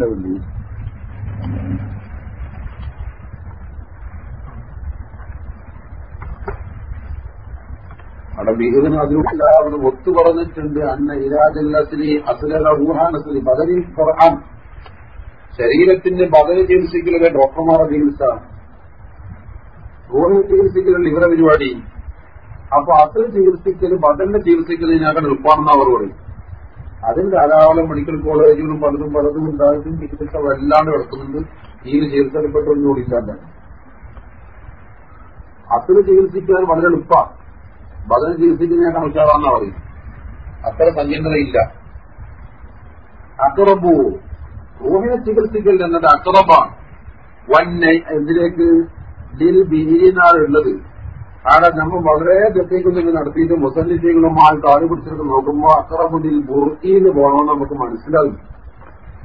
വേണ്ടി അവിടെ ബിഹുവിന് അതിലൂടെ ഒത്തു പറഞ്ഞിട്ടുണ്ട്. അന്ന ഇരാജല്ലത്തിലെ അസുലക ഊഹാനത്തിന് ബദലിൽ ഖുർആൻ. ശരീരത്തിന്റെ ബദൽ ചികിത്സിക്കലൊക്കെ ഡോക്ടർമാരുടെ ചികിത്സ. ഊഹ ചികിത്സിക്കലുള്ള ഇവരെ പരിപാടി. അപ്പൊ അത്ര ചികിത്സിക്കൽ ബദലിന്റെ ചികിത്സിക്കലിനേക്കാൾ എളുപ്പമാണെന്ന് അവർ പറയും. അതിന് ധാരാളം മെഡിക്കൽ കോളേജുകളും പലതും പലതും ഉണ്ടായിട്ടും ചികിത്സ വല്ലാണ്ട് കിടക്കുന്നുണ്ട് ഈ ചികിത്സപ്പെട്ടൊന്നും ഓടിക്കാൻ അത്ര ചികിത്സിക്കാൻ വളരെ എളുപ്പമാണ് ബദൽ ചികിത്സിക്കുന്നതിനേക്കാൾ ഉഷാറാന്നാ പറയും. അത്ര സങ്കീർണതയില്ല. അക്രബു. റൂഹിനെ ചികിത്സിക്കൽ എന്നത് അക്രബാണ്. വൻ എന്തിലേക്ക് ഡിൽ ബിരിനാളുള്ളത് അവിടെ നമ്മൾ വളരെ തെറ്റേക്കൊന്നും നടത്തിയിട്ട് മുസല്ലിറ്റീകളുമായി കാൽ പിടിച്ചിട്ട് നോക്കുമ്പോൾ അക്റബുദിൽ ബുർക്കിന്ന് പോകണമെന്ന് നമുക്ക് മനസ്സിലാകും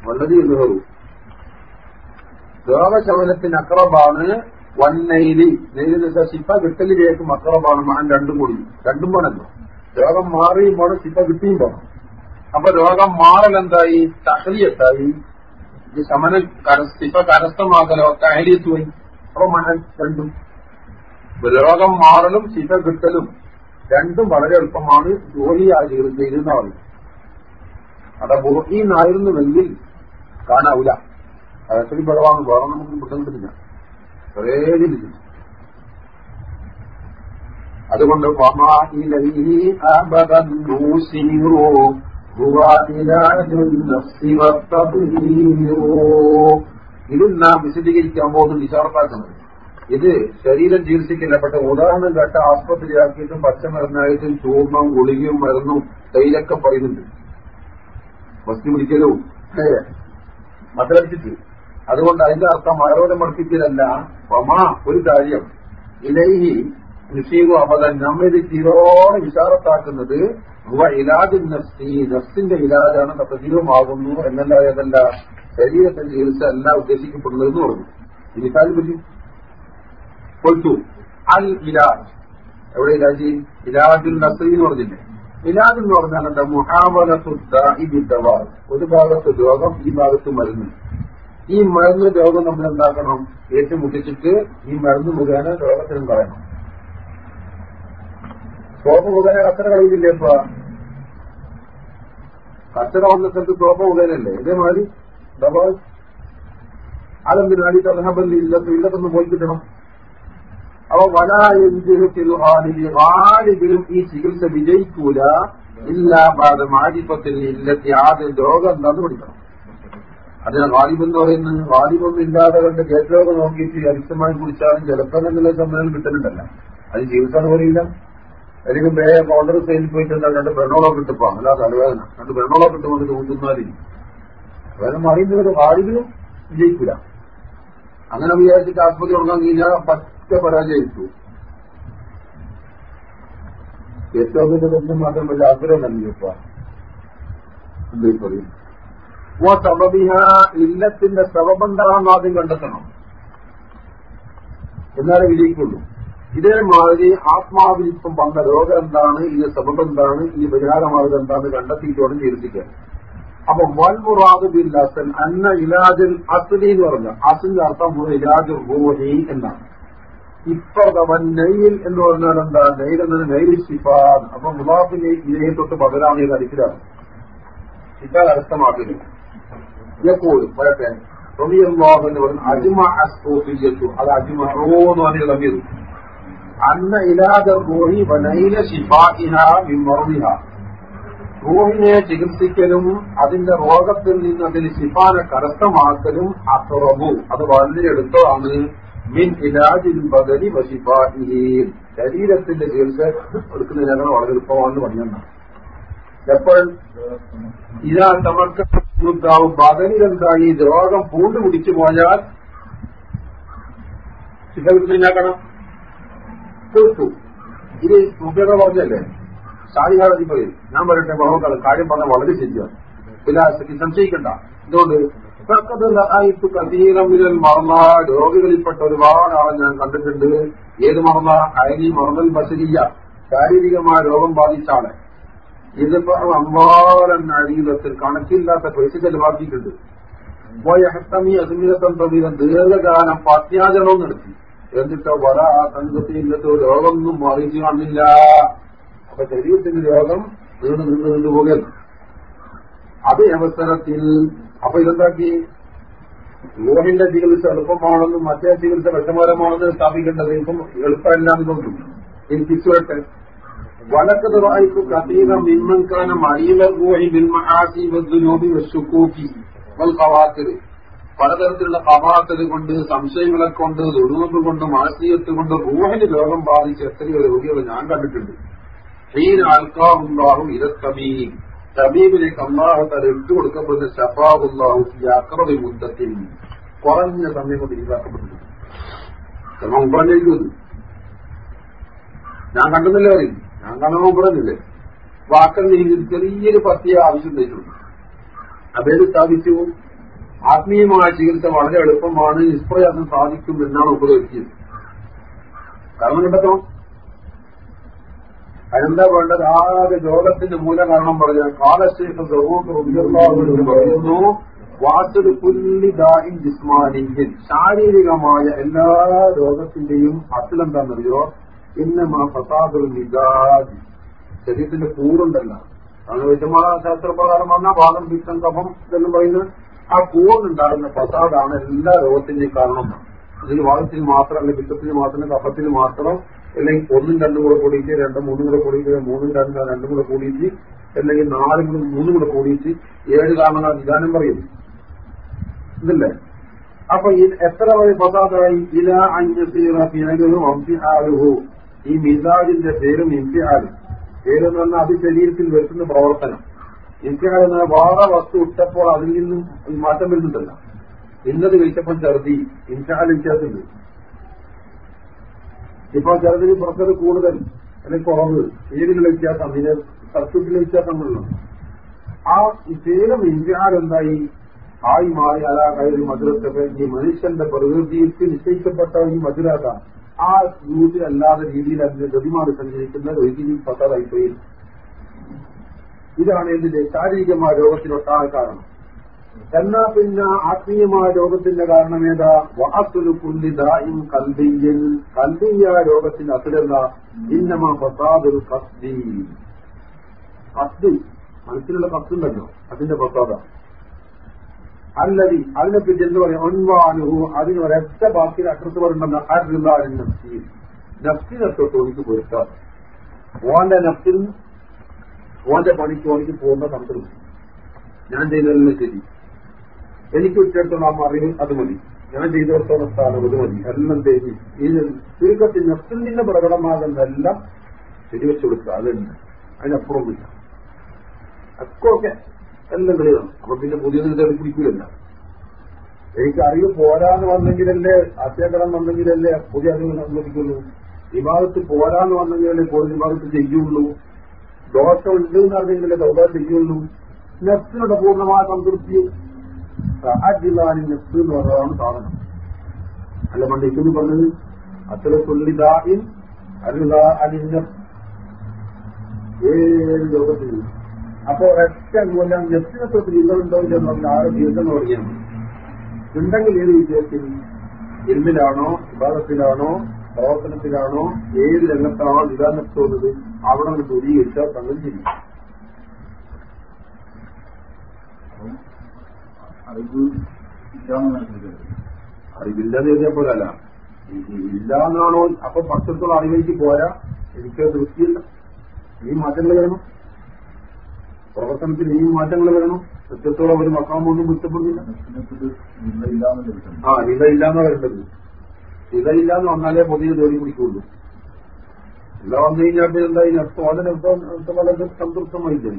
വളരെ ഇന്നുകൂ രോഗശമനത്തിന് അക്രബാണ് വൻ നെയ്ലി. നെയ്ലിന് വെച്ചാൽ ശിപ്പ കിട്ടലിലേക്കും അക്രബാണ് മാൻ രണ്ടും കൂടി. രണ്ടും പോണല്ലോ രോഗം മാറിയും പോണം ശിപ്പ കിട്ടിയും പോണം അപ്പൊ രോഗം മാറലെന്തായി തഹലിയത്തായി. ശമന ശിപ്പ കരസ്ഥമാക്കലോ തഹലിയത്ത് പോയി. അപ്പൊ മഹൻ രണ്ടും രോഗം മാറലും ചിത കിട്ടലും രണ്ടും വളരെ എളുപ്പമാണ്. ജോലിയാ ചെയ്തെന്ന് പറയും അവിടെ ബുഹീന്നായിരുന്നുവെങ്കിൽ കാണാവൂല അതൊക്കെ പഴവാണ് വേറെ നമുക്ക് ബുദ്ധിമുട്ടില്ല കുറേ അതുകൊണ്ട് ഇത് നാം വിശദീകരിക്കാൻ പോകുന്ന വിശാർത്താക്കുന്നത് ഇത് ശരീരം ചികിത്സിക്കില്ല. പക്ഷെ ഉദാഹരണം കേട്ട ആസ്പത്രിയാക്കിയിട്ടും പച്ചമരുന്നായിട്ടും ചൂർണം ഗുളികയും മരുന്നും തൈലൊക്കെ പറയുന്നുണ്ട്. ബസ് പിടിക്കലും? മദ്രസിച്ച്. അതുകൊണ്ട് അതിന്റെ അർത്ഥം ആരോഗ്യം മർപ്പിക്കലല്ല വമാ ഒരു കാര്യം. ഇലൈഹി നിഷീകു അബദൻ നമ്മിത് തീരോടെ വിശാറത്താക്കുന്നത് ഇലാദിൻ നഫ്സി. നഫ്സിന്റെ ഇലാജാണ് സജീവമാകുന്നു എന്നല്ല ഏതല്ല ശരീരത്തിന്റെ ചികിത്സ അല്ല ഉദ്ദേശിക്കപ്പെടുന്നതെന്ന് പറഞ്ഞു. ഇനിക്കാൽ പറ്റി. കൊൽത്തു അൽ ഇലാജ് എവിടെ ഇലാജി? ഇലാജുൽ നസ്രി എന്ന് പറഞ്ഞില്ലേ? ഇലാജ് എന്ന് പറഞ്ഞാൽ എന്താ? മുഹാവലത്തുദ്ദ ഒരു ഭാഗത്ത് രോഗം ഈ ഭാഗത്ത് മരുന്ന്. ഈ മരുന്ന് രോഗം നമ്മൾ എന്താക്കണം? ഏറ്റുമുട്ടിച്ചിട്ട് ഈ മരുന്ന് മുഖേന രോഗത്തിനും കളയണം സോപ്പ് മുഖേന കച്ചറ കളിയില്ലേ ഇപ്പൊ? കച്ചറ വന്ന സ്ഥലത്ത് സോപ്പ് മുഖേനല്ലേ ഇതേമാതിരി ദവാ അതെന്തിനു? ഈ തലഹബല്ലി ഇല്ലത്ത് ഇല്ലത്തൊന്ന് പോയി കിട്ടണം. അപ്പൊ ആരെങ്കിലും ഈ ചികിത്സ വിജയിക്കൂല. ഇല്ല ആധിപത്തിൽ ഇല്ലത്തി ആദ്യം രോഗം എന്താന്ന് പഠിക്കണം അതിന് വാലിബ് എന്ന് പറയുന്നത് വാലിബൊന്നും ഇല്ലാതെ കണ്ട് കേട്ടോകം നോക്കിയിട്ട് അരിഷ്ടമായി കുടിച്ചാലും ചിലപ്പോൾ എന്നുള്ള സമ്മേളനം കിട്ടുന്നുണ്ടല്ല. അത് ചികിത്സ പറയില്ല അല്ലെങ്കിൽ വേറെ കോൺഗ്രസ് സൈഡിൽ പോയിട്ട് രണ്ട് പെണ്ണോളോ കിട്ടിപ്പോ അല്ല തലവേദന. രണ്ട് പെണ്ണോളോ കിട്ടുമ്പോൾ തോന്നുന്നാലും. വേദന അറിയുന്നത് വാലിബിനും വിജയിക്കില്ല അങ്ങനെ വിചാരിച്ചിട്ട് ആസ്പത്രി തുടങ്ങാൻ കഴിഞ്ഞാൽ പരാജയിച്ചു. ഏറ്റവും ബന്ധം മാത്രമല്ല ആഗ്രഹം നൽകിയപ്പോ പറയും ഓ സബബിഹ ഇല്ലത്തിന്റെ സബബെന്താണെന്ന് ആദ്യം കണ്ടെത്തണം. എന്നാലേ വിജയിക്കുള്ളൂ. ഇതേമാതിരി ആത്മാവിൽ ഇപ്പം വന്ന രോഗം എന്താണ്? ഇതിന്റെ സബബെന്താണ് ഈ പരിഹാരമാർഗം എന്താണ് കണ്ടെത്തിയിട്ടോടെ ചികിത്സിക്കാൻ അപ്പൊ വൽമുറാദ് ബിൻ അസൻ അന്ന ഇലാജുൽ അസുലി എന്ന് പറഞ്ഞ അസിന്റെ അർത്ഥം ഇലാജുൽ റൂഹി എന്നാണ്. നെയ്യിൽ എന്ന് പറഞ്ഞാൽ എന്താ? നെയ്ൽ എന്നത് നെയ്ൽ ഷിഫാ അപ്പൊ മുലാഫിനെ ഇതേ തൊട്ട് പകരാണ് ഇത് അടിക്കലാണ് ഇപ്പം അർത്ഥമാക്കുന്നു എപ്പോഴും പറയട്ടെ. റബിയല്ലാഹു അത് അജ്മ റോ എന്ന് അന്ന ഇലാദ റോഹി വനൈല ഷിഫാഇഹ മിൻ റൂഹിനെ ചികിത്സിക്കലും അതിന്റെ രോഗത്തിൽ നിന്ന് അതിന് ശിഫാനെ കരസ്ഥമാക്കലും അത് വളരെ എടുത്തതാണ് മിൻ ഇലാജിൽ ബദലി വശിഫാഹി ശരീരത്തിന്റെ ചികിത്സ എടുക്കുന്നതിനകം വളരെ എളുപ്പമാണെന്ന് പറഞ്ഞാണ് എപ്പോൾ? ഇതാ തമർക്കാവും ബദലിലെന്തായി രോഗം പൂണ്ടു പിടിച്ചു പോയാൽ ചികിത്സയാക്കണം തീർത്തു. ഇത് മുഖ്യത പറഞ്ഞല്ലേ? ഷാഹിഹാദി പറയും ഞാൻ പറയട്ടെ ബഹുക്കാലം കാര്യം പറഞ്ഞാൽ വളരെ ശരിയാണ്. പിന്നെ സംശയിക്കണ്ട. എന്തുകൊണ്ട്? കതീരമിരൽ മറന്ന രോഗികളിൽപ്പെട്ട ഒരുപാട് ആളെ ഞാൻ കണ്ടിട്ടുണ്ട്. ഏത് മറന്ന അയനി മറന്നൽ ബസരിയ. ശാരീരികമായ രോഗം ബാധിച്ച ആളെ ഇതിപ്പോ അമ്പാലൻ അരീതത്തിൽ കണക്കില്ലാത്ത പൈസ ചെലവാക്കിയിട്ടുണ്ട്. വയഹത്തമി അസുമിതത്വം തൊഴിലും ദീർഘകാലം പത്യാചരണവും നടത്തി. എന്നിട്ടോ വല ആ സംഘത്തിലത്തോ രോഗമൊന്നും മാറിച്ചു കാണില്ല. അപ്പൊ ശരീരത്തിന്റെ രോഗം നീണ്ടു നിന്ന് പോകുന്നു അതേ അവസരത്തിൽ അപ്പൊ ഇതെന്താക്കി? ലോഹിന്റെ ചികിത്സ എളുപ്പമാണെന്നും മറ്റേ ചികിത്സ വിഷമകരമാണെന്ന് സ്ഥാപിക്കേണ്ടത് ഇപ്പം എളുപ്പമല്ലാന്ന് തോന്നും എനിക്ക് വരട്ടെ വലക്കത് വായിക്കും കതീകം മിമ്മൻകാനം അടിയലൂഹി ബിൽമഹാസി വദ്ദുനൂബി വശുക്കൂക്കി വൽ കവാത്തിർ പലതരത്തിലുള്ള കവാത്തത് കൊണ്ട് സംശയങ്ങളെ കൊണ്ട് ദുരുവമ്പ് കൊണ്ട് മാസീയത്ത് കൊണ്ട് റൂഹിന് രോഗം ബാധിച്ച് എത്രയോ രോഗികൾ ഞാൻ കണ്ടിട്ടുണ്ട്. ഹീന ആൽക്കാവുണ്ടാകും ഇരത്തമീം തബീബിലേക്ക് അള്ളാഹുത്താൽ ഇട്ടു കൊടുക്കപ്പെടുന്ന ഷഫാവുല്ലാഹു അക്രമി മുദ്ദത്തിൽ കുറഞ്ഞ സമയം കൊണ്ട് ഈടാക്കപ്പെട്ടിട്ടുണ്ട് പറഞ്ഞിരിക്കുന്നു ഞാൻ കണ്ടെന്നില്ല പറയും. ഞാൻ കാണാൻ പറഞ്ഞില്ലേ വാക്കൽ നീങ്ങി ചെറിയൊരു പത്തിയ ആവശ്യം തന്നിട്ടുണ്ട് അതേത് സ്ഥാപിച്ചു ആത്മീയമായ ചികിത്സ വളരെ എളുപ്പമാണ് നിഷ്പ്രയാസം സാധിക്കും എന്നാണ് ഉപദേശിച്ചത് കാരണം കണ്ടെത്തോ അതിനെന്താ വേണ്ടത്? ആകെ രോഗത്തിന്റെ മൂലകാരണം പറഞ്ഞാൽ കാലശേഷം പറയുന്നു. ജിസ്മാനിയൻ ശാരീരികമായ എല്ലാ രോഗത്തിന്റെയും അസിലെന്താണെന്നറിയോ ഇന്നമാ ഫസാദുൽ മിജാജ് ശരീരത്തിന്റെ കൂറുണ്ടല്ല. അങ്ങനെ വിഷമാ ശാസ്ത്രപ്രകാരം വന്ന ഭാഗം പിത്തം കഫം എന്നും പറയുന്നത്. ആ കൂറുണ്ടാകുന്ന ഫസാദാണ് എല്ലാ രോഗത്തിന്റെയും കാരണം. അതിൽ വാദത്തിന് മാത്രം അല്ലെങ്കിൽ പിത്തത്തിന് മാത്രം കഫത്തിന് മാത്രം അല്ലെങ്കിൽ ഒന്നും രണ്ടും കൂടെ കൂടിയിട്ട് രണ്ടും മൂന്നും കൂടെ കൂടിയിട്ട് മൂന്നും രണ്ടും രണ്ടും കൂടെ കൂടിയിട്ട് അല്ലെങ്കിൽ നാലും കൂടെ മൂന്നും കൂടെ കൂടിയിട്ട് ഏഴ് കാരണങ്ങൾ നിദാനം പറയും. ഇതല്ലേ? അപ്പൊ എത്ര വരെ പതാതായി ഇല അഞ്ചീറും അംസിഹാലുഹു ഈ മിസാജിന്റെ പേരും ഇംഫിഹാൽ പേരെന്ന് പറഞ്ഞാൽ അത് ശരീരത്തിൽ വരുത്തുന്ന പ്രവർത്തനം. ഇംഫിഹാൽ എന്ന വേറെ വസ്തു ഇട്ടപ്പോൾ അതിൽ നിന്നും മാറ്റം വരുന്നുണ്ടല്ല. ഇന്നത് കഴിച്ചപ്പോൾ ഛർദി. ഇംഫിഹാൽ വ്യത്യാസമുണ്ട്. ഇപ്പൊ ചിലതിന് പുറത്തത് കൂടുതൽ അല്ലെങ്കിൽ കുറവ് ഏതിന് വ്യത്യാസം അതിന് വ്യത്യാസം ഉള്ളു ആ പേരും ഇന്ത്യാരെന്തായി ആയി മാറി അതാ കയറി മധുരത്തൊക്കെ ഈ മനുഷ്യന്റെ പ്രകൃതിക്ക് നിശ്ചയിക്കപ്പെട്ട ഈ മധുരത ആ രൂപത്തിലല്ലാത്ത രീതിയിൽ അതിന്റെ ഗതിമാറി സഞ്ചരിക്കുന്ന ഒരിക്കലും പോയി ഇതാണ് ഇതിന്റെ ശാരീരികമായ രോഗത്തിനൊട്ടാകെ കാരണം. എന്നാ പിന്നെ ആത്മീയമായ രോഗത്തിന്റെ കാരണം ഏതാ? വാസുലു കുല്ലിദായും കന്തിയിൽ കൽബിയ രോഗത്തിന്റെ അസുലെന്താ? ഇന്നമ ഫസാദുൽ കസ്തി കസ്തി മനസ്സിലുള്ള കസ്തുണ്ടല്ലോ അതിന്റെ ഫസാദ. അല്ലതി അതിനെപ്പറ്റി എന്ത് പറയാം? ഒൻവാനുഹു. അതിന് ഒരൊറ്റ ബാക്കി അഡ്രസ് പറയണമെന്ന് അരുതാൻ നഫ്സി. നഫ്സിനെ തോന്നിക്ക് പൊരുത്താം. ഓന്റെ നഫ്സിൽ ഓന്റെ പണിക്ക് ഓനിക്ക് പോകുന്ന സംതൃപ്തി ഞാൻ ചെയ്തതെല്ലാം ശരി. എനിക്ക് ഉച്ചെടുത്തോളം അറിവ് അത് മതി. ഞാൻ ചെയ്തിടത്തോളം സ്ഥാനം അത് മതി. എല്ലാം തേഞ്ഞ് ഈ ചുരുക്കത്തിൽ നഫ്സിന്റെ പ്രകടമാകുന്നതെല്ലാം ശരിവെച്ചു കൊടുക്കുക. അതുണ്ട് അതിനപ്പുറം ഇല്ല ഒക്കെ എല്ലാം കളിയാണ്. അപ്പൊ പിന്നെ പുതിയതിന് തെളി പിടിക്കില്ല എനിക്ക് അറിവ് പോരാന്ന് വന്നെങ്കിലല്ലേ അത്യാഗ്രഹം വന്നെങ്കിലല്ലേ പുതിയ അറിവ് സംഭവിക്കുള്ളൂ. വിഭാഗത്ത് പോരാന്ന് വന്നെങ്കിലല്ലേ കൂടുതൽ വിഭാഗത്ത് ചെയ്യുള്ളൂ. ദോഷം ഉണ്ട് എന്ന് അറിഞ്ഞെങ്കിലേ ദൗത ചെയ്യുള്ളൂ. നെഫ്റ്റിനുള്ള പൂർണമായ സംതൃപ്തി നെഫ്റ്റ് എന്ന് പറഞ്ഞതാണ് സാധനം. അല്ല പണ്ട് ഇക്കുന്നു പറഞ്ഞത്? അത്ര തുള്ളിദാഹിൻ അരുതാ അലിന്ന. ഏത് ലോകത്തിൽ അപ്പോ ഒരൊറ്റ മൂലം ഇതുണ്ടോ എന്ന് പറഞ്ഞ ആറ് ജീവിതം തുടങ്ങിയാണ്. ഉണ്ടെങ്കിൽ ഏത് വിജയത്തിൽ? ഇരുമിലാണോ വിഭാഗത്തിലാണോ പ്രവർത്തനത്തിലാണോ? ഏത് രംഗത്താണോ വിധാനത്തോന്നത് അവിടെ നിന്ന് ദൂരീകരിച്ചാൽ സംഗതി ചെയ്യും അറിവില്ലെന്ന് എഴുതിയാൽ പോലല്ല ഇല്ലാന്നാണോ അപ്പൊ പത്തിടത്തോളം അറിവിലേക്ക് പോരാ എനിക്ക് വൃത്തിയില്ല ഈ മാറ്റങ്ങൾ വരണം. പ്രവർത്തനത്തിൽ ഈ മാറ്റങ്ങൾ വരണം. എത്രത്തോളം ഒരു മക്കാമൊന്നും കുറ്റപ്പെടുന്നില്ല. ആ ഇതയില്ലാന്ന് വരേണ്ടത് ഇതയില്ലാന്ന് വന്നാലേ പൊതുവെ ജോലി പിടിക്കുള്ളൂ. ഇല്ല വന്നു കഴിഞ്ഞാൽ എന്തായി അതിനർത്ഥം വളരെ സംതൃപ്തമായില്ലേ?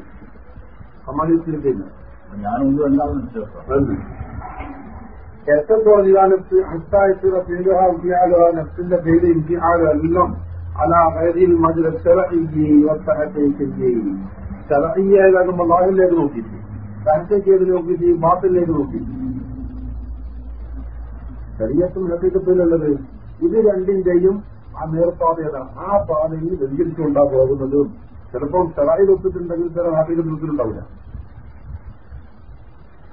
സമാധിച്ചിരിക്കില്ല എത്രത്തോളം ഇതാനത്ത് അത്താഴ്ച പേരുഹാലോ നഫ്സിന്റെ പേര് ഇംതിഹാലും എല്ലാം അല വൈദിൽ മധുര വത്തഹത്തേക്ക് ശരയ്യാകുമ്പോ ലാഹിലേക്ക് നോക്കിയിട്ട് സഹത്തേക്ക് ഏത് നോക്കിയിട്ട് ബാത്തിലേക്ക് നോക്കിയിട്ട് ശരീരത്തും ഹക്കീക്കത്തിലുള്ളത് ഇത് രണ്ടിന്റെയും ആ നേർപ്പാത ഏതാണ് ആ പാതയിൽ വ്യതിചരിച്ചുകൊണ്ടാ പോകുന്നത്. ചിലപ്പോൾ ചെറായി ഒപ്പിട്ടുണ്ടെങ്കിൽ ചില നാട്ടിൽ ഒത്തിട്ടുണ്ടാവില്ല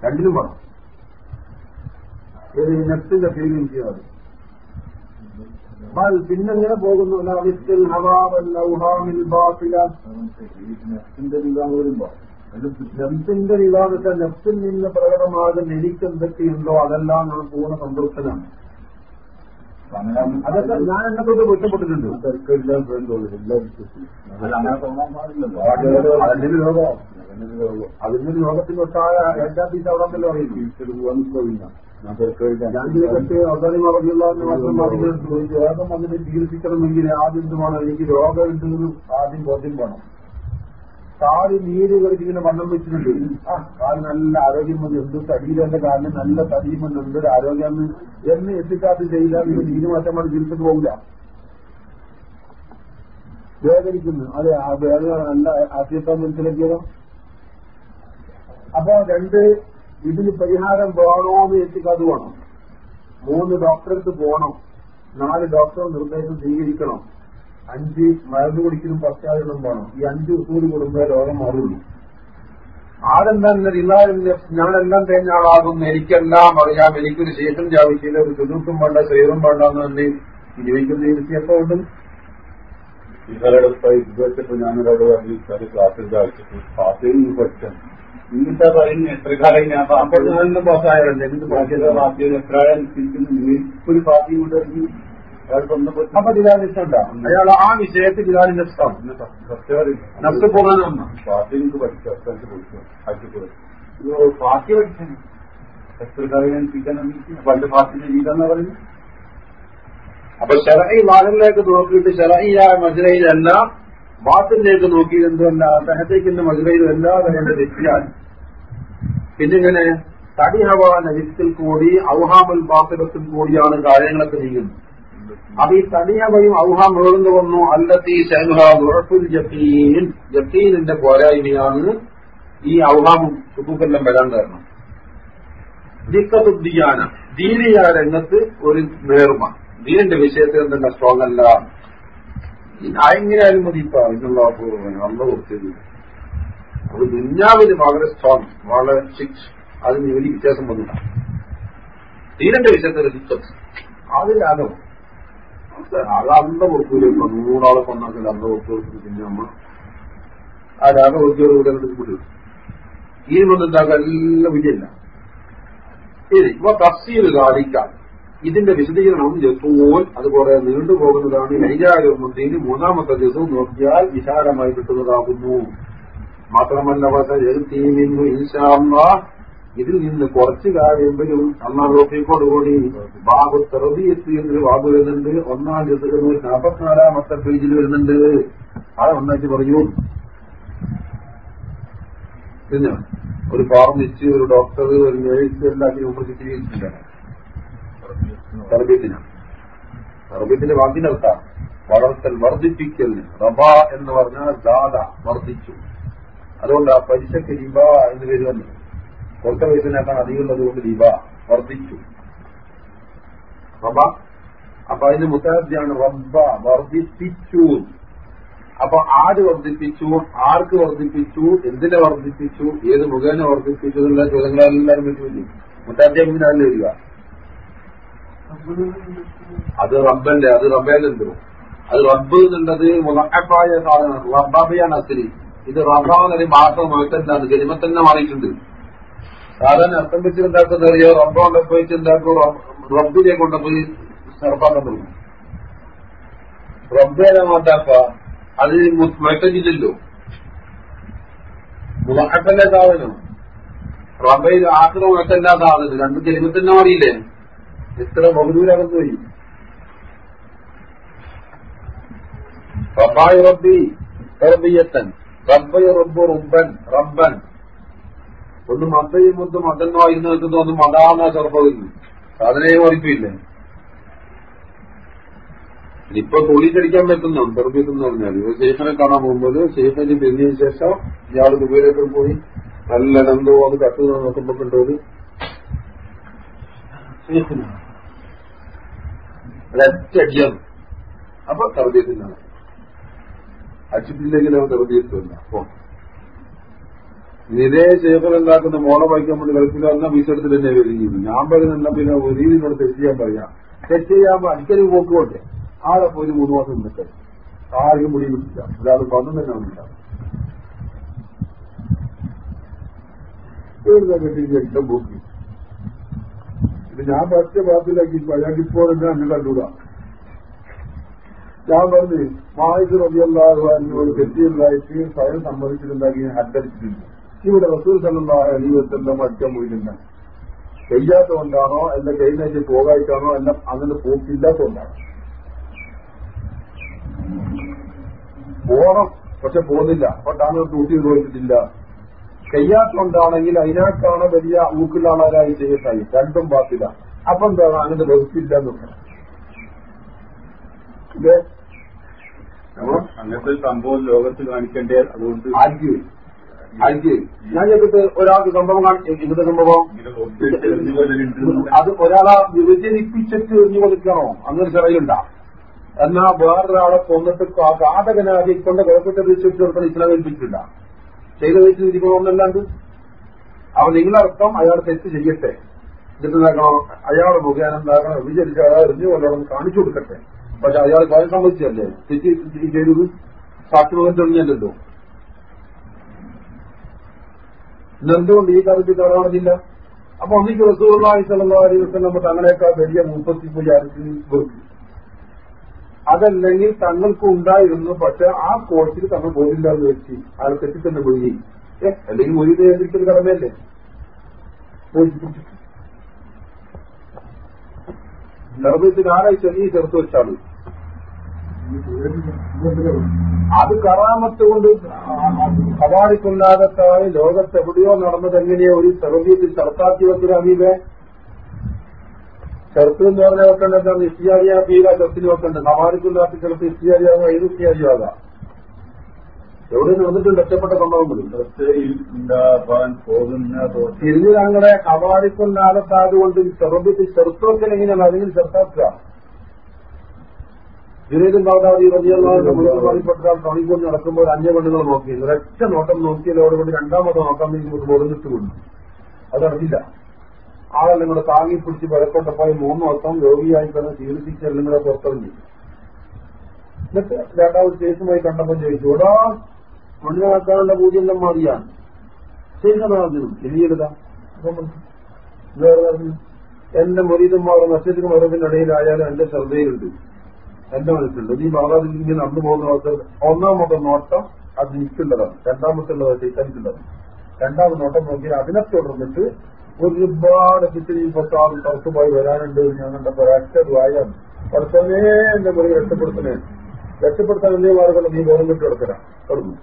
രണ്ടിനും വേണം ഏത് നെഫ്റ്റിന്റെ ഫീലിംഗ് ചെയ്യാതെ പിന്നെങ്ങനെ പോകുന്നു? നെഫ്റ്റിന്റെ നിവാദത്തെ നെഫ്റ്റിൽ നിന്ന് പ്രകടമാകുന്ന എനിക്ക് എന്തൊക്കെയുണ്ടോ അതെല്ലാം ഞാൻ പൂർണ സന്തോഷനാണ് അതൊക്കെ ഞാൻ എന്നെ കൊണ്ട് കുറ്റപ്പെട്ടിട്ടുണ്ട് അതിന്റെ രോഗം. അതിന്റെ രോഗത്തിനൊട്ടായ ഏറ്റാത്തീസ് അവിടെ ഉണ്ടല്ലോ അറിയില്ല? ഞാൻ മാത്രം പറഞ്ഞു രോഗം അതിനെ ചികിത്സിക്കണമെങ്കിൽ ആദ്യം എന്തുമാണ് എനിക്ക് രോഗം ഉണ്ടെന്ന് ആദ്യം ബോധ്യം വേണം. കാൽ നീര് കളിച്ചിങ്ങനെ വണ്ണം വെച്ചിട്ടുണ്ട്. ആ കാൽ നല്ല ആരോഗ്യം എന്ത് തടിയിലെന്റെ കാലിന് നല്ല തടിയും എന്തൊരു ആരോഗ്യം എന്ന് എത്തിക്കാത്ത ചെയ്താൽ ഇത് നീര് മാറ്റം കൊണ്ട് ജീവിച്ചിട്ട് പോകില്ല വേദനിക്കുന്നു. അതെ ആ വേദന നല്ല ആദ്യത്തെ മനസ്സിലാക്കിയതോ അപ്പൊ രണ്ട് ഇതിന് പരിഹാരം വേണോന്ന് എത്തിക്കാതെ വേണം മൂന്ന് ഡോക്ടർക്ക് പോകണം. നാല് ഡോക്ടർ നിർദ്ദേശം സ്വീകരിക്കണം. അഞ്ച് മരുന്ന് കുടിക്കലും പശ്ചാത്തലം വേണം ഈ അഞ്ച് ഉസൂൽ കൂടുമ്പോ രോഗം മാറുള്ളൂ. ആരെന്താ ഇന്നാലിന്റെ ഞാനെല്ലാം തേഞ്ഞ ആളാകും എനിക്കെല്ലാം അറിയാം. എനിക്കൊരു ശേഷം ജാവിക്കില്ല ഒരു ചുരുക്കും വേണ്ട ശരീരം വേണ്ട എന്ന് തന്നെ ജീവിക്കുന്ന എപ്പോ ഉണ്ട്. ഇവരുടെ ഇതുവച്ചപ്പോ പറഞ്ഞു ക്ലാസ്സിൽ ചാവിച്ചിട്ട് പാർട്ടിയിൽ നിന്ന് പഠിച്ചാണ് ഇങ്ങനത്തെ പറയുന്ന എത്ര കാലം ഞാൻ പാസ്സായാലല്ലേ? എന്ത് പാർട്ടിയുടെ പാർട്ടിയിൽ എത്ര കാലം ഒരു പാർട്ടി കൊണ്ടിറങ്ങി അയാൾ സ്വന്തം അപ്പൊ ബിലാൽ ഇഷ്ടമുണ്ടോ അയാൾ ആ വിഷയത്തിൽ ബിലാലിന്റെ ഇഷ്ടമാണ് നഫ്സ് പൂർണമാണ് പാർട്ടി എനിക്ക് പഠിച്ചു പാർട്ടി ഞാൻ പണ്ട് പാർട്ടിന്റെ ജീവിതം പറഞ്ഞു അപ്പൊ ഷെറൈ വാഹനിലേക്ക് നോക്കിയിട്ട് ഷെറൈയായ മജുരയിലല്ല വാത്തിലേക്ക് നോക്കിയത് എന്തുമല്ല സഹത്തേക്കുന്ന മജുരയിലല്ല അതിന്റെ തെറ്റിയാൽ പിന്നിങ്ങനെ തടി ഹവാ നജിത്തിൽ കൂടി ഔഹാമുൽ ബാത്തിലത്തിൽ കൂടിയാണ് കാര്യങ്ങളൊക്കെ നീങ്ങുന്നത് അപ്പൊ ഈ തടിയ വഴി ഔഹ മേർന്നു വന്നു അല്ലത്തി ജത്തീൻ ജത്തീനിന്റെ പോരായ്മയാണ് ഈ ഔഹാം സുഖൂക്കെല്ലാം വരാൻ കാരണം. ദിക്കത്തുദ്ദിയാന ദീനിയ രംഗത്ത് ഒരു നേർമ ദീനിന്റെ വിഷയത്തിൽ എന്തെങ്കിലും സ്ട്രോങ് അല്ല. എങ്ങനെയായാലും മതി ഇപ്പൊ. അതിനുള്ള അള്ള കൊടുത്തത് അത് ദുഞ്ഞാവിന് വളരെ സ്ട്രോങ് വളരെ സിക്സ് അതിന് വലിയ വ്യത്യാസം വന്നില്ല. ദീനന്റെ വിഷയത്തിൽ ദിക്കത്ത് അതിലാകും അത് അന്ത നൂറാളെ കൊണ്ടാക്കില്ല അന്ത കൊടുത്തു പിന്നെ നമ്മ ആ രാഗ ഉദ്യോഗ കൂടെ കൂടി ഈ വന്നിട്ടാക്കാൻ എല്ലാം വിജയല്ല ശരി ഇപ്പൊ തഫ്സീൽ കാണിക്കാം. ഇതിന്റെ വിശദീകരണം ജത്തുവോൽ അതുപോലെ നീണ്ടുപോകുന്നതാണ് നൈജാരോമുദ്ദീന് മൂന്നാമത്തെ ദിവസം നോക്കിയാൽ വിശാലമായി കിട്ടുന്നതാകുന്നു. മാത്രമല്ല ഇതിൽ നിന്ന് കുറച്ച് കഴിയുമ്പോഴും അന്നാഹോഫിക്കോടുകൂടി ബാബു തെറബിയത്ത് എന്നൊരു ബാബു വരുന്നുണ്ട്. ഒന്നാം ദിവസം നാൽപ്പത്തിനാലാമത്തെ പേജിൽ വരുന്നുണ്ട്. അത് ഒന്നായിട്ട് പറയൂ. പിന്നെ ഒരു ഫാർമസിസ്റ്റ് ഒരു ഡോക്ടർ ഒരു നേഴ്സ് എല്ലാത്തിനും ചിത്രീകരിച്ചില്ല തർബീത്തിനാണ് തർബീത്തിന്റെ വാക്കിനർത്ഥ വളർത്തൽ വർദ്ധിപ്പിക്കൽ റബ എന്ന് പറഞ്ഞാൽ ദാദ വർദ്ധിച്ചു. അതുകൊണ്ട് ആ പലിശക്ക് റിബ എന്ന് പേര് വന്നു. കുറച്ച വയസ്സിനേക്കാൾ അധികമുള്ളത് കൊണ്ട് റിബ വർദ്ധിച്ചു. റബ അപ്പൊ അതിന് മുത്താദ്യാണ് റബ്ബ വർദ്ധിപ്പിച്ചു. അപ്പൊ ആര് വർദ്ധിപ്പിച്ചു? ആർക്ക് വർദ്ധിപ്പിച്ചു? എന്തിനെ വർദ്ധിപ്പിച്ചു? ഏത് മുഖേന വർദ്ധിപ്പിച്ചു? എന്നുള്ള ചോദ്യങ്ങളെല്ലാവരും മുത്താദ്യം പിന്നെ അതിൽ വരിക? അത് റബ്ബന്റെ അത് റബ്ബേലുണ്ടോ. അത് റബ്ബ് എന്നുള്ളത് മുതക്കപ്പായ സാധനമാണ്. റബ്ബാബിയാണ് അത്തിരി ഇത് റബ്ബാന്നൊരു മാത്രം മാറ്റണ്ടാണ് എന്താണ് ജനിമത്തന്നെ മാറിയിട്ടുണ്ട്. സാധാരണ അർത്ഥം വെച്ചിട്ടുണ്ടാക്കുന്നത് അറിയോ റബ്ബ കൊണ്ടുപോയിട്ട് എന്താക്കും റബ്ബിനെ കൊണ്ടുപോയി ചെറുപ്പാക്കാൻ തുടങ്ങും. റബ്ബേനെ മാറ്റാക്ക അത് മറ്റൊന്നില്ലല്ലോ മുലക്കപ്പന്റെ സാധനം. റബ്ബയിൽ ആക്രമം മറ്റല്ലാ സാധനം രണ്ടും ജനിമത്തന്നെ മാറിയില്ലേ? എത്ര ബഹുദൂരകത്ത് പോയി. റബ്ബായി റബ്ബി റബ്ബിയത്തൻ. റബ്ബയ റബ്ബു റബ്ബൻ. റബ്ബൻ. ഒന്ന് മന്ദയും മുത്ത് മതന്നോ ഇന്ന് നിൽക്കുന്ന ഒന്ന് മതാന്ന ചെറുപ്പകുന്നു സാധനയെ ഓർപ്പില്ലേ ഇപ്പൊ തൊളിച്ചടിക്കാൻ പറ്റുന്നു? എന്ന് പറഞ്ഞാൽ ശേഖനെ കാണാൻ പോകുമ്പോൾ ശേഖന് പിരിഞ്ഞതിന് ശേഷം ഇയാൾ ദുബൈയിലേക്ക് പോയി. നല്ല എന്തോ അത് കത്തുന്ന നോക്കുമ്പോ കണ്ടത് ഒരൊറ്റടിയാണ് അപ്പൊ തർബീയത്തിനാണ് അച്ചിട്ടില്ലെങ്കിൽ അവർ തർബീയത്തില്ല അപ്പോ ഇതേ ചേക്കലുണ്ടാക്കുന്ന മോളെ വായിക്കാൻ വേണ്ടി കളിക്കില്ല എന്ന വിഷയത്തിൽ തന്നെ വരികയും ഞാൻ പറയുന്നില്ല പിന്നെ ഒരു രീതിയിലൂടെ തെറ്റ് ചെയ്യാൻ പറയാം. തെറ്റ് ചെയ്യാമ്പോ അടിക്കലും പോക്കുകൊണ്ടേ ആളെ പോയി മൂന്ന് മാസം നിന്നിട്ട്. ആരെയും മുടി കിട്ടില്ല. ഒരാൾ വന്നു തന്നെ വന്നില്ല. ഇത് ഞാൻ പറ്റ പാത്തിലാക്കി ഇപ്പോൾ തന്നെ അന്ന് കണ്ടുകൂടാ. ഞാൻ പറഞ്ഞു മാഹിദ് റബിയല്ലാഹുവിനോട് തെറ്റിയുണ്ടായിട്ട് സ്വയം സമ്മതിച്ചിട്ടുണ്ടാക്കി ഹദ്ദടിച്ചിട്ടുണ്ട് ഇവിടെ റസൂൽ സല്ലാഹ അലീവത്തെല്ലാം അടിക്കാൻ പോയിട്ടുണ്ട് ചെയ്യാത്തതുകൊണ്ടാണോ എന്റെ കൈനേറ്റ് പോകായിട്ടാണോ എന്നെ അങ്ങനെ പോക്കില്ലാത്തതുകൊണ്ടാണ്. പോണം പക്ഷെ പോകുന്നില്ല. അപ്പൊ താങ്കൾ ഡ്യൂട്ടി നിർവഹിച്ചിട്ടില്ല ചെയ്യാത്തോണ്ടാണെങ്കിൽ അതിനകത്താണ് വലിയ ഊക്കുള്ള ആളാരായി ചെയ്യട്ടായി രണ്ടും പാത്തില്ല അപ്പൊ എന്താണ് അങ്ങനെ വെറുപ്പില്ല എന്ന് പറഞ്ഞു അങ്ങനത്തെ ഒരു സംഭവം ലോകത്ത് കാണിക്കേണ്ടത് അതുകൊണ്ട് ആർക്ക് ആർക്ക് ഞാൻ ചോദിച്ചിട്ട് ഒരാൾക്ക് സംഭവം കാണിച്ചു ഇങ്ങനത്തെ സംഭവം? അത് ഒരാളെ വിഭജനിപ്പിച്ചിട്ട് എറിഞ്ഞു കൊടുക്കണോ അങ്ങനെ ചെറിയുണ്ടാ. എന്നാ വേറൊരാളെ കൊന്നിട്ട് ഘാതകനാക്കി കൊണ്ട് കുഴപ്പത്തെ തിരിച്ചു കൊടുക്കാൻ ഇസ്ലാം ഏൽപ്പിച്ചിട്ടില്ല. ചെയ്ത് വെച്ചിരിക്കണമെന്നല്ലാണ്ട് അവൻ നിങ്ങളർത്ഥം അയാൾ തെറ്റ് ചെയ്യട്ടെ. എന്നിട്ട് എന്താക്കണോ? അയാൾ മുഖേന എന്താക്കണം? വിചാരിച്ച് അയാൾ എറിഞ്ഞു കൊല്ലണം കാണിച്ചു കൊടുക്കട്ടെ. പക്ഷെ അയാൾ കാര്യം സംബന്ധിച്ചല്ലേ തെറ്റ് ചെയ്തത്? സാക്ഷിമുഖം തെളിഞ്ഞല്ലോ ഇന്നെന്തുകൊണ്ട് ഈ കാര്യത്തിൽ കാണാനില്ല? അപ്പൊ ഒന്നിക്ക് റസൂള്ളി സലഹി വസ്ലം നമ്മൾ അങ്ങനെയൊക്കെ വലിയ മുപ്പത്തി പൂജാരിക്ക് വെറുതെ അതല്ലെങ്കിൽ തങ്ങൾക്ക് ഉണ്ടായിരുന്നു പക്ഷെ ആ കോഴ്സിൽ തങ്ങൾ പോയില്ല എന്ന് വെച്ച് അയാൾ തെറ്റി തന്നെ പോയി അല്ലെങ്കിൽ ഒരു ഏതൊരു കടമയല്ലേ നിർബന്ധത്തിന് ആരായി ചെറിയ ചെറുത്ത് വെച്ചാണ് അത് കറാമത്ത് കൊണ്ട് കവാടിക്കൊല്ലാകത്തായി ലോകത്തെവിടെയോ നടന്നത് എങ്ങനെയോ ഒരു സർവീസിൽ ചെറുത്താക്കി വെക്കുന്ന അമീബെ. ചെറുത്ത് എന്ന് പറഞ്ഞ വെക്കേണ്ടത് ഇഷ്ടിയാരിയ തീര ചെറുത്തിന് വെക്കേണ്ടത്. കവാടിക്കൊല്ലാത്തി ചിലപ്പോൾ ഇഷ്ടിയാരിയാകും ഏത് ഇഷ്ടിയാരിയാകാം എവിടെ നിന്നിട്ടുണ്ട് ഒറ്റപ്പെട്ട സംഭവങ്ങളും ഉണ്ടാവാൻ പോകുന്ന തിരിഞ്ഞ് തങ്ങളെ കവാടിക്കൊല്ലാകത്തായതുകൊണ്ട് ചെറുപ്പത്തിൽ ചെറുത്ത് വെക്കൽ എങ്ങനെയാണ്? അല്ലെങ്കിൽ ചെറുത്താക്കുക ജുനൈദും ബാഗ്ദാദി റബിയപ്പെട്ട സമീപം നടക്കുമ്പോൾ അന്യ പെണ്ണുങ്ങൾ നോക്കി ഒരൊറ്റ നോട്ടം നോക്കിയതോടുകൂടി രണ്ടാമത്തെ നോക്കാൻ വേണ്ടി മുറിഞ്ഞിട്ട് കൊണ്ട് അത് നടന്നില്ല ആളെല്ലാം കൂടെ താങ്ങി പിടിച്ച് വരക്കൊണ്ടപ്പോയി മൂന്ന് വർഷം രോഗിയായി തന്നെ ചികിത്സിച്ച് എല്ലാം പുറത്തിറങ്ങി. എന്നിട്ട് രണ്ടാമത് കേസുമായി കണ്ടപ്പോൾ ചോദിച്ചു ഓടാ മണ്ണിനാക്കാനുള്ള പൂജ്യം മാറിയാണ് ശരിക്കും പറഞ്ഞു. എന്റെ മുരീതന്മാർ നക്ഷത്രം മരത്തിന്റെ ഇടയിലായാലും എന്റെ ശ്രദ്ധയിലുണ്ട്. എന്റെ മനസ്സിലുണ്ട്. നീ ബാബാദിൽ ഇങ്ങനെ നടന്നു പോകുന്ന അവസരം ഒന്നാമത്തെ നോട്ടം അത് നിൽക്കുന്നതാണ് രണ്ടാമത്തെ ഉള്ളത് ചൈത്തനിക്കുള്ളതാണ് രണ്ടാമത് നോട്ടം നോക്കി അതിനെ തുടർന്നിട്ട് ഒരുപാട് ചിത്തിരിപ്പെട്ട ആൾ പുറത്തുപോയി വരാനുണ്ട് ഞാൻ കണ്ടപ്പോ ഒരൊറ്റ വായാണ് പഠിത്തമേ എന്റെ മുറി രക്ഷപ്പെടുത്തണേ. രക്ഷപ്പെടുത്താൻ വലിയ മാർഗം നീ ബോധം കിട്ടി കിടക്കലാണ് തുടങ്ങും.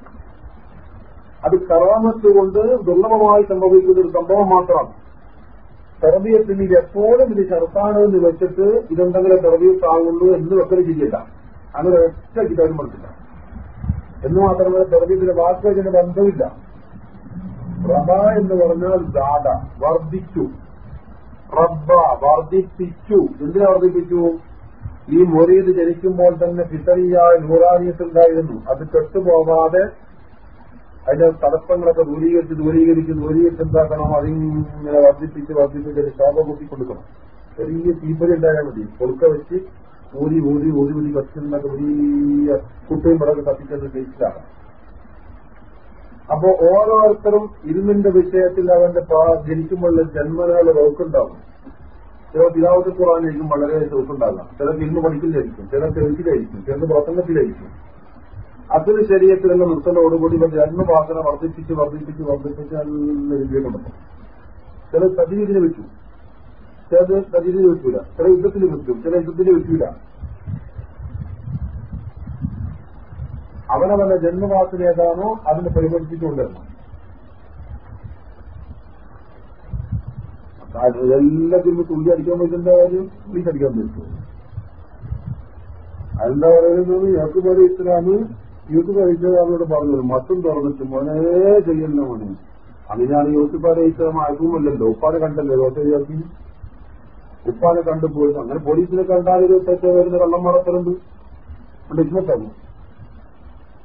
അത് കറാമത്ത് കൊണ്ട് ദുർലഭമായി സംഭവിക്കുന്ന ഒരു സംഭവം മാത്രമാണ്. തെറബിയത്തിന് ഇത് എപ്പോഴും ഇത് ചെറുപ്പാണ് എന്ന് വെച്ചിട്ട് ഇതെന്തെങ്കിലും തെറബിയത്താവുള്ളൂ എന്ന് വെക്കൽ ചെയ്യില്ല. അങ്ങനെ ഒറ്റ കിട്ടാനും പറ്റില്ല എന്ന് മാത്രമല്ല തെറബിയത്തിന്റെ വാക്കുകളിന് ബന്ധമില്ല. റബ എന്ന് പറഞ്ഞാൽ ദാദ വർദ്ധിച്ചു. റബ്ബ വർദ്ധിപ്പിച്ചു. എന്തിനാ വർദ്ധിപ്പിച്ചു? ഈ മൊറീദ് ജനിക്കുമ്പോൾ തന്നെ ഫിസറിയായ നൂറാനിയത്തുണ്ടായിരുന്നു. അത് കെട്ടുപോകാതെ അതിന്റെ തടസ്സങ്ങളൊക്കെ ദൂരീകരിച്ച് ദൂരീകരിച്ച് ദൂരീകരിച്ച് എന്താക്കണം അതിങ്ങനെ വർദ്ധിപ്പിച്ച് വർദ്ധിപ്പിച്ച് ഒരു ശോഭ കൂട്ടിക്കൊടുക്കണം. ചെറിയ തീപ്പരി ഉണ്ടായാൽ മതി. കൊടുക്ക വെച്ച് ഊരി ഊരി ഊരി ഊരി കത്തിനൊക്കെ വലിയ കുട്ടയും പിറകെ കത്തിക്കുന്ന ടേസ്റ്റിലാകാം അപ്പോ ഓരോരുത്തരും ഇരുമിന്റെ വിഷയത്തിൽ അവന്റെ ജനിക്കുമ്പോഴുള്ള ജന്മനാൾ വകുക്കുണ്ടാവും. ചില പിതാവത്തെ ഖുറാനായിരിക്കും വളരെ സുഖമുണ്ടാകാം ചിലർക്ക് ഇന്ന് പഠിക്കില്ലായിരിക്കും ചിലർക്ക് എഴുത്തിലായിരിക്കും ചിലർക്ക് പ്രസംഗത്തിലായിരിക്കും. അതിന് ഇവർ നിർത്തലോടുകൂടി ജന്മവാസന വർദ്ധിപ്പിച്ച് വർദ്ധിപ്പിച്ച് വർദ്ധിപ്പിച്ച് നല്ല രീതിയിൽ കൊടുക്കും ചില സജീവിനെ വെച്ചു. ചിലത് സജീവിനെ വെക്കൂല. ചില യുദ്ധത്തിന് വെക്കും ചില യുദ്ധത്തിന് വെക്കൂല അവനവന്റെ ജന്മവാസന ഏതാണോ അതിനെ പരിപാലിപ്പിച്ചുകൊണ്ടിരണം എല്ലാത്തിനും തുള്ളി അടിക്കാൻ പറ്റുന്ന കാര്യം? തുള്ളി അടിക്കാൻ പറ്റും. അതെന്താ പറയുന്നത്? ഇസ്ലാമ് യൂസുഫ് അലിസ്ലാമിനോട് പറഞ്ഞു മറ്റും തുറന്നിട്ട് മോനെ ചെയ്യുന്ന മോനെ. അങ്ങനെയാണ് യൂസുഫ് അലി ഇസ്ലാം ആർക്കുമല്ലല്ലോ ഉപ്പാനെ കണ്ടല്ലേ ദോശ ചേർത്തി ഉപ്പാനെ കണ്ടു പോയി. അങ്ങനെ പോലീസിനെ കണ്ടാൽ തെറ്റ വരുന്ന കള്ളം മറത്തലുണ്ട് ഇസ്മത്താകും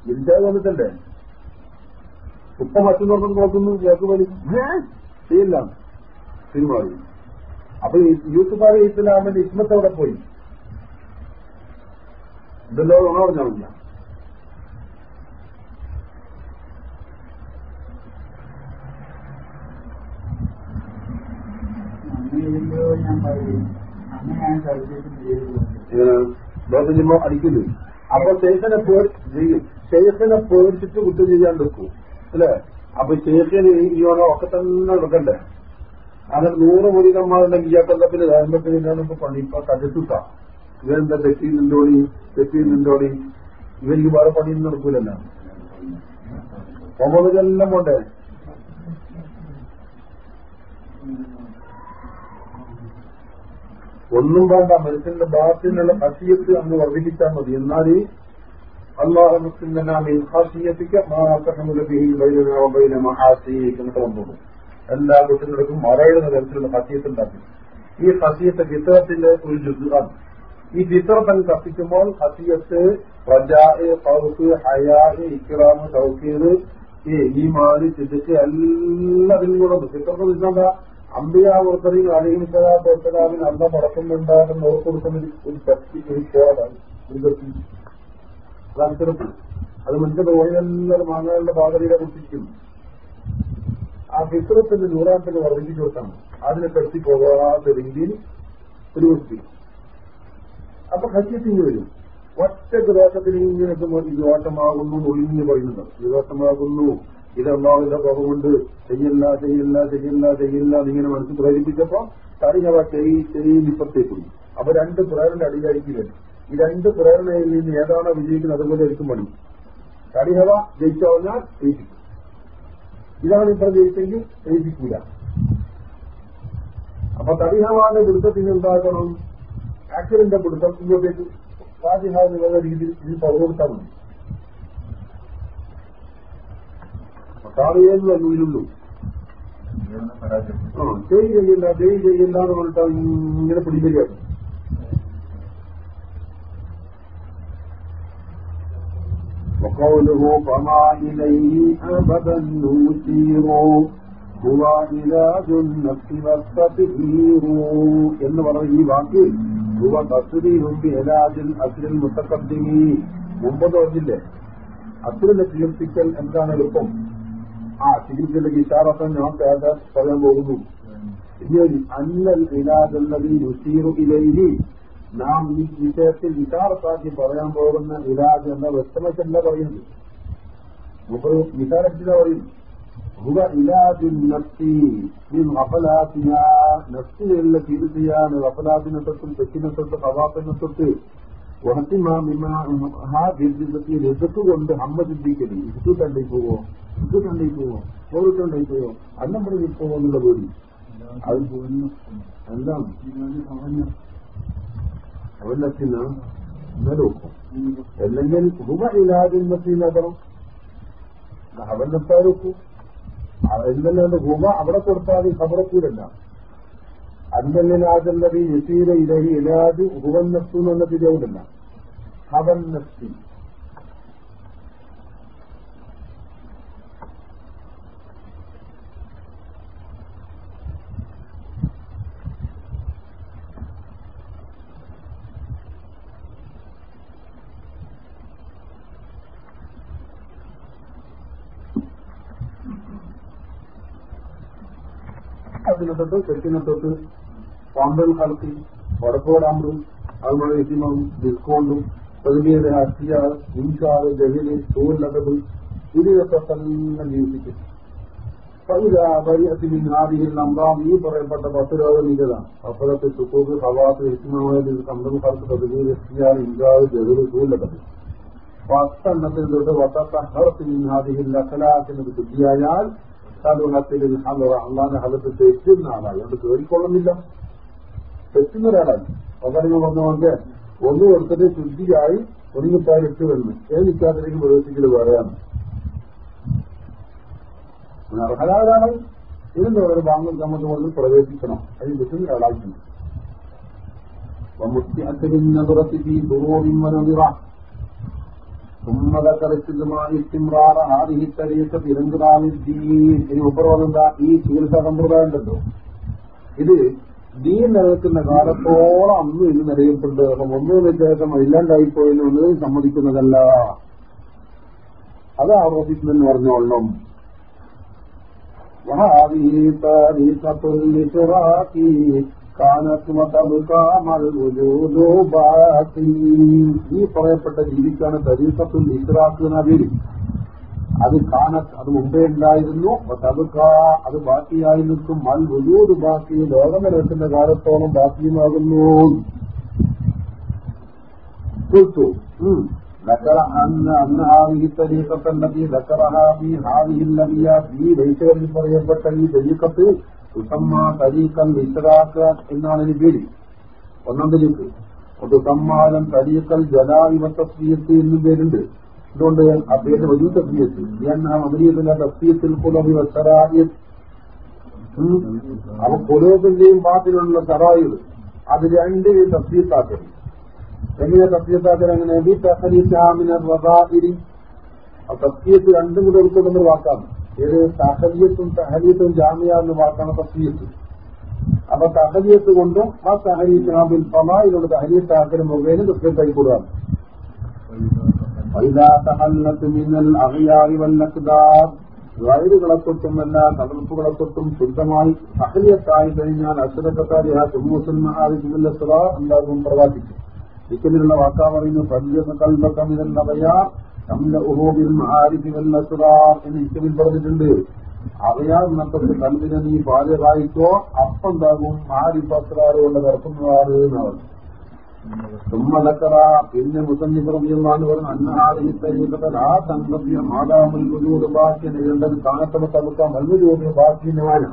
വിളിച്ചാൽ വന്നിട്ടല്ലേ? ഉപ്പ മറ്റും തുറന്നു നോക്കുന്നു കേക്ക് വലി ചെയ്യില്ല പിന്മാറി അപ്പൊ യൂസുഫ് അലി ഇസ്ലാമിന്റെ ഇസ്മത്ത് അവിടെ പോയി? ഇതല്ലോ പറഞ്ഞാൽ ഞാൻ പറയും അങ്ങനെയാണ് സർജറി ചെയ്തത് ഇങ്ങനെ ലോകം അടിക്കുന്നു. അപ്പൊ ശേഷനെ ചെയ്യും. ഷെയ്ഖിനെ പേടിച്ചിട്ട് കുറ്റം ചെയ്യാൻ നിൽക്കൂ അല്ലേ? അപ്പൊ ഷെയ്ഖിന് ഇവനെ ഒക്കെ തന്നെ എടുക്കണ്ടേ അങ്ങനെ നൂറ് മുരികന്മാരുണ്ടെങ്കിൽ ഇയാൾക്കെന്താ പിന്നെ ധാരണത്തിന് ഇപ്പൊ പണി? ഇപ്പൊ കരുത്തുക ഇവരെന്താ തെറ്റി നിന്നോടി തെറ്റി നിന്നോടി ഇവർക്ക് വേറെ പണിയൊന്നും നടക്കൂലല്ലോ. ഒമ്പതെല്ലാം പോണ്ടേ? ഒന്നും വേണ്ട മനുഷ്യന്റെ ഭാഗത്തിനുള്ള ഹസിയത്ത് അങ്ങ് വർദ്ധിപ്പിച്ചാൽ മതി. എന്നാൽ അള്ളാഹുത്തിന്റെ നാം ഹാസിയത്തിക്ക് എന്നിട്ട് വന്നോളൂ. എല്ലാ കുട്ടികൾക്കും മറയുന്ന തരത്തിലുള്ള ഹസിയത്ത് ഉണ്ടാക്കി. ഈ ഹസിയത്ത് ഫിത്രത്തിന്റെ ഒരു ജുസാണ് ഈ ഫിത്രത്തൻ കത്തിക്കുമ്പോൾ ഹസിയത്ത് പ്രജാ സൗക്ക് ഹയാഹ് ഇക്റാം സൗക്കീർ ഈ ഈമാന് ചിന്തിച്ച് എല്ലാത്തിനും കൂടെ ഫിത്രത്ത് എന്താ? അമ്പിയാവർത്തറിയും അലിഹിം സലാത്ത് വസ്സലാമിന് അന്ന പടക്കുന്നുണ്ടാകുന്ന നോക്കൊടുക്കുന്ന ഒരു ശക്തി ഒരു കോടാണ് ഒരു ചെറുപ്പ് അത് മുൻപ് ഓയിലെല്ലാം മാങ്ങകളുടെ പാതയിലെ കുട്ടിക്കും. ആ ഫിത്രത്തിന്റെ നൂറാത്തിന് വർദ്ധിപ്പിച്ചു കൊടുക്കണം അതിനെ കെട്ടി പോകാത്ത രീതിയിൽ ഒരു കുട്ടി. അപ്പൊ ഹജ്യത്തിന് വരും. ഒറ്റ ദിവസത്തിന് ഇങ്ങനെ ഇത് ദോഷമാകുന്നു ഒളിഞ്ഞു പറയുന്നുണ്ട്. ദിവസമാകുന്നു ഇത് അള്ളാഹുവിന്റെ കുറവുകൊണ്ട് ചെയ്യില്ല ചെയ്യില്ല ചെയ്യില്ല ചെയ്യില്ല എന്നിങ്ങനെ മനസ്സിൽ പ്രേരിപ്പിച്ചപ്പോ തടിഞ്ഞവ ചെയ് ചെയ്യിൽ ഇപ്പത്തേക്കും അപ്പൊ രണ്ട് പ്രേരണ അടിയായിരിക്കില്ല? ഈ രണ്ട് പ്രേരണയിൽ നിന്ന് ഏതാണോ വിജയിക്കുന്നത് അതുപോലെ ആയിരിക്കും പണി തടിഹവ ജയിച്ചാൽ ജയിപ്പിക്കും ഇതാണ് ഇപ്പം ജയിച്ചെങ്കിൽ ജയിപ്പിക്കൂല. അപ്പൊ തടിഹവാന്റെ പിടുത്തത്തിന് എന്താക്കണം? ആക്സിഡന്റ് പിടുത്തം ഇങ്ങോട്ടേക്ക്. വാജിഹാ എന്നുള്ള രീതിയിൽ ഇതിൽ പകർത്താൻ മതി. താഴെയെന്ന് തന്നൂരുള്ളൂ ആ ചെയ് ചെയ്യില്ല ചെയ് ചെയ്യില്ല എന്ന് പറഞ്ഞിട്ട് ഇങ്ങനെ പിടിക്കുകയാണ് وقوله فما إليه أبدا نوتير هو إلاج النفس والتطهير എന്ന് പറഞ്ഞ ഈ വാക്കിൽ هو تصريح بإلاج الأسر المتقدم മുമ്പ് പറഞ്ഞില്ലേ അസുരനെ ചികിത്സിക്കൽ എന്താണ് എളുപ്പം ആ ചികിത്സയിലേക്ക് ഇഷാറത്തന്നെ ഞാൻ പേദ പറയാൻ പോകുന്നു. ഇനി അന്നൽ ഇലാദുള്ളത് യുസീറു ഇലയിലി നാം ഈ വിഷയത്തിൽ വിശാറത്താക്കി പറയാൻ പോകുന്ന ഇലാജ് എന്ന വ്യക്തമല്ല പറയുന്നത് മുമ്പ് വിശാരത്തില പറയും ഹുവ ഇലാജുൻ നഫ്സി ഈ വഫലാത്തിയ നഫ്സിലുള്ള ചികിത്സയാണ് വഫലാത്തിനെ തൊട്ടും തെറ്റിനെ തൊട്ട് കവാപ്പിനെ ഋതുക്ക് അമ്മ ചിന്തിക്കൽ ഇത് കണ്ടേ പോവോ ഇത് കണ്ടേ പോവോ പോയിട്ടുണ്ടേ പോവോ അന്നം പറഞ്ഞ് പോവോ എന്നുള്ള പേടി അത് എന്താണ് അവനത്തിന് നോക്കും അല്ലെങ്കിൽ ഹുബ ഇലാദിന്നത്തിനതറും അവനെത്താരൊക്കു എന്തെല്ലാം ഹുബ അവിടെ കൊടുത്താൽ ഖബറക്കൂരല്ല അന്നല്ലാജല്ലത് യസീര ഇലഹി ഇലാദ് എന്നുള്ളത് എന്ന തിരിയവില്ല ഹവൻ നഫ്സി അതിനെ തൊട്ട് പാമ്പൽ കളത്തി വടക്കോടാമ്പും അതുപോലെ ഇസിമം ഡിസ്കൗണ്ടും പ്രതികയുടെ അസ്തിയാർ ഇൻഷാറ് ജഹീൽ സൂല്ലതബ് ഇതിലൊക്കെ തന്നെ ജീവിപ്പിക്കും ഈ പറയപ്പെട്ട പത്ത് രോഗം ഇതാണ് അപ്പുറത്ത് ചുക്കൂക്ക് ഹവാത്ത് ഇസ്മാവിൽ കമ്പം കളത്ത് പ്രതികയിൽ എസ്തിയാർ ഇൻഷാറ് ജഹീൽ സൂല്ലതബ് പത്തെണ്ണത്തിൽ തൊട്ട് വത്തത്തെ ഹർത്തിൽ അഖലാത്തിന് ശുദ്ധിയായാൽ തലുഹത്തിൽ ഹലറ അള്ളാന്റെ ഹലത്ത് തെറ്റുന്ന ആളാണ് അതുകൊണ്ട് കേറിക്കൊള്ളുന്നില്ല തെറ്റുന്ന ഒരാളാണ് പകരം പറഞ്ഞവർക്ക് ഒന്ന് കൊടുത്തിട്ട് ശുദ്ധിയായി ഒന്നിപ്പായി ഇട്ട് വരുന്നു ഏതിക്കാത്തിലേക്ക് പ്രവേശിക്കൽ വേറെയാണ് അർഹരാണ് ഇതിന്റെ ഒരു ബാങ്കിൽ നമുക്ക് കൊണ്ട് പ്രവേശിക്കണം അതിന് തെറ്റുന്ന ഒരാളായിട്ടുണ്ട് ومتئة بالنظرة في ضرور ونظرة ثم ذكر استجماع استمرار هذه الطريقة بانقراض الدين ഇനി ഉപരോധം ഈ ചികിത്സാ സമ്പ്രദായം ഉണ്ടല്ലോ ഇത് ദീൻ നിലനിൽക്കുന്ന കാലത്തോളം അന്നും ഇത് നിലനിൽപ്പുണ്ട് അപ്പം ഒന്നിനു ശേഷം ഇല്ലാണ്ടായിപ്പോയെന്ന് ഒന്നും സമ്മതിക്കുന്നതല്ല അത് ആവർത്തിക്കുന്നെന്ന് പറഞ്ഞോളണം وهذه طريقة الإشراك كانت وتبقى مع الوجود باقي ഈ പറയപ്പെട്ട രീതിക്കാണ് തരീക്കത്തുൽ ഇഷ്റാഖ് എന്ന പേര് അത് കാനത്ത് അത് മുമ്പേ ഉണ്ടായിരുന്നു തബുക്ക അത് ബാക്കിയായി നിൽക്കും മൽ വജൂദ് ബാക്കി ലോകം നിലനിൽക്കുന്ന കാലത്തോളം ബാക്കിയുമാകുന്നു قلت ذكر أن أن هذه الطريقة التي ذكرها في هذه الأبيات ഈ ബൈത്തുകളിൽ പറയപ്പെട്ട ഈ തരീക്കത്ത് തുസമ്മ തരീക്കൽ ഇസ്രാക്ക് എന്നാണ് ഇതിന് പേര്. ഒന്നാം തരീക്ക് അത് സമ്മാനം തരീക്കൽ ജലാവിമ തസ്വീയത്ത് എന്നും പേരുണ്ട്. അതുകൊണ്ട് ആ പേര് വലിയ തസ്വീയത്ത് ഞാൻ അമരീയത്തിന്റെ തസ്വീയത്തിൽ കുലവി സറായത് അപ്പൊ കുലോബിന്റെയും പാട്ടിലുള്ള സറായുകൾ അത് രണ്ട് തസ്വീത്താക്കരുത് എങ്ങനെ തസ്യത്താക്കൽ എങ്ങനെ ബി തഹരീസാമിന റബാഇരി ആ തസ്യത്ത് രണ്ടും കൂടെ ഉൾക്കൊള്ളുന്ന വാക്കാണ്. ഏത് സഹലിയത്തും സഹലിയത്തും ജാമ്യ എന്ന് വാക്കാണ് തസ്ലീത്ത് അപ്പൊ സഹലിയത്ത് കൊണ്ടും ആ തഹലിയത്തിനാബിൽ പമ ഇതിനുള്ള തഹലിയത്ത് ആക്കരം മുഖേന തസ്ലീത്തായി കൂടാണ് വയറുകളെ തൊട്ടും എല്ലാ തകർപ്പുകളെ തൊട്ടും ശുദ്ധമായി സഹലിയത്തായി കഴിഞ്ഞാൽ അസുരക്കാരി ആ ജുമുസൽമാദിക്കുമെല്ലാം എന്താകും പ്രവാസിക്കും ഇക്കലുള്ള വാക്കാ പറയുന്നു സഞ്ചിത കൽബക്കമിതെന്നവയാ പറഞ്ഞിട്ടുണ്ട്. അറിയാൻ നട്ടത്ത് കണ്ണിനെ നീ പാചകായിക്കോ അപ്പെന്താകും മാരിപ്പസ്രാറുകൊണ്ട് കറക്കുന്നതാണ് എന്നാണ് സുമ്മതക്കറ പിന്നെ മുസന്നി റബിയുള്ളാന്ന് പറഞ്ഞു അന്നഹാദിത്തരീക്കത്തിൽ ആ സംഗതിയ മാതാമുൽ ഗുരുവിന്റെ ബാക്കി നിരണ്ടത് കാണത്തമ തമുക്ക മൽമുജൂറിന് ബാക്കിയുമാണ്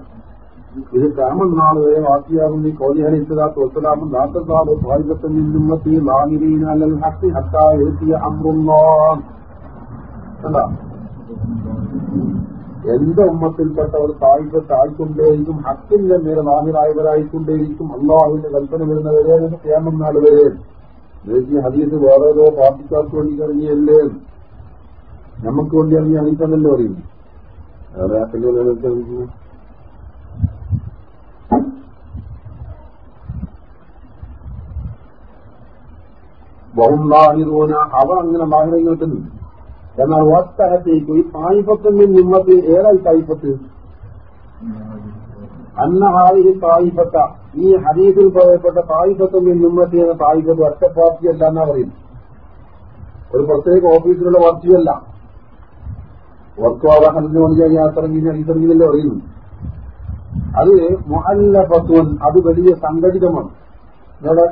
ഇത് കാമനാൾ വരെ വാക്കിയാകും നീ കോലി ഇസ്ലാത്തു വസ്സലാമും ദാത്തസാബ് ഭാഗ്യത്തിൽ ഹക്കി ഹത്താ എഴുത്തിയ അമ്രുള്ളാൻ എന്താ എന്റെ ഉമ്മത്തിൽപ്പെട്ടവർ താഴ്ച ആയിക്കൊണ്ടേയിരിക്കും ഹക്കിന്റെ നേരെ നാഹിറായവരായിക്കൊണ്ടേയിരിക്കും അള്ളാഹുവിന്റെ കൽപ്പന വരുന്നവരെ ക്ഷേമം വരെ. ദേശീയ ഹദീസ് വേറെ ഏതോ പാർട്ടിക്കാർക്ക് വേണ്ടി ഇറങ്ങിയല്ലേ? നമുക്ക് വേണ്ടി ഇറങ്ങി അണിക്കണല്ലോ അറിയും വേറെ ആക്കല്ലോ ബഹും അവർ അങ്ങനെ ലാഹിറം കിട്ടുന്നു എന്നാൽ വസ്തഹത്തേക്ക് ഈ തായിഫത്തിൽ നിമ്മത്ത് ഏതായി തായിഫത്ത്. അന്നഹായി തായിഫത്ത ഈ ഹരീഫിൽ പറയപ്പെട്ട തായിഫത്തിൽ നിമ്മത്തി എന്ന തായിഫത്ത് ഒറ്റപ്പാർട്ടിയല്ല എന്നാ പറയും. ഒരു പ്രത്യേക ഓഫീസിലുള്ള പാർട്ടിയല്ല. വർക്കോറഹലിന് വേണ്ടി യാത്രങ്കിൽ ഇറങ്ങിയല്ലേ അറിയുന്നു. അത് മുഹല്ലഫത്തുൻ അത് വലിയ സംഘടിതമാണ്.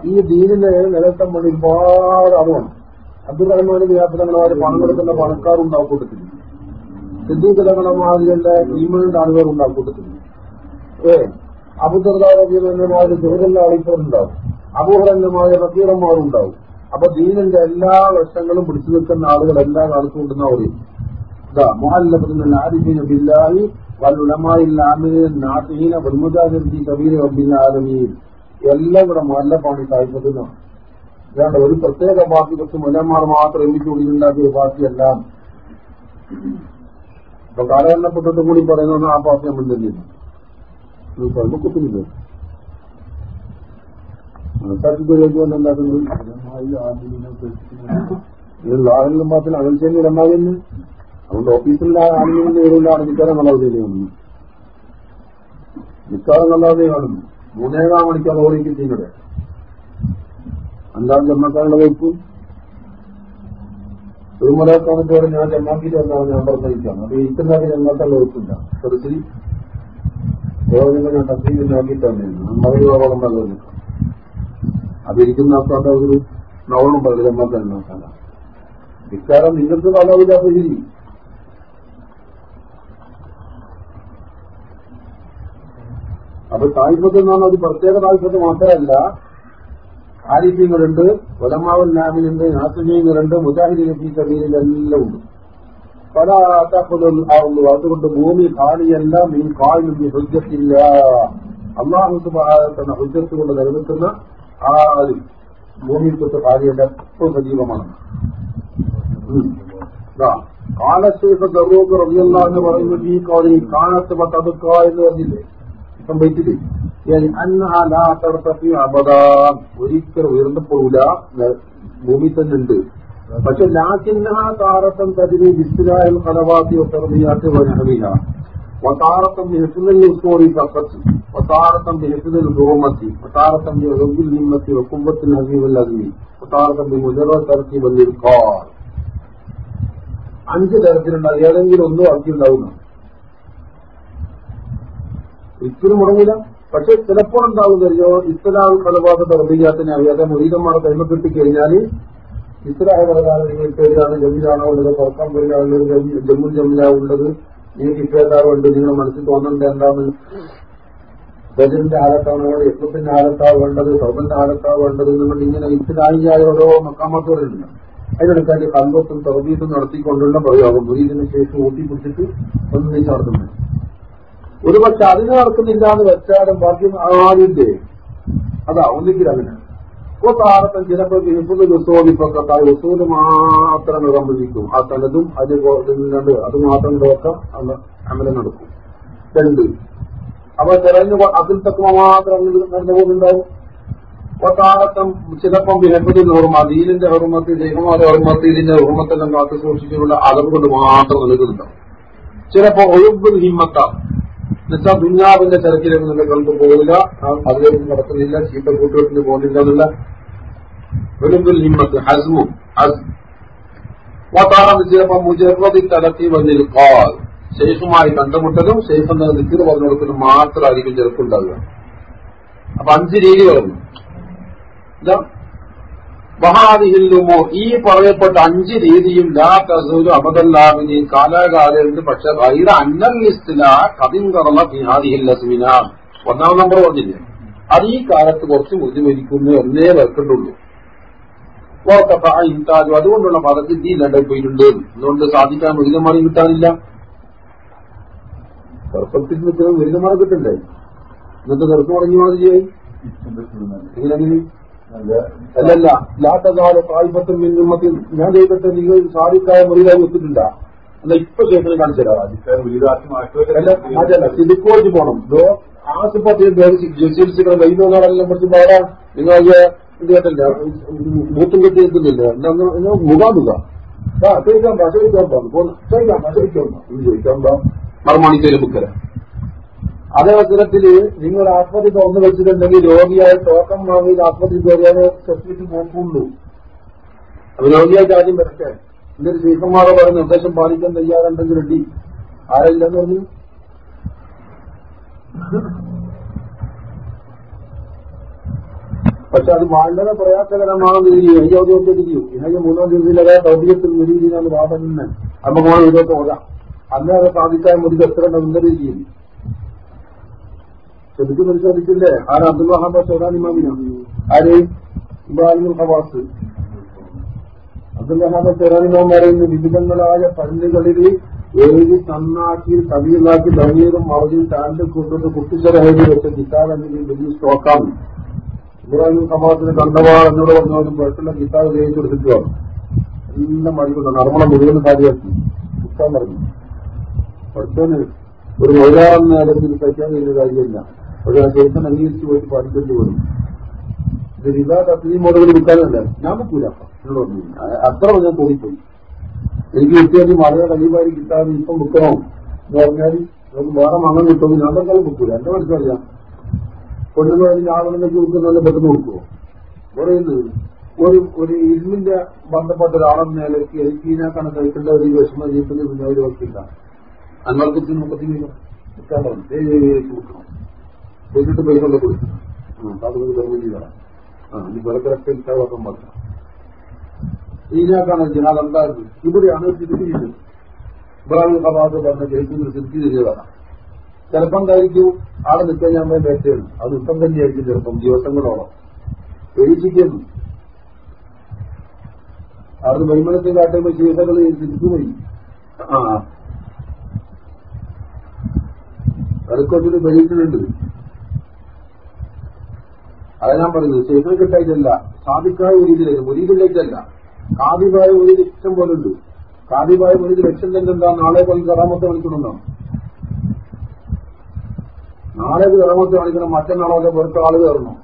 ഈ ദീനിനെ നിലനിർത്താൻ ഒരുപാട് അറിവാണ്. അബ്ദുറഹ്മാൻ വ്യാപനങ്ങളായ പണം കൊടുക്കുന്ന പണക്കാരുണ്ടാവും കൂട്ടത്തിൽ സിദ്ധീകരണമാതിരിയുള്ള ഈമകളുടെ ആളുകൾ ഉണ്ടാവും കൂട്ടത്തിൽ ഏ അബുദർദാരമാര് ജോലിയുള്ള ആളിപ്പുണ്ടാവും അബൂഹരന്മാര് റബീറന്മാരുണ്ടാവും അപ്പൊ ദീനിന്റെ എല്ലാ വശങ്ങളും പിടിച്ചു നിൽക്കുന്ന ആളുകൾ എല്ലാ കാലത്തും ഉണ്ടെന്ന ആലമീൻ. എല്ലാം കൂടെ മുഹല്ലഫാണ് ഈ അല്ലാണ്ട് ഒരു പ്രത്യേക പാർട്ടി കുറച്ച് മുലന്മാർ മാത്രം എണ്ണിച്ചുകൊണ്ടിരുണ്ടാക്കിയ പാർട്ടിയല്ല. ഇപ്പൊ കാലഘട്ടപ്പെട്ടിട്ട് കൂടി പറയുന്ന ആ പാർട്ടി നമ്മൾ തന്നെയാണ്. കുത്തുന്നില്ല ആരെങ്കിലും മാത്രം അകൽച്ചേരി ഇടമായി തന്നെ. അതുകൊണ്ട് ഓഫീസിന്റെ ആരെങ്കിലും നേരില്ല നിൽക്കാതെ നല്ല ഉദ്ദേശം നിൽക്കാതെ നല്ലാതെ കാണുന്നു മൂന്നേകാം മണിക്കാണ് ഓടിക്ക് ചെയ്യുന്നത് എന്താണ് ജന്മക്കാരുടെ വയ്പ് തിരുമലക്കാമത്തോടെ ഞാൻ ജന്മാക്കിയിട്ട് എന്താണ് ഞാൻ പറഞ്ഞിരിക്കാം അപ്പൊ ഇത്തരത്തിൽ ജന്മക്കാരുടെ വയ്പ്പില്ല ഞാൻ തസ്ലീമിൽ നോക്കിയിട്ട് തന്നെയാണ് മകയോളം പറഞ്ഞു അതിരിക്കുന്ന ആൾക്കാരുടെ ഒരു നവളും പറഞ്ഞു ജന്മക്കാൻ നോക്കാന ഇക്കാരം നിങ്ങൾക്ക് കാലാവില്ലാത്ത ശരി. അപ്പൊ തായ്പത്ത് എന്നാണ് ഒരു പ്രത്യേക താല്പര്യം മാത്രമല്ല ആരിഫ്യങ്ങളുണ്ട് ഒലമാവൽ നാമിനുണ്ട് നാസിനീങ്ങളുണ്ട് മുജാഹിദീൻ ഫി കബീരിലെല്ലാം ഉണ്ട്. പല ആവുന്നു അതുകൊണ്ട് ഭൂമി കാണിയെല്ലാം മീൻ കായും ഹുജ്ജത്തില്ല. അള്ളാഹു സുബാന ഹുജ്ജത്ത് കൊണ്ട് നിലനിൽക്കുന്ന ആ ഭൂമിയിൽ തൊട്ട് കാര്യം എപ്പോഴും സജീവമാണ്. കാലശേഷ ദറൂക്ക് റബിയല്ല പറയുന്നത് ഈ കാലി കാലത്ത് പത്തതുക്ക എന്ന് പറഞ്ഞില്ലേ? ഇപ്പം വെച്ചിട്ട് അന്നഹാലാത്തടത്തി അബദാൻ ഒരിക്കലും ഉയർന്നപ്പോഴൂല ഭൂമി തന്നെ ഉണ്ട് പക്ഷെ ലാക്കിന്നഹ താരത്തം തതിരി ബിസ്ലാഹിൽ കലവാത്തി ഒത്തറബിയാത്ത് വനഹമില وتارة بحفظ الأصول فقط وتارة بحفظ الحرمة وتارة بغض الهمة وقوة الهزيم الأزمي وتارة بمجرد ترتيب الإلقاء അഞ്ച് തരത്തിലുണ്ട് അത് ഏതെങ്കിലും ഒന്നും ആക്കിയിട്ടുണ്ടാവുന്ന ഒരിക്കലും മുടങ്ങില്ല. പക്ഷെ ചിലപ്പോൾ ഉണ്ടാവുന്നല്ലോ ഇസ്ലാം കൊലപാതക പ്രതീകാത്തിനെ അറിയാതെ മുരീതന്മാരെ കൈമക്കെട്ടി കഴിഞ്ഞാൽ ഇസ്ലാഹ പ്രധാന പേരാണ് ജമ്മിലാണോ ഉള്ളത്? പുറക്കാൻ പേരാണുള്ളത് ജമ്മു ജമ്മിലാ ഉള്ളത്. നിങ്ങൾക്ക് ഉണ്ട് നിങ്ങൾ മനസ്സിൽ തോന്നേണ്ട എന്താണ് ഗജന്റെ ആലത്താണോ വേണ്ടത് ഹാലത്താണ് വേണ്ടത്? സൗബന്റെ ഹാലത്താണ് വേണ്ടത്? എന്നുകൊണ്ട് ഇങ്ങനെ ഇസ്ലാഹിയായ ഓരോ മക്കാമത്തോരുണ്ട് അതിനെടുക്കാറ്റ് കമ്പത്തും തർബീത്തും നടത്തിക്കൊണ്ടുള്ള പ്രയോഗം. മുരീദിന് ശേഷം ഊട്ടിപ്പിടിച്ചിട്ട് ഒന്നിച്ച് നടത്തുന്നത് ഒരു പക്ഷെ അതിന് നടക്കുന്നില്ല എന്ന് വെച്ചാലും ബാക്കി ആദ്യത്തെ അതാ ഒന്നിക്കിൽ ഇപ്പൊ താരത്തം ചിലപ്പോൾ വിഹിപ്പത് വിസോദിപ്പൊക്കെ വിസൂൽ മാത്രം നിറമ്പിക്കും ആ തനതും അത് രണ്ട് അത് മാത്രം നോക്കാം അമല നടക്കും. രണ്ട്. അപ്പൊ തെരഞ്ഞു അതിൽ തക്ക മാത്രം നടന്നു പോകുന്നുണ്ടാവും. താരത്തം ചിലപ്പം വിഹപ്പത് ഓർമ്മ ദീനിന്റെ ഓർമ്മത്തിൽ ദൈവമാരുടെ ഓർമ്മത്തിൽ ഇതിന്റെ ഓർമ്മത്തെല്ലാം കാത്തു സൂക്ഷിച്ചുള്ള അളവ് കൊണ്ട് മാത്രം നൽകുന്നുണ്ടാവും ചിലപ്പോ ഒഴുബുൽ ഹിമ്മത്ത. എന്നുവെച്ചാൽ ദുഞ്ഞാവിന്റെ തിരക്കിലേക്ക് നിങ്ങൾ കണ്ടു പോകില്ല അതിലേക്ക് നടക്കുന്നില്ല. ചീത്ത കൂട്ടുകെട്ടിന് പോകുന്നില്ല എന്നുള്ള വെളുമ്പുൽ ഹിമ്മത്ത് ഹസ്മും ഹസ് വത്താറം ചിലപ്പോൾ മുജറതി തലത്തി വന്നിൽ കാൽ ഷെയ്ഖുമായി കണ്ടുമുട്ടലും ശേഷം തന്നെ നിക്കിന് പറഞ്ഞു കൊടുക്കലും മാത്രമായിരിക്കും ചെറുപ്പുണ്ടാവുക. അപ്പൊ അഞ്ച് രീതികളുണ്ട്. മഹാദിഹില്ലുമോ ഈ പറയപ്പെട്ട അഞ്ച് രീതിയും ലാ തസൂരു അബദല്ലാമിനി കാലാകാലുണ്ട് പക്ഷെ റൈറ അന്നിസ്തില ഇസ്തിലാ കതിങ്കറല ഫിഹാദിഹില്ലസ്മിന ഒന്നാം നമ്പർ പറഞ്ഞില്ലേ? അത് ഈ കാലത്ത് കുറച്ച് ബുദ്ധിമുരിക്കുന്നു എന്നേ വെക്കുന്നുള്ളൂ ഇൻതാജു. അതുകൊണ്ടുള്ള പദത്തിൽ ഈ ലണ്ടൻ പോയിട്ടുണ്ട്. അതുകൊണ്ട് സാധിക്കാൻ മുരുകന്മാരെ കിട്ടാനില്ല? സർപ്പത്തിൽ നിൽക്കുന്ന മുരുകന്മാരെ കിട്ടണ്ടേ? ഇന്നത്തെ നിർത്തു തുടങ്ങി മാതിരിയായി. എങ്ങനെ അല്ലല്ല. ലാത്തകാല തായ്പത്തും മിന്നുമത്തിൽ ഞാൻ ചെയ്തിട്ട് നിങ്ങൾ സാധിക്കായ മുറിയിലായി വെച്ചിട്ടില്ല അല്ല ഇപ്പൊ ശേഖരം കാണിച്ചതാ അതല്ല സിലിക്കോജ് പോണം. ആശുപത്രിയിൽ ചികിത്സിക്കണം. വൈകുന്നേരം കുറച്ച് പാടാ നിങ്ങൾ ഇത് കേട്ടല്ല? മൂത്തും കെട്ടി എത്തുന്നില്ല മുഖാ ആ ചോദിക്കാൻ പാ ചോദിക്കാൻ പാ ചോദിക്കാൻ പാ ചോദിക്കാൻ പാ ബുക്കര അതേ അവസരത്തിൽ നിങ്ങൾ ആസ്പത്രി തുറന്നു വെച്ചിട്ടുണ്ടെങ്കിൽ രോഗിയായ ടോക്കൺ വാങ്ങിയത് ആസ്പത്രി കയറിയാൽ സെക്യൂരിറ്റി നോക്കുള്ളൂ അപ്പൊ രോഗിയായിട്ട് ആദ്യം വരട്ടെ. എന്നിട്ട് ശീഖന്മാരെ പറഞ്ഞ നിർദ്ദേശം പാലിക്കാൻ തയ്യാറുണ്ടെങ്കിൽ റെഡി ആരല്ലെന്ന് പറഞ്ഞു? പക്ഷെ അത് വളരെ പ്രയാസകരമാണെന്ന് തിരിയും അയ്യോദ്യമത്തെ തിരിയും ഇന്നലെ മൂന്നാം തീയതിയിലെ ദൗത്യത്തിൽ മുരിയിലാണ് വാദം തന്നെ. നമുക്ക് പോകണം ഇതൊക്കെ പോകാം അന്നേരം സാധിക്കാൻ മുരിക്ക് എത്ര ചെയ്യുന്നു ശരിക്കും പരിശോധിച്ചില്ലേ ആര് അബ്ദുൽ വഹാബ് സോദാനിമാമിനോ ആര്? ഇബ്രാഹിമുൽ ഹവാസ് അബ്ദുൽ വഹാബ് ഇമാം പറയുന്ന വിവിധങ്ങളായ പല്ലുകളിൽ എഴുതി നന്നാക്കി കവിയുണ്ടാക്കി ദമീറും മറഞ്ഞും സ്റ്റാൻഡ് കൊണ്ടുവന്ന് കുട്ടിച്ചെറഹേരി വെച്ച കിതാബ് എന്നെങ്കിൽ വലിയ സ്റ്റോക്കാണ്. ഇബ്രാഹിം ഹവാസിന് കണ്ടവാൾ എന്നോട് പറഞ്ഞാലും വീട്ടിലെ കിതാബ് ജയിച്ചു കൊടുത്തിട്ടോ എല്ലാം മടിക്കുന്നു നർമ്മള മുഴുവൻ കാര്യമാക്കി കിട്ടാൻ പറഞ്ഞു പഠിച്ചോന് ഒരു മൗലാറെന്ന നേരത്തിൽ സഹിക്കാൻ കഴിഞ്ഞ കാര്യമില്ല. പക്ഷെ ആ അംഗീകരിച്ചു പോയിട്ട് വരും ഇത് റിവാദ് അത്രയും മോഡുകൾ വിൽക്കാനല്ല ഞാൻ വെക്കൂല അത്ര ഞാൻ തോന്നിപ്പോയി എനിക്ക് കിട്ടിയാൽ വളരെ കഴിയുമായി കിട്ടാതെ ഇപ്പം വിൽക്കണോ എന്ന് പറഞ്ഞാൽ നമുക്ക് വേറെ മണം കിട്ടും ഞാൻ തൽക്കാലം വിൽക്കൂല എന്റെ മനസ്സിലറിയാം കൊണ്ടുപോയി ആളുകളിലേക്ക് വിൽക്കുന്നതല്ല പെട്ടെന്ന് കൊടുക്കുമോ പറയുന്നത് ഒരു ഒരു ഇരുമിന്റെ ബന്ധപ്പെട്ട ഒരാളെന്ന നിലയ്ക്ക് എനിക്ക് ഇതിനേക്കാണ് കഴിക്കേണ്ട ഒരു വിഷമ ജീവിതത്തിൽ പിന്നെ ഒരു വർക്കില്ല അൻവർക്കത്തിന് മുപ്പത്തി കിട്ടാൻ കൊടുക്കണം പോയിട്ട് പൈസ കൊടുക്കും അതുകൊണ്ട് ഗവൺമെന്റ് ചെയ്തതാണ് ആ പാടില്ല ഇതിനേക്കാണ് ജനാൽ എന്തായിരുന്നു ഇവിടെയാണ് സ്ഥിതി ചെയ്യുന്നത് ഇബ്രാഹിം ഖബാദ് പറഞ്ഞ ജയിക്കുന്ന സ്ഥിതി ചെയ്തതാണ് ചിലപ്പം കഴിക്കും ആളെ നിൽക്കാൻ ഞാൻ വേണ്ടി അത് ഇപ്പം തന്നെയായിരിക്കും ചിലപ്പം ദിവസങ്ങളോളം. പേശിക്കും അത് വൈമനത്തിൽ കാട്ടുമ്പോൾ ശീലകൾ തിരിച്ചുപോയി ആ. അതൊക്കെ പരീക്ഷണുണ്ട് അത് ഞാൻ പറയുന്നത് ശേഖരം കിട്ടായിട്ടല്ല. സാധിക്കായ ഒരു ഇതിലേക്ക് മുരീതിലേക്കല്ല കാതിബായ ഒരു ഇഷ്ടം പോലെ ഉണ്ട്. കാതിബായ മൊഴിക്ക് ലക്ഷ്യം തന്നെ എന്താ നാളെ പോയി കറാമത്ത് കാണിക്കണമെന്നോ നാളെ കറാമത്ത് കളിക്കണം മറ്റന്നാളെ പുറത്ത് ആൾ കയറണം?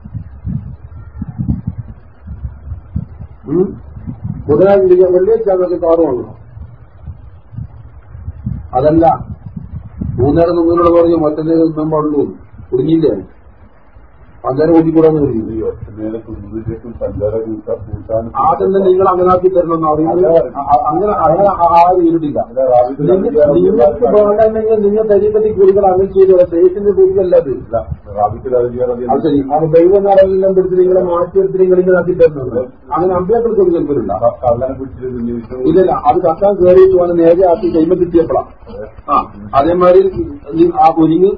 ബുധനാഴ്ച വെള്ളിയാഴ്ച അവർക്ക് കാറ് വാങ്ങണം. അതല്ല മൂന്നേരം മുന്നിലുള്ള പറഞ്ഞു മറ്റന്നേരം തിന്നാൻ പാടുള്ളൂ കുടുങ്ങിയില്ലേ? അന്നേരം കൂട്ടിക്കൂടാന്ന് കൂട്ടാൻ ആദ്യം തന്നെ നിങ്ങൾ അങ്ങനാക്കി തരണം എന്ന് അറിയില്ല അങ്ങനെ അങ്ങനെ ആ ഇരുട്ടില്ല നിങ്ങൾക്ക് വേണ്ടെങ്കിൽ നിങ്ങൾ തരീക്കത്തിൽ കൂടുതൽ അങ്ങനെ ചെയ്തില്ല സേഫിന്റെ കൂടുതലല്ല അത്. ശരി. അത് ദൈവം നാടകമെല്ലാം പിടിച്ച് നിങ്ങളെ മാറ്റിയെടുത്ത് നിങ്ങൾ ഇങ്ങനെ ആക്കി തരുന്നത് അങ്ങനെ അമ്പലത്തിൽ കൂടി പിടിച്ചിട്ട് ഇല്ലല്ല അത് കത്താൻ കയറിയിട്ട് വന്ന് നേരെ ആക്കി കൈമ കിട്ടിയപ്പോഴാ ആ അതേമാതിരി ആ ഒരുങ്ങി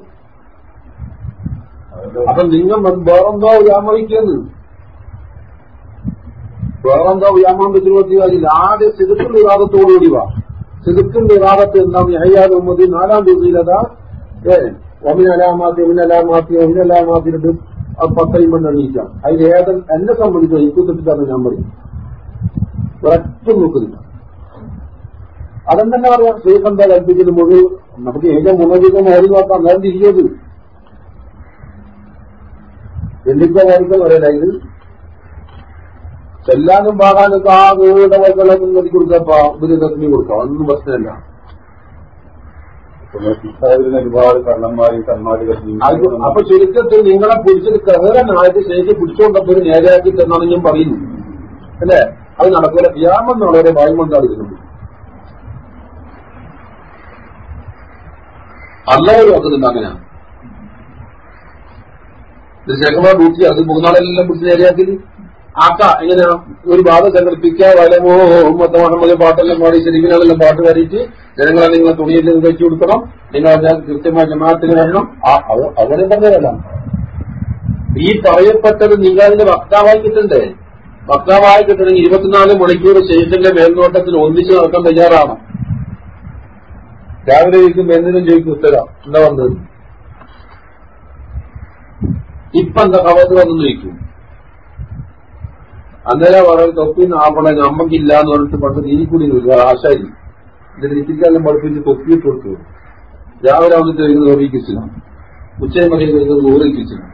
അപ്പൊ നിങ്ങൾ വേറെന്തോ വ്യാമോഹിക്കുന്നു. വേറെന്തോ വ്യാമോഹം വെച്ചിട്ട് കാര്യമില്ല. ആദ്യം സിതുക്കിന്റെ വിവാദത്തോടുകൂടി വാ. സിതുക്കിന്റെ വിവാദത്ത് എന്താണ്? യഹയ്യാദ് മുഹമ്മദ് നാലാം തീയതിയിലതാ ഒമിനലാമാത്തി ഒമിനലാമാത്തി ഒമിനലാമാത്തിയിട്ട് പത്തയും പണ്ട് എണ്ണീക്കാം അതിൽ ഏത് എന്നെ സംബന്ധിച്ചോ എനിക്ക് തെറ്റിട്ടാണ് ഞാൻ പറയും ഒരറ്റും നോക്കുന്നില്ല. അതെന്തെന്നെ പറയാം ശ്രീകണ്ഠ കൽപ്പിക്കുന്ന മുഴുവൻ നമുക്ക് ഏറ്റവും മുന്നോട്ട് ഓരോ നോക്കാം നേരം തിരിച്ചത് വായിക്കാൻ പറയല ഇത് ചെല്ലാനും പാടാനൊക്കെ ആ വൈകളൊന്നും വർഗങ്ങളൊക്കെ കൊടുക്കപ്പാ ഉപരിതത്തിന് കൊടുക്കാം. ഒന്നും പ്രശ്നമില്ല. ഒരുപാട് കണ്ണന്മാരും കണ്ണാടികളും അപ്പൊ ചുരുക്കത്തിൽ നിങ്ങളെ പിടിച്ചത് കയറാനായിട്ട് ശേഷി പിടിച്ചുകൊണ്ടപ്പോ ഒരു നേരെയാക്കി തന്നാണ് ഞാൻ പറയുന്നു അല്ലേ? അത് നടക്കൂല. വളരെ ഭയം കൊണ്ടാണ് ഇതിനുണ്ട് അല്ലാവരും നോക്കുന്നുണ്ട് അങ്ങനെ ശേഖമാ ഡ്യൂട്ടി അത് മൂന്നാളെല്ലാം പിടിച്ച് നേരെയാക്കി ആക്ക എങ്ങനെയാ? ഒരു ബാധ സംഘടിപ്പിക്കുക വലമോ മൊത്തമാണ് മുഹമ്മദ് പാട്ടെല്ലാം പാടി ശരിക്കിനാണെല്ലാം പാട്ട് പാടിയിട്ട് ജനങ്ങളെ നിങ്ങളെ തുണിയെല്ലാം കഴിച്ചു കൊടുക്കണം. നിങ്ങൾ കൃത്യമായ ജമാഅത്തിന് വരണം. അവരെ പറഞ്ഞതല്ല. ഈ പറയപ്പെട്ടത് നിങ്ങൾ അതിന്റെ വക്താവായി കിട്ടണ്ടേ? വക്താവായി കിട്ടണമെങ്കിൽ ഇരുപത്തിനാല് മണിക്കൂർ ശേഷന്റെ മേൽനോട്ടത്തിൽ ഒന്നിച്ച് നടക്കാൻ തയ്യാറാണ്. രാവിലെ ചോദിക്കും എന്തിനും ചോദിക്കും ഉത്തരം. എന്താ വന്നത്? ഇപ്പൊ എന്താ കവത്ത് വന്നു ചോദിക്കും. അന്നേരം പറയാൻ തൊപ്പിന്ന് ആവണ നമ്മക്കില്ല എന്ന് പറഞ്ഞിട്ട് പണ്ട് നീരിക്കൂടി ആശാരി എന്നിട്ട് നെറ്റിക്കാലം പഠിപ്പിച്ച് തൊപ്പിയിട്ട് കൊടുത്തു. രാവിലെ വന്നിട്ട് കഴിക്കുന്നത് ഓർമ്മിക്കിച്ചില്ല ഉച്ചയും വരെ കഴിക്കുന്നത് ഓർമ്മിക്കിച്ചില്ല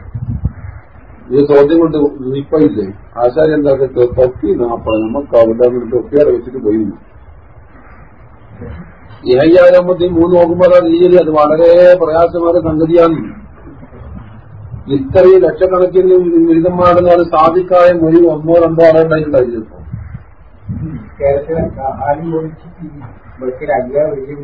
ഇത് ചോദ്യം കൊണ്ട് നിപ്പയില്ലേ ആശാരി എന്താക്ക തൊപ്പി നാപ്പണ നമുക്ക് അവിടെ തൊപ്പിയാടെ വെച്ചിട്ട് പോയി ഏയ്യായിരമ്പത്തി മൂന്ന് നോക്കുമ്പോൾ നീ അത് വളരെ പ്രയാസമായ സംഗതിയാണ്. ഇത്രയും ലക്ഷക്കണക്കിന് ബിരുദന്മാരെന്നാണ് സാധിക്കായ മൊഴി ഒന്നോ രണ്ടോ ആളോ ഉണ്ടായിട്ടുണ്ടായിരുന്നു കേരളത്തിലെ ബസ്സിൽ അയ്യാ വലിയ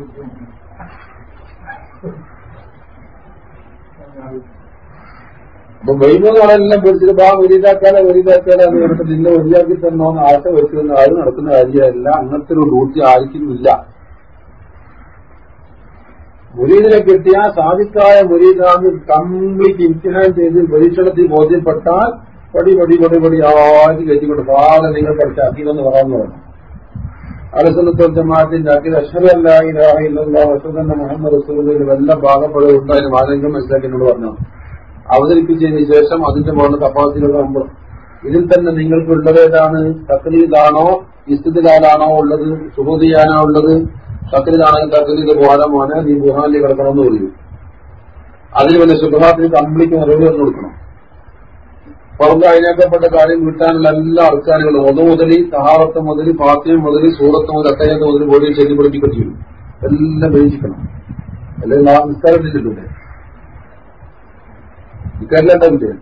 അപ്പൊ വൈകുന്നേരങ്ങളെല്ലാം പിടിച്ചിട്ട് ബാ വരിതാക്കാതെ വരിതാക്കാതെ എന്ന് പറഞ്ഞിട്ട് നിന്നെ വരിയാക്കി തന്നോ എന്ന് ആശ വെച്ചിരുന്ന ആരും നടക്കുന്ന കാര്യമല്ല. അങ്ങനത്തെ ഒരു ഡ്യൂട്ടി ആർക്കും ഇല്ല. മുരീദിനെ കിട്ടിയ സാധിക്കായ മുരീദാന്ന് കംപ്ലീറ്റ് ഇംതിഹാൻ ചെയ്ത് പരീക്ഷണത്തിൽ ബോധ്യപ്പെട്ടാൽ പടി പടി പടി പടി ആദ്യം കയറ്റിക്കൊണ്ട് പാടെ നിങ്ങൾ പഠിച്ച അക്കീതെന്ന് പറയാമെന്ന് പറഞ്ഞു അലസനത്തോൽ ജമാഅത്തിന്റെ അക്കീത് അഷറല്ല ഇലാഹില്ല വസതന്ന മുഹമ്മദ് റസൂലിന്റെ വല്ല ഭാഗപ്പെടുക ഉണ്ടായാലും ആരെങ്കിലും മനസ്സിലാക്കി എന്നോട് പറഞ്ഞു? അവതരിപ്പിച്ചതിന് ശേഷം അതിന്റെ മുകളിൽ മുമ്പ് ഇതിൽ തന്നെ നിങ്ങൾക്ക് ഉള്ളതേതാണ് തക്ലീദാണോ? ഇസ്തിലാലാണോ ഉള്ളത്? സുഹൃദിയാനോ ഉള്ളത്? തക്ലീദാണെങ്കിൽ കത്തിലിന്റെ ബുഹാരമാണ് നീ ബുഹാനിൽ കിടക്കണമെന്ന് പറയൂ അതിന് പിന്നെ ശുഭഹാത്തിന് കംപ്ലീറ്റ് മറുപടി വന്നു കൊടുക്കണം. പുറത്ത് അതിനേക്കപ്പെട്ട കാര്യം കിട്ടാനുള്ള എല്ലാ അർക്കാനുകളും ഒന്ന് മുതൽ സഹാവത്ത് മുതൽ പാത്യം മുതൽ സൂറത്ത് മുതൽ അത്തയ്യത്ത് മുതൽ പോലും ശരിപ്പെടുത്തിപ്പറ്റി വരും എല്ലാം ബേസിക്കണം അല്ലെങ്കിൽ നമസ്കാരം ചെയ്തിട്ടുണ്ട്. ഇക്കാര്യം എന്താ വിജയം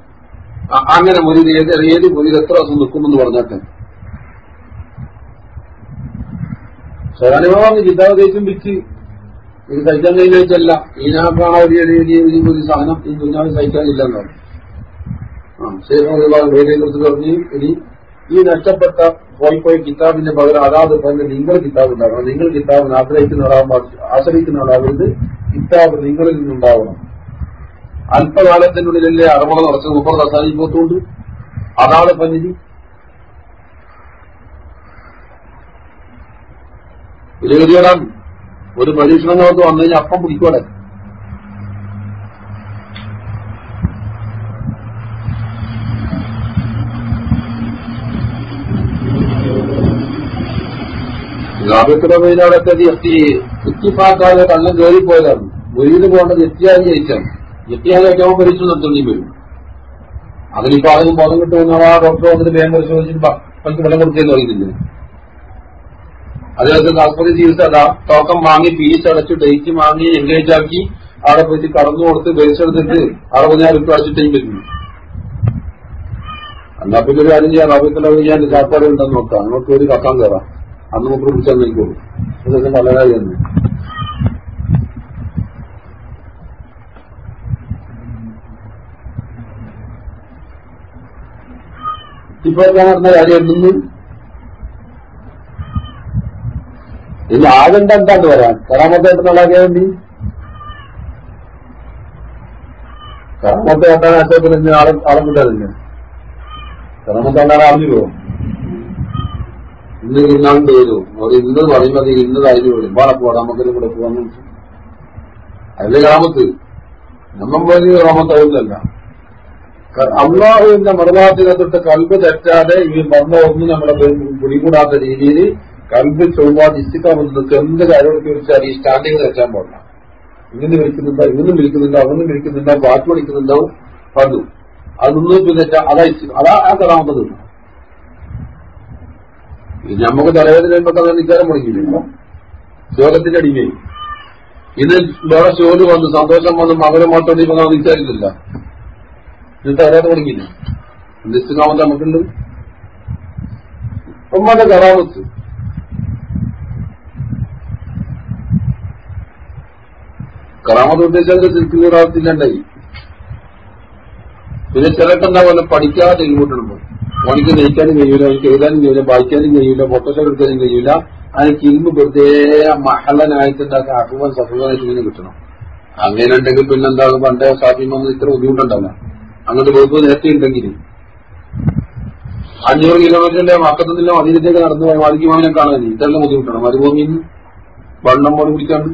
അങ്ങനെ മുരി ഏത് ഏത് മുരി എത്ര ദിവസം നിൽക്കുമെന്ന് പറഞ്ഞാട്ടെ. കിതാബ് തേച്ചും വിറ്റ് ഇത് സഹിക്കാൻ കഴിഞ്ഞല്ല ഈനാക്കാണ് ഒരു ഒരു ഒരു സാധനം ഈ കുഞ്ഞാവ് സഹിക്കാനില്ല എന്നാണ് ആ ശേഷം വേദിയെ കുറിച്ച് പറഞ്ഞ്. ഇനി ഈ നഷ്ടപ്പെട്ട പോയി പോയി കിതാബിന്റെ പകരം അതാത് പറഞ്ഞ് നിങ്ങൾ കിതാബ് ഉണ്ടാകണം. നിങ്ങൾ കിതാബ് ആഗ്രഹിക്കുന്ന ആളാകും ആശ്രയിക്കുന്ന ആളാകരുത് കിതാബ് നിങ്ങളിൽ നിന്നുണ്ടാവണം. അല്പകാലത്തിനുള്ളിലല്ലേ അറുപത് വർഷം മുപ്പത് റസായിപ്പോത്തുകൊണ്ട് അതാണ് പനിതി ഗതികേടാണ് ഒരു പരീക്ഷണങ്ങളൊക്കെ വന്നു കഴിഞ്ഞാൽ അപ്പം പിടിക്കോടെ ലാഭത്തിലൊക്കെ എത്തി എത്തിപ്പാക്കാതെ കള്ളം കയറിപ്പോയതാണ് മുരീന് പോകേണ്ടത് എത്തിയാൽ ജയിച്ചാണ് എത്തിയാൽ ഏറ്റവും ഭരിച്ചു നടത്തേണ്ടി വരും. അതിലിപ്പോ ആദ്യം ബോധം കിട്ടുമെന്നാണ് ആ ഡോക്ടർ വന്നിട്ട് വേഗം പരിശോധിച്ചിട്ട് പലക്ക് വെള്ളം കൊടുക്കുകയെന്ന് പറയുന്നില്ലേ അതിനകത്ത് താല്പര്യ ജീവിതം അതാ ടോക്കൺ വാങ്ങി ഫീസ് അടച്ച് ഡേറ്റ് വാങ്ങി എൻഗേജ് ആക്കി അവിടെ പോയിട്ട് കടന്നു കൊടുത്ത് ബേസ് എടുത്തിട്ട് അറുപതിനായിരം രൂപ അടിച്ചിട്ടേയും വരുന്നു എന്നാ പിന്നെ ഒരു കാര്യം ചെയ്യാം. അറിയത്തില്ല ഞാൻ ചാപ്പാട് ഉണ്ടെന്ന് നോക്കാം. നമുക്ക് ഒരു കക്കാൻ കയറാം. അന്ന് നമുക്ക് വിളിച്ചാൽ നിൽക്കുള്ളൂ ഇതൊക്കെ നല്ല കാര്യം തന്നെ ഇപ്പൊ നടന്ന കാര്യം എന്തെന്ന്? ഇനി ആകണ്ട എന്താണ് വരാൻ കറാമത്തായിട്ട് നല്ലാക്കിയാൽ വേണ്ടി? കറാമത്ത് കേട്ടാൻ അച്ഛത്തിൽ ഇന്ന് ആളെ ആളെ കിട്ടാതില്ല കറാമത്താണ്ടാണ് അറിഞ്ഞു പോകും. ഇന്ന് ഇന്നാണ്ട് വരും അവർ ഇന്ന് പറയുമ്പോൾ അത് ഇന്നതായിരുന്നു വരും വേറെ നമുക്കൊരു കൂടെ പോകാന്ന് വെച്ചു. അതിന്റെ കറാമത്ത്? നമ്മൾ വലിയ കറാമത്താവുന്നല്ല അള്ളാഹുവിന്റെ മറുഭാഗത്തിനെ തൊട്ട് കൽബ് തെറ്റാതെ ഈ മർമ്മ ഒന്നും നമ്മളെ പിടികൂടാത്ത രീതിയിൽ കൽബ് ചൊവ്വാതെ ഇസ്തിക്കാമെന്ന് എന്ത് കാര്യമൊക്കെ വിളിച്ചാൽ ഈ സ്റ്റാൻഡിങ് വെച്ചാൻ പാടില്ല ഇങ്ങനെ വിളിക്കുന്നുണ്ടോ ഇങ്ങനെ വിളിക്കുന്നുണ്ടോ അങ്ങനെ വിളിക്കുന്നുണ്ടോ പാട്ട് വിളിക്കുന്നുണ്ടോ പതു അതൊന്നും പിന്നെ അതാ അതാ ആ നിന്നു നമുക്ക് തലവേദന വരുമ്പോ നിൽക്കാൻ മുടങ്ങിയില്ല ശോകത്തിന്റെ അടിമയായി ഇന്ന് വേറെ ഷോൽ വന്ന് സന്തോഷം വന്ന് മകനും മാത്രം ഇപ്പൊ നാം വിചാരിച്ചില്ല എന്നിട്ട് തുടങ്ങിയില്ല നിസ്തുകാമത് നമുക്കുണ്ട്. ഒന്നാമത്തെ കറാമത്ത് കറാമത്ത് ഉദ്ദേശിച്ചാൽ തിരുക്കൂറാത്തില്ലാണ്ടായി പിന്നെ ചിലക്കെന്താ പഠിക്കാതെ ഇങ്ങോട്ടുണ്ടോ പണിക്ക് നയിക്കാനും കഴിയൂല എനിക്ക് എഴുതാനും കഴിയില്ല വായിക്കാനും കഴിയൂല ഫോട്ടോഷോപ്പ് എടുക്കാനും കഴിയൂല. അതിന് ഇരുമ്പ് വെറുതെ മഹളനായിട്ടുണ്ടാക്കി അഭിമാൻ സഫുവായിട്ട് ഇങ്ങനെ കിട്ടണം. അങ്ങനെ ഉണ്ടെങ്കിൽ പിന്നെന്താ പണ്ടേ സാധ്യമെന്ന് ഇത്ര ബുദ്ധിമുട്ടുണ്ടാവില്ല. അങ്ങനത്തെ വകുപ്പ് നേരത്തെ ഉണ്ടെങ്കിൽ അഞ്ഞൂറ് കിലോമീറ്ററിന്റെ മക്കത്തുനിന്നില്ല മദീനത്തേക്ക് നടന്നു പോയ മാലിക്കുമാവിനെ കാണാൻ ഇതെല്ലാം ബുദ്ധിമുട്ടാണ്. മരുഭൂമിയിൽ വെള്ളം പോലെ കുടിക്കാണ്ട്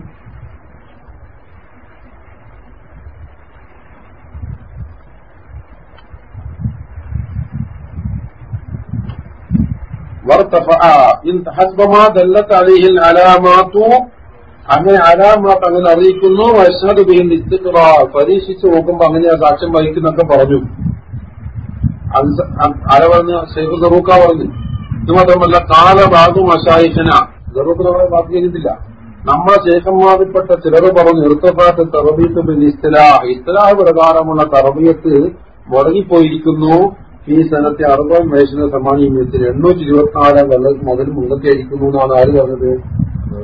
وارتفع إن حسب ما دلت عليه العلامات അങ്ങനെ അലാമാത്ത് അങ്ങനെ അറിയിക്കുന്നു വൈഷ്ണത് ബിഹിൻ ഇസ്തിഖ്റ പരീക്ഷിച്ച് നോക്കുമ്പോ അങ്ങനെ ആ സാക്ഷ്യം വഹിക്കുന്നൊക്കെ പറഞ്ഞു അൻസ- അ- ആര പറഞ്ഞ ഷെയ്ഖ് ദറൂക്ക പറഞ്ഞു ഇത് മാത്രമല്ല കാലഭാഗം അശായിഷന ദറൂക്ക് നമ്മളെ വാക്ക് ചെയ്തിട്ടില്ല നമ്മളെ ശേഖന്മാരിൽപ്പെട്ട ചിലർ പറഞ്ഞു ഇർത്തഫാത്ത് തറബീത്ത് ബിൻ ഇസ്തലാഹ് ഇസ്തലാഹ് പ്രകാരമുള്ള തറബിയത്ത് മുടങ്ങിപ്പോയിരിക്കുന്നു ഈ സ്ഥലത്തെ അറുപത് വയസ്സിന് സമാനീയത്തിൽ എണ്ണൂറ്റി ഇരുപത്തിനാലാം കൊല്ലം മുതൽ മുന്നത്തെ ഇരിക്കുന്നു എന്നാണ് ആര് പറഞ്ഞത്?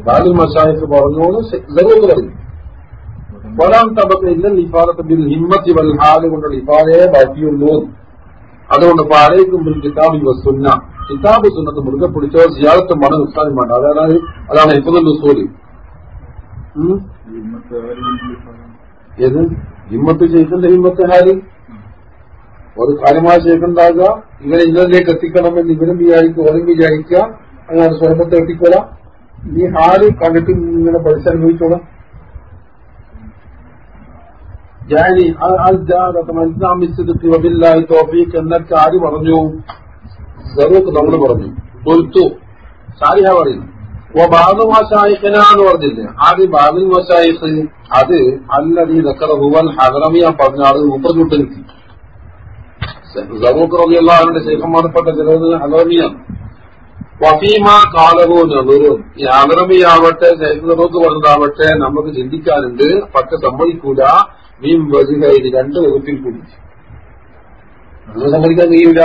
ബാലിൽ മഷായത്ത് പറഞ്ഞോന്ന് ദറൂക്ക് പറഞ്ഞു. ഒരാം തപത്ത് ഇല്ല ഇഫാദത്ത് ബിൽ ഹിമ്മത്തി വൽ ഹാൽ കൊണ്ടുള്ള ഇഫാദയെ ബാക്കിയുള്ളൂ. അതുകൊണ്ട് പാലയ്ക്കും ബിൽ കിതാബി വസുന്ന കിതാബ് സുന്നത്ത് മുറുകെ പിടിച്ചോ സിയാദത്തും മണം നിർത്താനും വേണ്ട. അതാണ് അതാണ് ഇപ്പൊ ഉസൂൽ. ഉം? ഏത്? ഹിമ്മത്ത് ചെയ്തിന്റെ ഹിമ്മത്ത് ഹാൽ ഒരു കാര്യമായ ചെയ്തുണ്ടാകുക ഇവരെ ഇന്നലേക്ക് എത്തിക്കണമെന്ന് ഇവരും വിചാരിക്കുക ഓരും വിചാരിക്കുക അങ്ങനെ സ്വർണത്തെ എത്തിക്കൊള്ളാം ഈ ഹാൽ കണ്ടിട്ട് ഇങ്ങനെ പഠിച്ചനുഭവിച്ചോളാം ജാനി വബില്ലാഹി തോഫീക്ക് എന്നൊക്കെ ആര് പറഞ്ഞു? സറൂഖ് നമ്മൾ പറഞ്ഞു. കൊൽത്തു സാരിഹ പറയുന്നു. ഓ ബാദു എന്ന് പറഞ്ഞില്ലേ? ആദ്യ ബാദു മഷായിഖ് അത് അല്ലതീ ദക്കറ ഹുവൽ ഹദറമിയ പറഞ്ഞ ആൾ മുപ്പത് ചുട്ട് നിൽക്കി ആളുടെ ശേഖന്മാർപ്പെട്ട ചിലത് അലോമിയാണ് വഫീമ കാലവും നെഹ്റു ഈ ഹദറമിയാവട്ടെ സറൂഖ് പറഞ്ഞതാവട്ടെ നമുക്ക് ചിന്തിക്കാനുണ്ട് പക്ഷെ സമ്മതിക്കൂല. മീൻ ഇത് രണ്ട് വകുപ്പിൽ കൂടി. നമ്മൾ സമ്മതിക്കാൻ കഴിയൂല.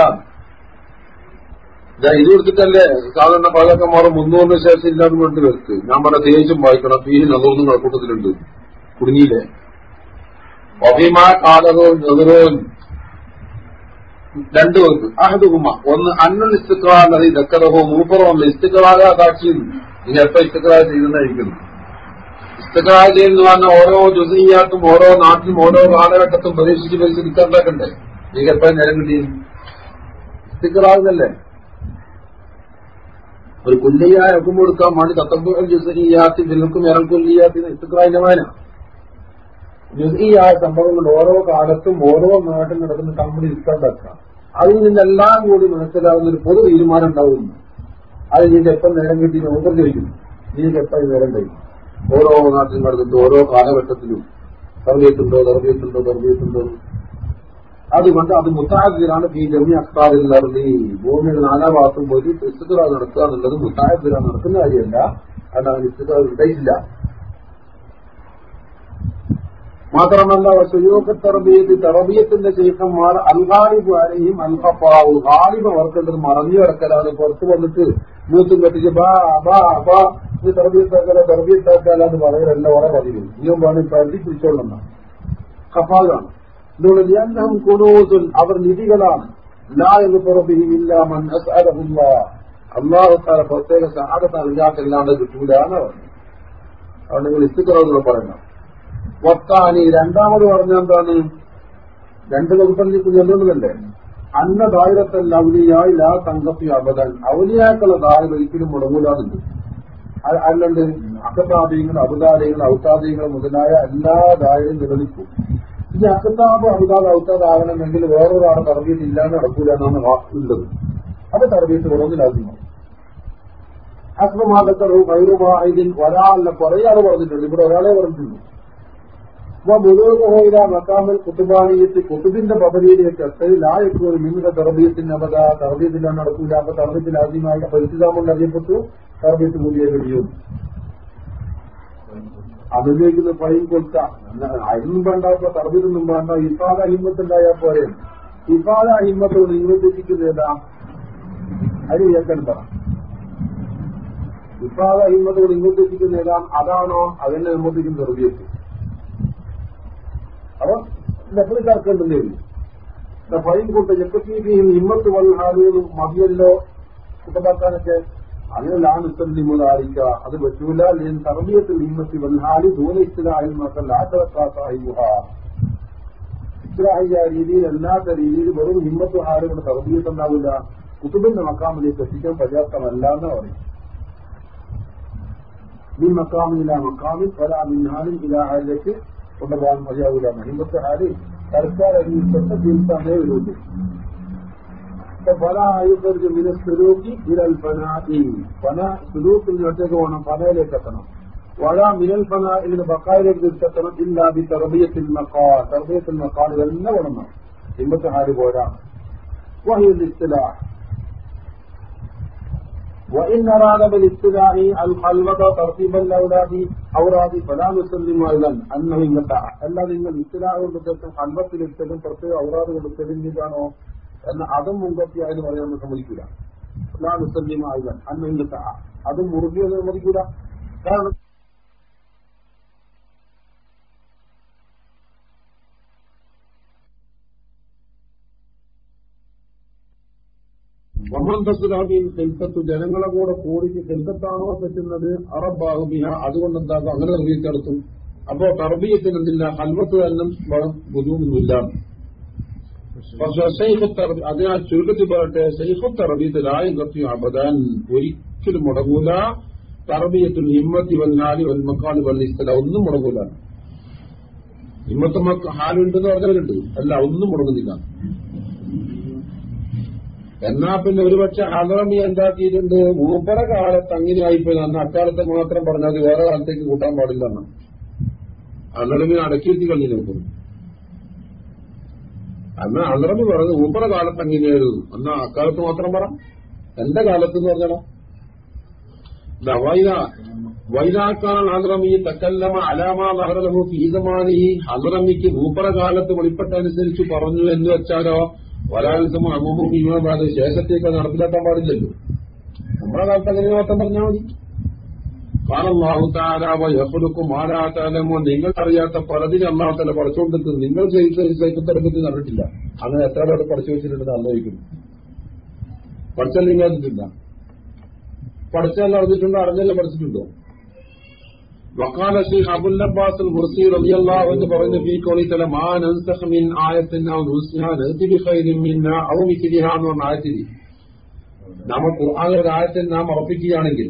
ഞാൻ ഇത് കൊടുത്തിട്ടല്ലേ? സാധാരണ പാലൊക്കെ മാറും മുന്നൂറിന് ശേഷം ഇല്ലാന്ന് വേണ്ടി വരുത്ത് ഞാൻ പറഞ്ഞ ദേഷ്യം വായിക്കണം പീ നദൂർ കൂട്ടത്തിലുണ്ട്. കുടുങ്ങിയില്ലേ? ഒബിമ കാലവും നെഹ്റോൻ രണ്ട് വകുപ്പ് അഹദുഹുമ. ഒന്ന് അന്നുൽ ഇസ്തിക്രാൽ അത് ദക്കറഹോ മൂപ്പറോ ഒന്ന് ഇസ്തിക്രാല സാക്ഷി ഇനി എപ്പോ ഇസ്തിക്രാൽ ചെയ്യുന്നതായിരിക്കുന്നു ഇസ്തിക്രാൽ ചെയ്യുന്ന പറഞ്ഞ ഓരോ ജുസീയാത്തും ഓരോ നാട്ടിലും ഓരോ കാലഘട്ടത്തും പരീക്ഷിച്ച് പരിശോധിക്കാണ്ടാക്കണ്ടേ നീ എപ്പോഴും നേരം കിട്ടി ഇസ്തുക്കളാകുന്നല്ലേ ഒരു കുല്ലിയായ ഹുക്കും കൊടുക്കാൻ വേണ്ടി തത്തമ്പുകൾ ജുസീയാത്തി ദിൽക്കും ഇറൽ കുല്ലിയാത്തി ഇസ്തിക്രാലിന്റെ മാന ജുസീയായ സംഭവങ്ങൾ ഓരോ കാലത്തും ഓരോ നാട്ടിൽ നടക്കുന്ന കമ്പനി ഇസ്താണ്ടാക്കാം അതിൽ നിന്നെല്ലാം കൂടി മനസ്സിലാവുന്ന ഒരു പൊതു തീരുമാനം ഉണ്ടാവുന്നു. അത് നീക്ക് എപ്പം നേരം കിട്ടി ഓർഡർ ചോദിക്കും നീക്ക് എപ്പം നേരം കഴിക്കും ഓരോ നാട്ടിൽ നടന്നിട്ട് ഓരോ കാലഘട്ടത്തിലും തർബീയത്തുണ്ടോ തർബീയത്തുണ്ടോ തർബീയത്തുണ്ടോ അതുകൊണ്ട് അത് മുത്താഹിറാണ് ഈ ജമി അക്താറിൽ നടന്നി ഭൂമിയിൽ നാലാം ഭാഗത്തും പോയി ഇസ്തുറ നടത്തുക എന്നുള്ളത് മുത്താഹിറ നടക്കുന്ന കാര്യമല്ല. അതാണ് ഇസ്തുറ ഉണ്ടായിട്ടില്ല മാത്രമല്ല തെറബിയത്തിന്റെ തറബീയത്ത് തറബീയത്തിന്റെ ശേഷന്മാർ അൽഹാലിബ് ആരെയും അൽഹപ്പാവ് ഹാലിബ് അവർക്കെന്തൊരു മറഞ്ഞു കിടക്കലാണ് പുറത്തു വന്നിട്ട് മൂത്തും കെട്ടിച്ച് ബാ ബാ ബാ ഇത് തറബീയത്താക്കാലെന്ന് പറയലല്ല ഓരോ പതിവ് നീയും വേണം പരിധി പിടിച്ചോളണം കഫാലാണ് എന്തുകൊണ്ട് എല്ലാം കുണൂസുൽ അവർ നിധികളാണ്. ലാ എന്ന് പുറബിഹിമില്ല മൻ അസ്അലഹുല്ല. അള്ളാഹുത്താല പ്രത്യേക സഹാദത്ത് അറിയാത്തല്ലാണ്ട് കിട്ടൂല എന്ന് പറഞ്ഞു അതുകൊണ്ട് നിങ്ങൾ ഇസ്തുക്കളെന്നുള്ള പറയണം വത്താനി രണ്ടാമത് പറഞ്ഞ എന്താണ്? രണ്ട് വകുപ്പിലേക്ക് ചെല്ലുന്നതല്ലേ അന്ന ദായിരത്തല്ല ഔലിയായി ലാ തങ്കപ്പി അബദൻ. ഔലിയാക്കളുടെ ദായർ ഒരിക്കലും മുടങ്ങൂലാന്നുണ്ട്. അല്ലാണ്ട് അക്കത്താദീങ്ങൾ അബുദാദീങ്ങൾ ഔത്താദീങ്ങൾ മുതലായ എല്ലാ ദായരും നിലനിൽക്കും. ഈ അക്കത്താബ് അബുദാബ് ഔത്താദ് ആകണമെങ്കിൽ വേറൊരാളെ തർബീത്ത് നടക്കൂല എന്നാണ് വാക്കുള്ളത് അത് തർബീത്ത് കുറഞ്ഞിലാകുന്നു അക്രമാദക്കറു കൈറുമായതിൽ ഒരാളെ കുറേ ആൾ പറഞ്ഞിട്ടുണ്ട്. ഇവിടെ ഒരാളെ പറഞ്ഞിട്ടുണ്ട്. കുത്തുബാനിയത്ത് കുത്തുബിന്റെ പദവിയിലേക്ക് എത്തലിലായപ്പോൾ മിന്നുടെ തർബീയത്തിന് അപത തർബീയത്തിലാണ് നടക്കൂല. അപ്പൊ തർബീയത്തിൽ ആദ്യമായി പരിചിതാമുണ്ട് അറിയപ്പെട്ടു. തർബീയത്ത് കൂടിയേ കഴിയും അതിലേക്ക് ഫൈൻ കൊടുത്ത. അതിനും വേണ്ട ഇപ്പൊ തർബീതൊന്നും വേണ്ട. ഇഫാദ അഹിമ്മത്തുണ്ടായാൽ പോരെ. ഇഫാദ അഹിമ്മത്തോട് നിയമിപ്പിക്കുന്ന ഏതാ? അതിന് കേൾക്കണ്ട ഇഫാദ ഇങ്ങോട്ട് എത്തിക്കുന്ന ഏതാ? അതാണോ? അതിനെ നിർമ്മിപ്പിക്കുന്ന തർബീയത്ത്. അപ്പൊ ചേർക്കേണ്ടതേ ഉള്ളൂ ഫൈൻ കൊണ്ട് ജക്കത്തീപിയും ഹിമ്മത്ത് വന്നാലും മതിയല്ലോ കുട്ടപ്പാക്കാനൊക്കെ അങ്ങനെയാണ് ഇസ്ലിമുദാരിക്ക അത് പറ്റൂല. ലേൻ തർബീയത്തിൽ ഹിമ്മത്തി വന്നാലും ദൂന ഇസ്ലാഹിൽ മാത്രം ലാത്തറക്കാസാഹിഹ ഇസ്ലാഹിയ രീതിയിൽ അല്ലാത്ത രീതിയിൽ വെറും ഹിമ്മത്ത് ഹാലുകളുടെ തർബീയത്ത് ഉണ്ടാവില്ല. കുത്തുബിന്റെ മക്കാമിലേക്ക് എത്തിക്കാൻ പര്യാപ്തമല്ല എന്ന് പറയും ഈ മക്കാമില്ല മക്കാമിൽ പല മിൻഹാലും ഇലാഹാലിലേക്ക് കൊണ്ടുപോകാൻ മതിയാവില്ല. മഹിമത്തെ തൽക്കാലം ഈ പെട്ട ജീവിതമേ വരുള്ളൂ പല ആയുധർക്ക് മിന സുലൂക്കി ഇരൽ ഫനായി. പന സുലൂക്കിൽ ഒറ്റയ്ക്ക് പോകണം പനയിലേക്ക് എത്തണം. വഴ മിനൽ ഫന ഇതിന് ബക്കായിലേക്ക് തിരിച്ചെത്തണം ഇല്ല ബി തർബിയത്തിൽ മക്കാ തെറബിയത്തിൽ മക്കാൾ ഇതെല്ലാം വേണം ഹിമ്മത്ത് ഹാരി പോരാ? വഹിയുൽ ഇസ്തിലാഹ് وإن أراد بالاستدعاء الخلوة ترتيب الأولاد أوراد فلا نسلم أيضا أنه انقطع അല്ല നിങ്ങൾ ഇസ്ലാം കൊണ്ടും ഹൽവത്തിലെടുത്തതും പ്രത്യേക ഔറാദ് കൊടുത്തതിൻ്റെതാണോ എന്ന അതും മുൻകത്തിയായെന്ന് പറയാൻ നമ്മൾ സമ്മതിക്കൂല ഫലാ മുസല്ലിമ ആയുധൻ അന്ന് ഇങ്ങത്ത അതും മുറുകിയെന്ന് സമ്മതിക്കൂല കാരണം വമന്തസുലാബിൻ ഹിൽസത്ത് ജനങ്ങളെ കൂടെ കൂടിച്ച് ഹിൽസത്താണോ പറ്റുന്നത് അറബാഹുബിഹ അതുകൊണ്ട് എന്താക്കും അങ്ങനെ തർബീയത്ത് നടത്തും അപ്പോ തർബീയത്തിന് എന്തില്ല? ഹൽവത്ത് തന്നെ ബുദ്ധിമുട്ടൊന്നുമില്ല പക്ഷെ ഷെയ്ഖ് തർബി അതിനാൽ ചുരുക്കത്തിൽ പറയട്ടെ ഷെയ്ഖു തർബീയത്തിലായും അബദാൻ ഒരിക്കലും മുടങ്ങൂല. തർബീയത്തിൽ ഹിമ്മത്തി വന്നാലി വൽമക്കാലി വന്നിസ്ഥല ഒന്നും മുടങ്ങൂല. ഹിമ്മത്ത് ഹാലുണ്ടെന്ന് പറഞ്ഞവരുണ്ട്. അല്ല ഒന്നും മുടങ്ങുന്നില്ല. എന്നാ പിന്നെ ഒരുപക്ഷെ ഹലറമി എന്താക്കിയിട്ടുണ്ട്? മൂപ്പര കാലത്ത് അങ്ങനെയായിപ്പോയി. അന്ന് അക്കാലത്ത് മാത്രം പറഞ്ഞാൽ അത് വേറെ കാലത്തേക്ക് കൂട്ടാൻ പാടില്ലെന്ന് അന്നറമി അടക്കിയിരുത്തി കഴിഞ്ഞു നോക്കുന്നു അന്ന് അന്നറമി പറഞ്ഞത് മൂപ്പര കാലത്ത് അങ്ങനെയായിരുന്നു എന്നാ അക്കാലത്ത് മാത്രം പറ. എന്റെ കാലത്ത് എന്ന് പറഞ്ഞോ വൈദ വൈദാക്കാൻ അലറമി തക്കല്ലമ അലാമ ലഹറലഹു ഫീസമാനി അലറമിക്ക് ഊപ്പറ കാലത്ത് വെളിപ്പെട്ടനുസരിച്ച് പറഞ്ഞു എന്ന് വെച്ചാലോ? ഒരാൾക്കും അമ്മൂമ്മ ഭീമാബാദ് ശേഷത്തേക്ക് നടപ്പിലാക്കാൻ പാടില്ലല്ലോ. നമ്മുടെ കാലത്ത് അങ്ങനെ മാത്രം പറഞ്ഞാൽ മതി. കാലല്ലാഹുത്താരാവയഫുലുക്കും ആരാത്താലമോ നിങ്ങൾ അറിയാത്ത പലതിന് അന്നാമത്തല്ല പഠിച്ചുകൊണ്ടിരിക്കുന്നത് നിങ്ങൾ സൈക്കത്തരപ്പത്തിൽ നടന്നിട്ടില്ല. അങ്ങനെ എത്ര പേര് പഠിച്ചു വെച്ചിട്ടുണ്ടെന്ന് ആലോചിക്കുന്നു പഠിച്ചാൽ നിങ്ങൾ അറിഞ്ഞിട്ടില്ല. പഠിച്ചാൽ അറിഞ്ഞിട്ടുണ്ടോ? അറിഞ്ഞല്ല പഠിച്ചിട്ടുണ്ടോ? വക്കാല ഷെയ്ഖ് അബുൽ അബ്ബാസ് മുർസി റളിയല്ലാഹു അൻഹു പറഞ്ഞു ഫീ കോളിതല മാ നൻസഖ് മിൻ ആയത്തിൻ ഔ നുസ്ഹ നഅതി ബിഖൈരിൻ മിന്ന ഔ മിസ്ലിഹ എന്ന് പറഞ്ഞ ആയത്തിൽ നമ്മൾ ഖുർആനിലെ ഒരു ആയത്തിൽ നാം ഉറപ്പിക്കുകയാണെങ്കിൽ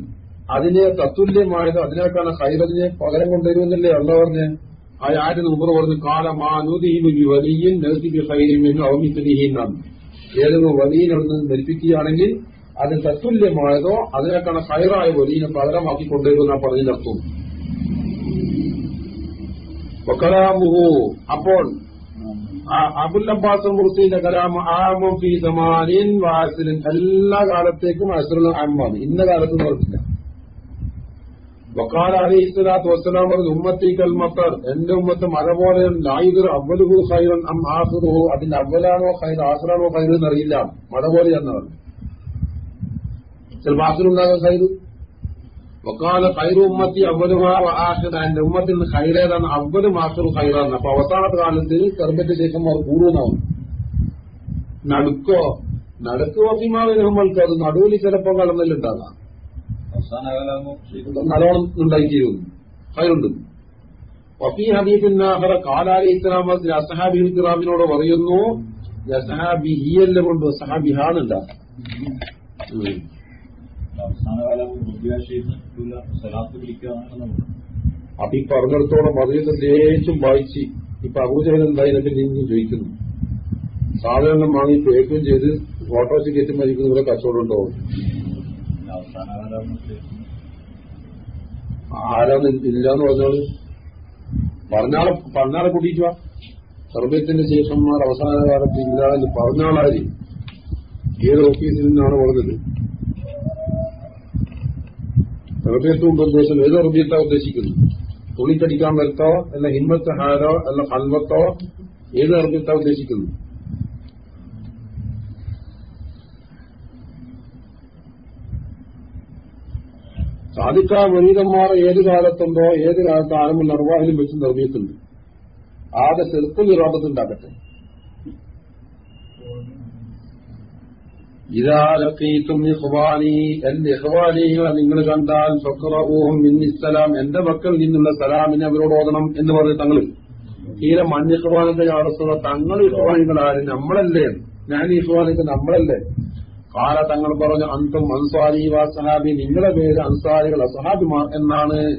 അതിനെ തത്തുല്യമായത് അതിനേക്കാണ് ഹൈബദിനെ പകരം കൊണ്ടുവരുമെന്നല്ലേ അല്ല പറഞ്ഞ്? ആ ആയത്തിന് മുമ്പ് പറഞ്ഞു കാല മാനുദീബി വലിയും നഴ്സിബി ഹൈരും ഏതെങ്കിലും വലിയൻ ധരിപ്പിക്കുകയാണെങ്കിൽ അത് തത്തുല്യമായതോ അതിനേക്കാണ് ഹൈറായ വലിയ പകരമാക്കി കൊണ്ടുവരുമെന്നാണ് പറഞ്ഞതിന്റെ വക്കലാമുഹു അപ്പോൾ അബുൽ അബ്ബാസ് മുർസിന്റെ കലാമ ആമും ഫി സമാനിൻ വാസിലിൻ എല്ലാ കാലത്തേക്കും അസുറിന് അമ്മാണ് ഇന്ന കാലത്ത് പറഞ്ഞില്ല വക്കാല അലി ഇസ്ലാത്ത് വസ്സലാം പറഞ്ഞു ഉമ്മത്തി കൽമത്തർ എന്റെ ഉമ്മത്ത് മഴ പോലെ ലായുദർ അവലുഹു ഖൈറൻ അം ആസുറുഹു അതിന്റെ അവലാണോ ഖൈർ ആസുറാണോ ഖൈർ എന്നറിയില്ല മഴ പോലെ എന്നാണ് ചിലപ്പോൾ ആസുറുണ്ടാകാൻ ഖൈറ്. വക്കാല ഖൈറു ഉമ്മത്തി അവലുഹ ആഹിറ എന്റെ ഉമ്മത്തിൽ ഖൈറേതാണ് അവലും ആസുറു ഖൈറാണ് അപ്പൊ അവസാനത്തെ കാലത്ത് കർമ്മത്തിന് ശേഷം അവർ കൂടുന്നാവും നടുക്കോ നടുക്ക് വസിമാവിനഹമ്മൾക്ക് അത് നടുവിൽ ചിലപ്പോൾ കാലമാകുമ്പോൾ നല്ലോണം ഉണ്ടായിത്തീരുന്നു അതിലുണ്ട് വഫീ ഹബീബിന്നാഹറ കാലാലി ഇസ്ലാമത്തിൽ അസഹാബി ഇസ്ലാമിനോട് പറയുന്നു അസഹാബി ഹിയല്ല കൊണ്ട് സഹാബിഹാന്നുണ്ട അപ്പൊ ഈ പറഞ്ഞിടത്തോളം അതിൽ ലേശം വായിച്ച് ഇപ്പൊ അബൂജഹൽ എന്താ ഇതിനൊക്കെ നീങ്ങി ചോദിക്കുന്നു. സാധനം വാങ്ങി പേക്കും ചെയ്ത് ഫോട്ടോസ് കയറ്റി മരിക്കുന്ന ഇവിടെ കച്ചവടം കാലം ആരാന്ന് ഇല്ലാന്ന് പറഞ്ഞോൾ പറഞ്ഞാളെ പറഞ്ഞാളെ കൂട്ടിയിട്ട് സർവത്തിന്റെ ശേഷന്മാർ അവസാന കാലത്ത് ഇല്ല എന്ന് പറഞ്ഞാളാര് ഏത് ഓഫീസിൽ നിന്നാണ് പറഞ്ഞത്? സർവ്യത്ത് കൊണ്ട് ഉദ്ദേശം ഏത് റബിയത്താ ഉദ്ദേശിക്കുന്നത്? തുണിക്കടിക്കാൻ വരത്തോ അല്ല ഹിമ്മത്ത് ഹാരോ അല്ല ഹൽവത്തോ ഏത് റബിയത്താ ഉദ്ദേശിക്കുന്നു സാധിക്ക വനിതന്മാർ ഏത് കാലത്തുണ്ടോ ഏത് കാലത്ത് ആരും നിർവാഹിലും വെച്ച് നിർമ്മിക്കുന്നുണ്ട് ആകെ ചെറുപ്പം നിറോധത്തുണ്ടാക്കട്ടെ ഇതാലക്കീത്തും ഇഹ്വാനി എന്റെ ഇഹ്വാനികളെ നിങ്ങൾ കണ്ടാൽ ഫക്റഊഹും മിന്നിസ്സലാം എന്റെ മക്കൾ നിന്നുള്ള സലാമിനെ അവരോട് ഓതണം എന്ന് പറഞ്ഞു തങ്ങൾ തീരെ മണ്ണിഹ്വാനത്തെ അവസ്ഥ തങ്ങൾ ഇഹ്വാനികളാരും നമ്മളല്ലേ? ഞാൻ ഇഹ്വാനിക്ക് നമ്മളല്ലേ? കാല തങ്ങൾ പറഞ്ഞു അന്തും അൻസാരി വാ സഹാബി. നിങ്ങളുടെ പേര് അൻസാരികൾ അസഹാബിമാർ എന്നാണ്.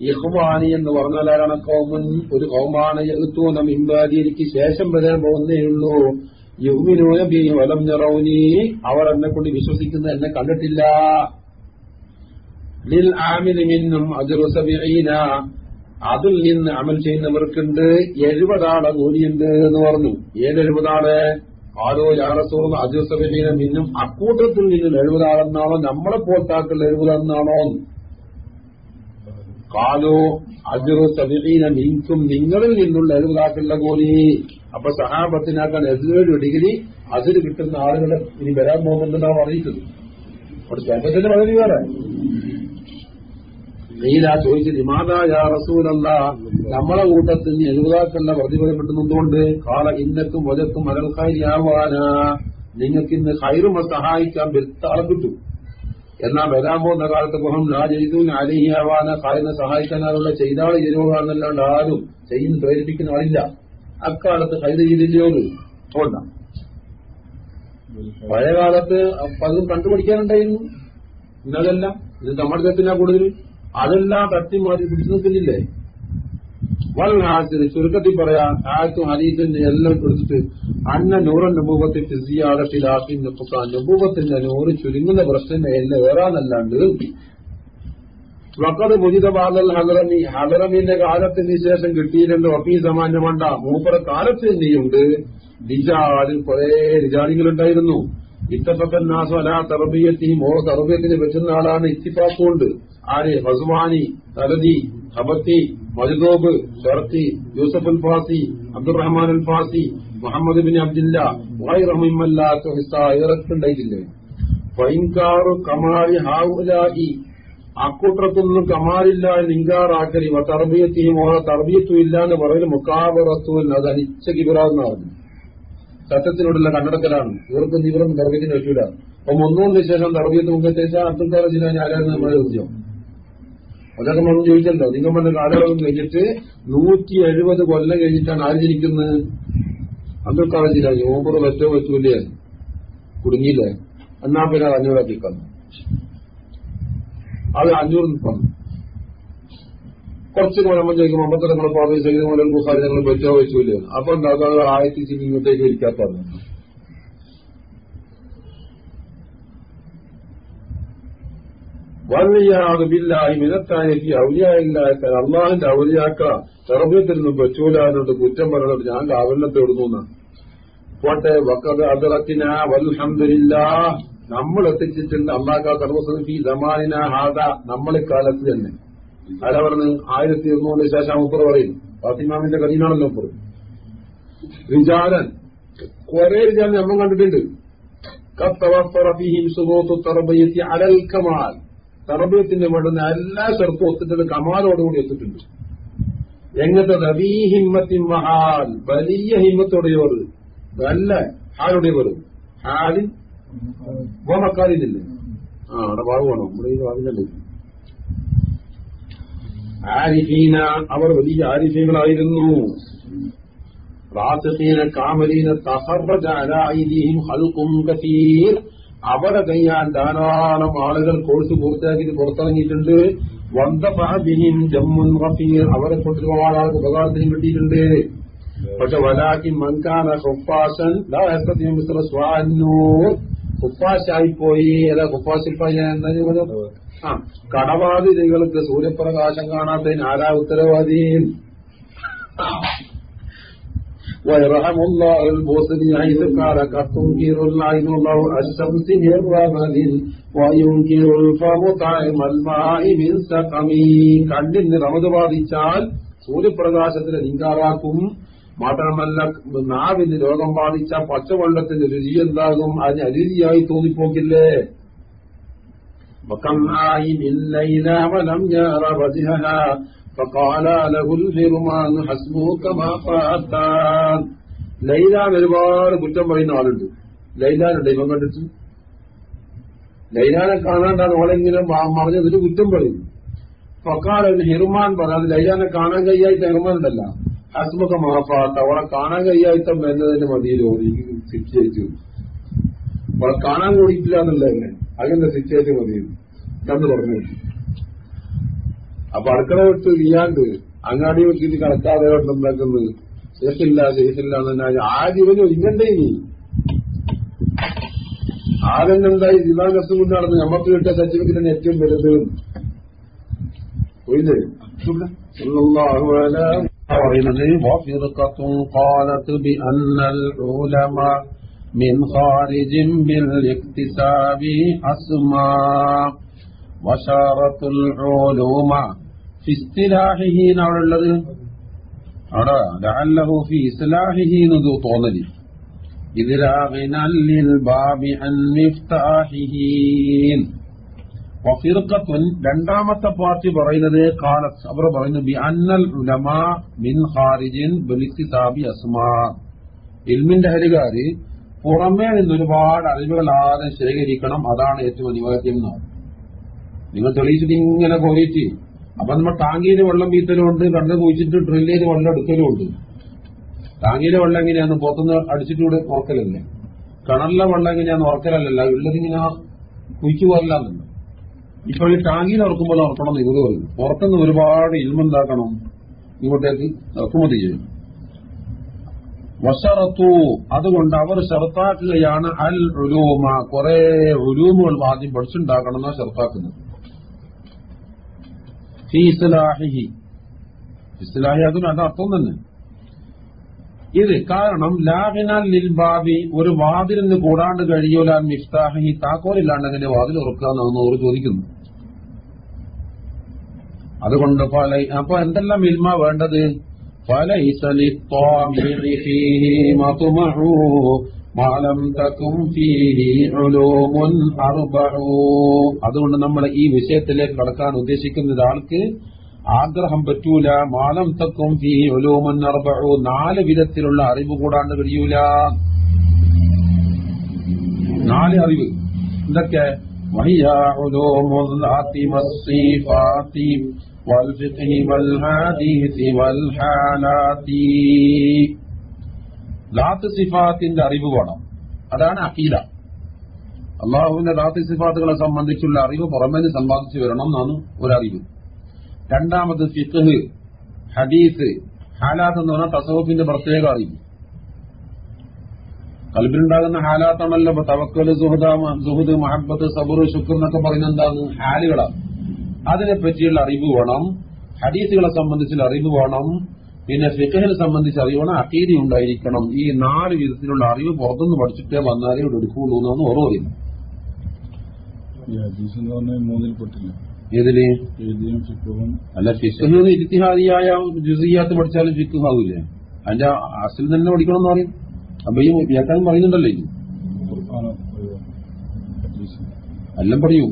ഇഹ്വാനി എന്ന് പറഞ്ഞാൽ ആരാണ്? കൗമൻ ഒരു കൗമാണ് എഴുത്തൂന മിമ്പാതി എനിക്ക് ശേഷം വരാൻ പോകുന്നേയുള്ളൂ യുഗ്മിനൂന ബി വലം ഞറൗനി. അവർ എന്നെ കൊണ്ട് വിശ്വസിക്കുന്ന എന്നെ കണ്ടിട്ടില്ല. ലിൽ ആമിന് മിന്നും അജറു സബീന അതിൽ നിന്ന് അമൽ ചെയ്യുന്നവർക്കുണ്ട്. എഴുപതാളെ കൂലിയുണ്ട് എന്ന് പറഞ്ഞു. ഏതെഴുപതാൾ ആരോ യാറസൂർന്ന് അജറു സബീന മിന്നും അക്കൂട്ടത്തിൽ നിന്നും എഴുപതാളെന്നാണോ നമ്മളെ പോത്താക്കൾ എഴുപതെന്നാണോ കാലോ അജറു സബീന നിങ്ങളിൽ നിന്നുള്ള എഴുപതാക്കളുടെ കൂലി. അപ്പൊ സഹാബത്തിനാക്കാൻ എതിരേഴ് ഡിഗ്രി അതിൽ കിട്ടുന്ന ആളുകളെ ഇനി വരാൻ പോകുന്നുണ്ടെന്നാണ് അറിയിക്കുന്നത് അവിടെ സ്വർഗത്തിന്റെ പകുതി വേറെ. നീല ചോദിച്ചത് ഇമാതായ റസൂലല്ല നമ്മളെ കൂട്ടത്തിൽ നിന്ന് എഴുപതാക്കളുടെ കിട്ടുന്നതുകൊണ്ട് കാള ഇന്നത്തും വജത്തും അലൽക്കാരിയാവാന നിങ്ങൾക്ക് ഇന്ന് ഹൈറുമ സഹായിക്കാൻ വ്യക്താളം കിട്ടും. എന്നാൽ വരാൻ പോകുന്ന കാലത്ത് ഗുഹം രാജയിതൂൻ അലിയാവാന കായനെ സഹായിക്കാൻ ആളുള്ള ചെയ്താൾ ആരും ചെയ്യുന്ന പ്രേരിപ്പിക്കുന്ന ആളില്ല. അക്കാലത്ത് ഹൈദ ചെയ്തില്ലയോ തോണ്ട പഴയ കാലത്ത് പലതും കണ്ടുപിടിക്കാനുണ്ടായിരുന്നു ഇന്നതല്ല ഇത് തെറ്റിനാ കൂടുതൽ. അതെല്ലാം തട്ടി മാറ്റി പിടിച്ചു നിൽക്കുന്നില്ലേ? വളരെ ചുരുക്കത്തിൽ പറയാ ആയത്തും ഹരീത്തിന്റെ എല്ലാം കൊടുത്തിട്ട് അന്ന നൂറൻ നബൂപത്തിൽ ഫിസിയാടത്തിലാക്കി നിൽക്കാൻ നബൂപത്തിന്റെ നൂറ് ചുരുങ്ങുന്ന പ്രശ്നം എല്ലാം വേറാന്നല്ലാണ്ട് വക്കത് മുജിത ബാദൽ ഹലറമി ഹലറമിന്റെ കാലത്തിന് ശേഷം കിട്ടിയിട്ടുണ്ട് വഫീ സമാന്റെ മണ്ട മൂപ്പറ കാലത്ത് തന്നെയുണ്ട്. നിജാദിൽ കുറെ നിജാദികളുണ്ടായിരുന്നു ഇത്തപ്പക്കൻ നാസു അലാ തറബിയത്തിയും ഓ തറബിയത്തിന് വെച്ചുന്ന ആളാണ് ഇത്തിപ്പാക്കുണ്ട് ആര്? ഹസുമാനി തലതി ഹബത്തി മജുദോബ് ഷർത്തി Yusuf al Fasi Abdurrahman al Fasi Muhammad bin Abdillah വൈറഹിമല്ലാത്ത ഇറക്കുണ്ടായിട്ടില്ലേ ഫൈൻകാറു കമാരി ഹാവുലായി അക്കൂട്ടത്തൊന്നും കമാലില്ല ലിംഗാറാക്കലി തർബിയത്തിയും ഓരോ തർബിയത്തും ഇല്ല എന്ന് പറയൽ മുക്കാബറത്തുവിൽ അത് അനിച്ച കിബിറാന്ന് സത്യത്തിനോടുള്ള കണ്ണടക്കലാണ്. ഇവർക്ക് ഇവരൊന്നും തർബിയത്തിന് പറ്റൂല. അപ്പൊ മുന്നൂറിന് ശേഷം തർബിയത്ത് മുമ്പത്തേച്ചാൽ അബ്ദുൽ ജിലാനി ആരായിരുന്നു നമ്മുടെ ചോദ്യം അതൊക്കെ നമ്മൾ ചോദിച്ചല്ലോ. നിങ്ങൾ പറഞ്ഞ കാലയളവ് കഴിഞ്ഞിട്ട് നൂറ്റി എഴുപത് കൊല്ലം കഴിഞ്ഞിട്ടാണ് ആര് ജനിക്കുന്നത്? അബ്ദുൽ ഖാദർ ജിലാനി. ഓമ്പർ പറ്റോ പറ്റൂലേ? കുടുങ്ങിയില്ലേ? എന്നാ പിന്നെ അഞ്ഞൂറാക്കി കളഞ്ഞു. അത് അഞ്ഞൂറ് നിൽക്കണം. കുറച്ച് കുഴമ്പം ചോദിക്കുമ്പോൾ അമ്പത്തി നിങ്ങൾ പാതി ചെയ്ത് മുതൽ ബുഹാരി ഞങ്ങൾ ബെറ്റോ വെച്ചില്ലേ അപ്പൊ എന്താ ആയത്തി ആയിരത്തി ഇങ്ങോട്ടേക്ക് ഇരിക്കാത്തതാണ് വല്ലിയാത് ബില്ലായി മിനത്തായക്ക് ഔലിയായില്ലാത്ത അള്ളാഹിന്റെ ഔലിയാക്ക ചെറുപ്പത്തിൽ നിന്നും കുറ്റം പറയുന്നത് ഞാൻ കാവലിനത്തെ ഇടുന്നു പോട്ടെ വക്കത് അതിറക്കിന വൽഹമില്ല നമ്മൾ എത്തിച്ചിട്ടുണ്ട് അള്ളാഹ് സർവസമിതി ദമാനിന ഹാദ നമ്മളിക്കാലത്ത് തന്നെ. ആരാ പറഞ്ഞ് ആയിരത്തി ഇരുന്നൂറിന് ശേഷം മുപ്പർ പറയും. ഫാത്തിമാമിന്റെ കഥീനാണല്ലോ മുപ്പർ റിജാലൻ കുറെ റിജാലൻ നമ്മൾ കണ്ടിട്ടുണ്ട്. അലൽ വേണ്ടുന്ന എല്ലാ ചെറുപ്പം ഒത്തിട്ടുണ്ട്. കമാലോടുകൂടി എത്തിയിട്ടുണ്ട് എങ്ങനത്തെ നബീ ഹിമ്മത്തിൻ മഹാൽ വലിയ ഹിമ്മത്തോടെയവർ നല്ല ഹാലുടേവർ ഹാലിൻ മക്കാലിനില്ലേ ആ അവിടെ ഭാഗമാണോ നമ്മുടെ ഈ ആരിഫീന അവർ വലിയ ആരിഫീകളായിരുന്നു. റാസിഖീന കാമലീന തഹറജ ഹൽക്കും ഐദിഹിം ഖൽഖും കസീർ. അവരെ കയ്യാൻ ധാരാളം ആളുകൾ കോഴ്സ് പൂർത്തിയാക്കിയിട്ട് പുറത്തിറങ്ങിയിട്ടുണ്ട്. വന്തഫിഹിം ജമ്മുൻ റഫീർ അവരെ കൊണ്ട് ഒരുപാട് ആൾക്ക് ഉപകാരത്തിനും കിട്ടിയിട്ടുണ്ട്. പക്ഷെ വലാക്കി മൻകാന ഹുഫാസൻ ഹുഫാശായി പോയി ഏതാ ഹുഫാസിൽ ആ കടബാധിതകൾക്ക് സൂര്യപ്രകാശം കാണാത്തതിന് ആരാ ഉത്തരവാദി ويرحم الله البوصري حيث قال قد تنكر العين الله الشمس من رمد وينكر الفم طعم الماء من سقم കണ്ണിന് റമത് ബാധിച്ചാൽ സൂര്യപ്രകാശത്തിന് നിങ്കാറാക്കും മാത്രമല്ല നാവിന് രോഗം ബാധിച്ച പച്ചവെള്ളത്തിന് രുചി എന്താകും അതിന് അരുചിയായി തോന്നിപ്പോക്കില്ലേ وكم عين الليلة ولم ير وجهها فقال له الهرمان حسبك ما فاتان ലൈലാൻ ഒരുപാട് കുറ്റം പറയുന്ന ആളുണ്ട് ലൈലാനുണ്ട് ഇവൻ കണ്ടിട്ട് ലൈലാനെ കാണാണ്ടാണ് ഓളെങ്ങനെ മറിഞ്ഞതിന് കുറ്റം പറയും ഫക്കാൽ ഹിർമാൻ പറഞ്ഞു അത് ലൈലാനെ കാണാൻ കഴിയായിട്ട് ഹിർമാൻ ഉണ്ടല്ല ഹസ്മുഖ മഹഫാത്ത അവളെ കാണാൻ കഴിയായിട്ടം എന്നതിന്റെ മതിയിലോ എനിക്ക് ശിക്ഷയിച്ചു അവളെ കാണാൻ കൂടിയിട്ടില്ല എന്നുള്ളത് തന്നെ. അങ്ങനെ സിറ്റുവേറ്റ് മതി. എന്ന് പറഞ്ഞു. അപ്പൊ അടുക്കള വിട്ട് ഇല്ലാണ്ട് അങ്ങാടി വെച്ചിട്ട് കടക്കാതെ ഉണ്ടാക്കുന്നത് ശേഷമില്ല ശേഷമില്ല എന്ന് ആദ്യം ഇങ്ങണ്ടേ ഇനി. ദിവാഗസ്തും കൊണ്ട് നടന്ന് നമുക്ക് കിട്ടിയ സർട്ടിഫിക്കറ്റിന് ഏറ്റവും വലുത്. പോയില്ലേ? ورمزي وفرقة قالت بأن العلماء من خارج بالاكتساب أسماء وشارة العلوم في استلاحه نور الذي أرى لعله في إصلاحه نذو طولني إذ غنى للباب عن مفتاحه. വഫിർഖത്തുൻ രണ്ടാമത്തെ പാർട്ടി പറയുന്നത് കാലത്ത് അവർ പറയുന്നു ബി അന്നൽ ഉലമാ മിൻ ഖാരിജിൻ ബിലിക്തിസാബി അസ്മാ. ഇൽമിന്റെ ഹരികാര് പുറമേ നിന്ന് ഒരുപാട് അറിവുകൾ ആദ്യം ശേഖരിക്കണം. അതാണ് ഏറ്റവും അനിവാര്യം എന്നാണ് നിങ്ങൾ തെളിയിച്ചിട്ട് ഇങ്ങനെ കോരിയിട്ട് അപ്പൊ നമ്മൾ ടാങ്കിയിൽ വെള്ളം വീത്തലുണ്ട് കണ്ണ് കുഴിച്ചിട്ട് ഡ്രില്ലിന് വെള്ളം എടുക്കലും ഉണ്ട് ടാങ്കിയിലെ വെള്ളം എങ്ങനെയാന്ന് പുറത്തുനിന്ന് അടിച്ചിട്ടൂടെ ഉറക്കലല്ലേ കിണറിലെ വെള്ളം എങ്ങനെയാന്ന് ഉറക്കലല്ലല്ല ഉള്ളതിങ്ങനെ കുഴിച്ചു പോരല്ലാന്നുണ്ട് ഇപ്പൊ ഈ ടാങ്കിയിൽ ഉറക്കുമ്പോൾ ഉറക്കണം നിങ്ങൾ പറയും പുറത്തുനിന്ന് ഒരുപാട് ഇൽമുണ്ടാക്കണം. ഇങ്ങോട്ടേക്ക് ഇറക്കുമതി ചെയ്യും. വഷറത്തു അതുകൊണ്ട് അവർ ഷർത്താക്കുകയാണ് അൽ ഉലൂമ. കുറെ ഉലൂമുകൾ ആദ്യം പഠിച്ചുണ്ടാക്കണം എന്നാ ഷർത്താക്കുന്നത് ഇസ്ലാഹി അതിന് അത് അർത്ഥം തന്നെ. ഇത് കാരണം ലാഹിനാൽ ലിൽബാബി ഒരു വാതിലിന് കൂടാണ്ട് കഴിയൂലാൻ മിഫ്താഹി താക്കോലില്ലാണ്ട് എങ്ങനെ വാതിൽ ഉറക്കുക എന്നാണ് ഓർ ചോദിക്കുന്നു അതുകൊണ്ട് പല അപ്പൊ എന്തെല്ലാം ഇൽമ വേണ്ടത്? പല ഇസലി അതുകൊണ്ട് നമ്മൾ ഈ വിഷയത്തിലേക്ക് കടക്കാൻ ഉദ്ദേശിക്കുന്ന ഒരാൾക്ക് ആഗ്രഹം പറ്റൂല മാനം തക്കും ഫീ ഒലോമൻ അർബഴു നാല് വിധത്തിലുള്ള അറിവ് കൂടാണ്ട് കഴിയൂല നാല് അറിവ്. എന്തൊക്കെ? സിഫാത്തിന്റെ അറിവ് വേണം. അതാണ് അഖീല അള്ളാഹുവിന്റെ ദാത്തി സിഫാത്തുകളെ സംബന്ധിച്ചുള്ള അറിവ് പുറമേന് സമ്പാദിച്ചു വരണം എന്നാണ് ഒരറിവ്. രണ്ടാമത് ഫിഖ് ഹദീസ് ഹാലാത്ത് എന്ന് പറഞ്ഞാൽ തസവഫിന്റെ പ്രത്യേക അറിവ് കൽബിലുണ്ടാകുന്ന ഹാലാത്താണല്ലോ തവക്കൽ തവക്കൽ സുഹദ മഹബത്ത് സബുർ ശുക്ർ എന്നൊക്കെ പറയുന്ന എന്താണ്? ഹാലുകളാണ്. അതിനെ പറ്റിയുള്ള അറിവ് വേണം. ഹദീസുകളെ സംബന്ധിച്ചുള്ള അറിവ് വേണം. പിന്നെ ഫിഖഹിനെ സംബന്ധിച്ച് അറിയണം അക്കീതി ഉണ്ടായിരിക്കണം. ഈ നാല് വിധത്തിലുള്ള അറിവ് പുറത്തുനിന്ന് പഠിച്ചിട്ടേ വന്നാലേ ഇവിടെ എടുക്കുള്ളൂ എന്നാണ് ഓർമ്മ പറയുന്നത് ഏതിൽ? അല്ല ഫിഖ് ഇത്തിഹാദിയായ ജുസിയാത്ത് പഠിച്ചാലും ആവില്ലേ അതിന്റെ അസിൽ തന്നെ പഠിക്കണം എന്ന് പറയും. അപ്പൊ ഈ വ്യാഖ്യാനം പറയുന്നുണ്ടല്ലേ എല്ലാം പറയൂ.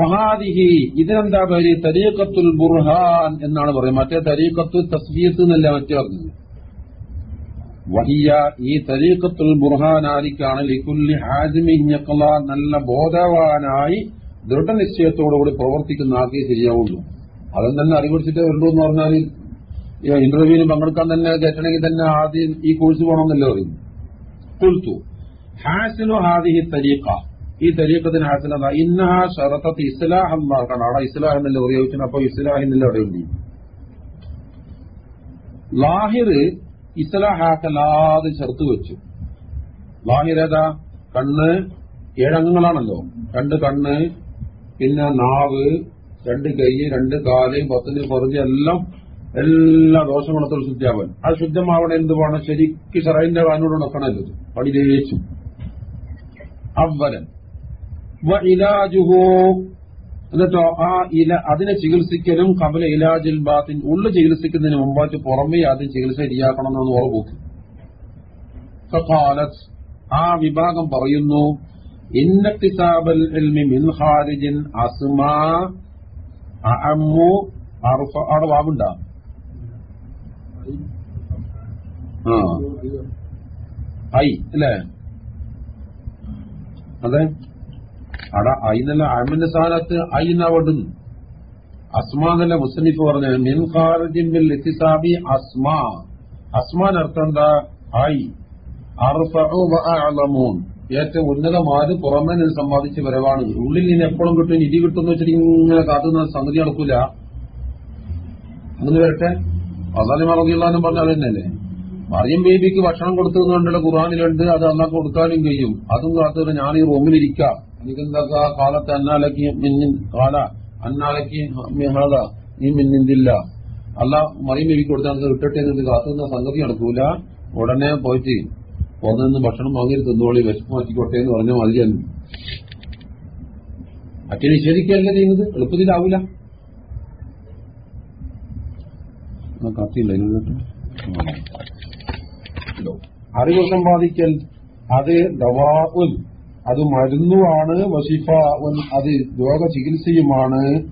വഹാദിഹി ഇതിനെന്താ പേര്? തരീഖത്തുൽ ബുർഹാൻ എന്നാണ് പറയുന്നത്. മറ്റേ തരീഖത്തു തസ്ബീത്ത് എന്നല്ല മറ്റേ പറഞ്ഞത്. വഹിയ ഈ തരീഖത്തുൽ ബുർഹാൻ ആരിക്കാണ്? ലിക്കുല്ലി ഹാജിമി നല്ല ബോധവാനായി ദൃഢനിശ്ചയത്തോടുകൂടി പ്രവർത്തിക്കുന്ന ആൾക്കേ ശരിയാവുള്ളൂ. അതും തന്നെ അറിവിടിച്ചിട്ട് വരുള്ളൂ എന്ന് പറഞ്ഞാൽ ഇന്റർവ്യൂവിന് പങ്കെടുക്കാൻ തന്നെ കയറ്റണമെങ്കിൽ തന്നെ ആദ്യം ഈ കോഴ്സ് പോകണമെന്നല്ലേ പറയുന്നു. കുൽത്തു ഹാസിനു ഹാദിഹി തരീഖ. ഈ തരീഖത്തിന് ഹാസിനാ ഇന്ന ഇന്നഹ ഷറത്തത്ത് ഇസ്ലാഹ് എന്നാണ് അവിടെ ഇസ്ലാഹ് എന്നല്ലേ ഉപയോഗിച്ചു അപ്പൊ ഇസ്ലാഹിന്നല്ല അവിടെ ഉണ്ട് ലാഹിർ ഇസ്ലാഹാക്കല്ലാതെ ചേർത്ത് വെച്ചു. ലാഹിർ ഏതാ? കണ്ണ് ഏഴംഗങ്ങളാണല്ലോ. രണ്ട് കണ്ണ് പിന്നെ നാവ് രണ്ട് കൈ രണ്ട് കാൽ പത്തിന് പുറത്ത് എല്ലാം എല്ലാ ദോഷഗുണത്തിൽ ശുദ്ധിയാവാൻ. ആ ശുദ്ധമാവണ എന്ത് വേണം? ശരിക്ക് ഷറൈന്റെ കാനോട് പടിലേച്ചു ലേശു അവരൻ ഇലാജുഹോ. എന്നിട്ടോ ആ ഇല അതിനെ ചികിത്സിക്കലും കബല ഇലാജിൽ ബാത്തിൻ ഉള്ളു ചികിത്സിക്കുന്നതിന് മുമ്പായിട്ട് പുറമേ ആദ്യം ചികിത്സ ശരിയാക്കണം എന്നാണ് ഓർവ് ആ വിഭാഗം പറയുന്നു ഇന്നക്തിസാബൽ ഇൽമി മിൻ ഖാരിജിൻ അസ്മാ അഅമ്മു അർഫ അവിടെ വാവുണ്ടോ? ആ. ഐ അല്ലേ? അതെ. അട ഐ എന്നല്ല അമിന്റെ സ്ഥാനത്ത് ഐ എന്നാ പെടുന്നു അസ്മാ എന്നല്ല മുസ്ലിഫ് പറഞ്ഞ മിൻ ബിൽ ഇത്തിസാബി അസ്മാ. അസ്മാൻ അർത്ഥം എന്താ? ഐ. അർഫഉ ഏറ്റവും ഉന്നതമായത് പുറമെ നിന്ന് സമ്പാദിച്ച വരവാണ്. ഉള്ളിൽ നിന്ന് എപ്പോഴും കിട്ടും ഇടി കിട്ടുമെന്ന് വെച്ചിട്ട് ഇങ്ങനെ കാത്തുന്ന സംഗതി നടക്കൂല. അങ്ങനെ വരട്ടെ. അസാനി മറന്നില്ലാന്നും പറഞ്ഞ അത് തന്നെയല്ലേ മറിയം ബേബിക്ക് ഭക്ഷണം കൊടുത്തുകൊണ്ടുള്ള ഖുറാനിലുണ്ട് അത് അന്നാ കൊടുക്കാനും കഴിയും. അതും കാത്തു ഞാൻ ഈ റൂമിലിരിക്കാം എനിക്കെന്താ കാലത്ത് അന്നാലക്കി മിന്നിൻ കാല അന്നാലക്കി നീ മിന്നിന്തില്ല. അല്ല മറിയം ബേബിക്ക് കൊടുത്താൽ കിട്ടട്ടെ എന്ന് കാത്തുന്ന സംഗതി നടക്കൂല. ഉടനെ പോയിട്ട് പോന്നു ഭക്ഷണം വാങ്ങി തിന്നോളി വിശപ്പ് മാറ്റിക്കോട്ടെ എന്ന് മതി മതിയായിരുന്നു അച്ഛൻ നിഷേധിക്കുകയല്ല ചെയ്യുന്നത്? എളുപ്പത്തിലാവൂല. കത്തിയില്ല. അറിവ് സമ്പാദിക്കൽ അത് ദവാഉൻ അത് മരുന്നുമാണ് വസിഫാഉൻ അത് രോഗ ചികിത്സയുമാണ്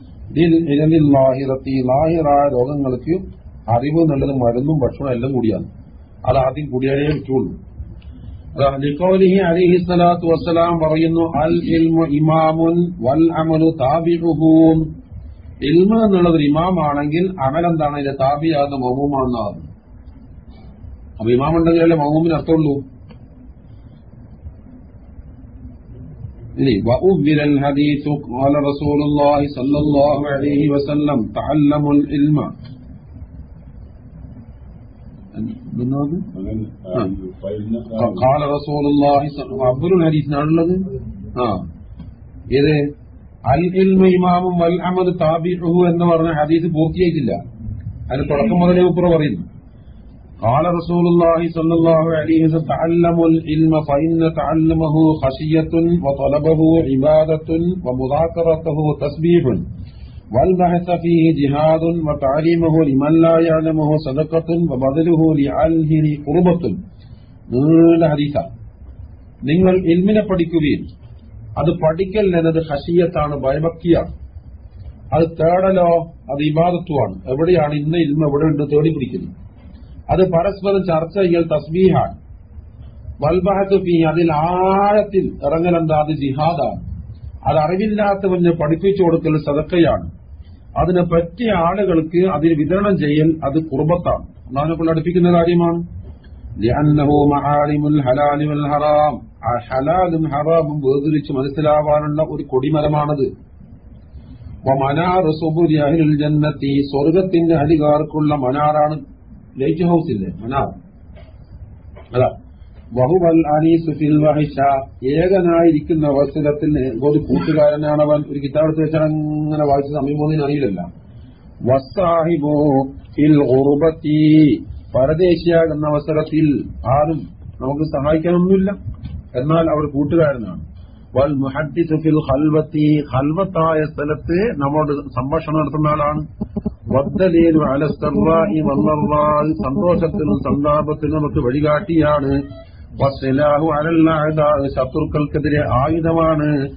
രോഗങ്ങൾക്ക് അറിവ് എന്നുള്ളത് മരുന്നും ഭക്ഷണം എല്ലാം കൂടിയാണ്. അത് ആദ്യം കൂടിയാലേ പറ്റുള്ളൂ. ലിഖൗലിഹി അലൈഹി സ്വലാത്തു വസ്സലാം പറയുന്നു അൽ ഇൽമു ഇമാമുൻ വൽ അമലു താബിഉഹു ഇൽമ എന്നുള്ളത് ഒരു ഇമാമാണെങ്കിൽ അമൽ എന്താണ് അതിന്റെ താബിയാകുന്ന മഹൂമാണെന്നാണ് അപ്പൊ ഇമാം ഉണ്ടെങ്കിലല്ലേ മഹൂമിന് അർത്ഥമുള്ളൂ ഇനി وأُبِّلَ الْحَدِيثُ قال رسول الله صلى الله عليه وسلم تعلموا العلم ഇതെന്നാണ്? അങ്ങനെ ആ. ഫൈലിന് قال رسول الله അബ്ദുൽ ഹദീസിനാണുള്ളത് ആ ഇത് അൽ ഇൽമ ഇമാമും വൽ അമൽ താബിഹു എന്ന് പറഞ്ഞ ഹദീസ് പൂർത്തിയായിട്ടില്ല അതിന് തുടക്കം മുതലേ ഉപ്പുറ പറയുന്നു قال رسول الله صلى الله عليه وسلم تعلموا العلم فإن تعلمه خشية وطلبه عبادة ومذاكرته تسبيح والبحث فيه جهاد وتعليمه لمن لا يعلمه صدقة وبذله لعله قربة നീണ്ട ഹദീസ നിങ്ങൾ ഇൽമിനെ പഠിക്കുകയും അത് പഠിക്കൽ എന്നത് ഹഷിയത്താണ് ഭയഭക്തിയാണ് അത് തേടലോ അത് ഇബാദത്വമാണ് എവിടെയാണ് ഇന്ന ഇൽമ എവിടെ ഉണ്ട് തേടി പിടിക്കുന്നു അത് പരസ്പരം ചർച്ച ചെയ്യൽ തസ്ബീഹാണ് വൽബഹത്ത് ഫീ അതിൽ ആഴത്തിൽ ഇറങ്ങൽ എന്താ അത് ജിഹാദാണ് അത് അറിവില്ലാത്തവന് പഠിപ്പിച്ചു കൊടുക്കൽ സതക്കയാണ് അതിന് പറ്റിയ ആളുകൾക്ക് അതിന് വിതരണം ചെയ്യൽ അത് കുർബത്താണ്. അള്ളാഹിനെ അടുപ്പിക്കുന്ന കാര്യമാണ്. ഹറാം. ഹലാലും ഹറാമും വേർതിരിച്ച് മനസ്സിലാവാനുള്ള ഒരു കൊടിമരമാണത്. ജന്മത്തി സ്വർഗത്തിന്റെ അധികാർക്കുള്ള മനാറാണ് ലൈറ്റ് ഹൗസ് ഇല്ലേ? മനാർ. അതാ. വഹുവൽ അനീസു ഫിൽ വഹിഷ. ഏകനായിരിക്കുന്ന അവസരത്തിൽ ഒരു കൂട്ടുകാരനാണവൻ. ഒരു കിതാബ് എടുത്ത് വെച്ചാൽ അങ്ങനെ വായിച്ച സമയം പോകുന്നതിന് അറിയില്ലല്ല. പരദേശിയാകുന്ന അവസരത്തിൽ ആരും നമുക്ക് സഹായിക്കാനൊന്നുമില്ല. എന്നാൽ അവർ കൂട്ടുകാരനാണ്. വൽ മുഹദ്ദിസു ഫിൽ ഖൽവത്തി. ഖൽവത്തായ സ്ഥലത്ത് നമ്മോട് സംഭാഷണം നടത്തുന്ന ആളാണ്. വദ്ദലീലു അല സർറായി വല്ലറായി സന്തോഷത്തിനും സന്താപത്തിനും നമുക്ക് വഴികാട്ടിയാണ്. ശത്രുക്കൾക്കെതിരെ ആയുധമാണ്.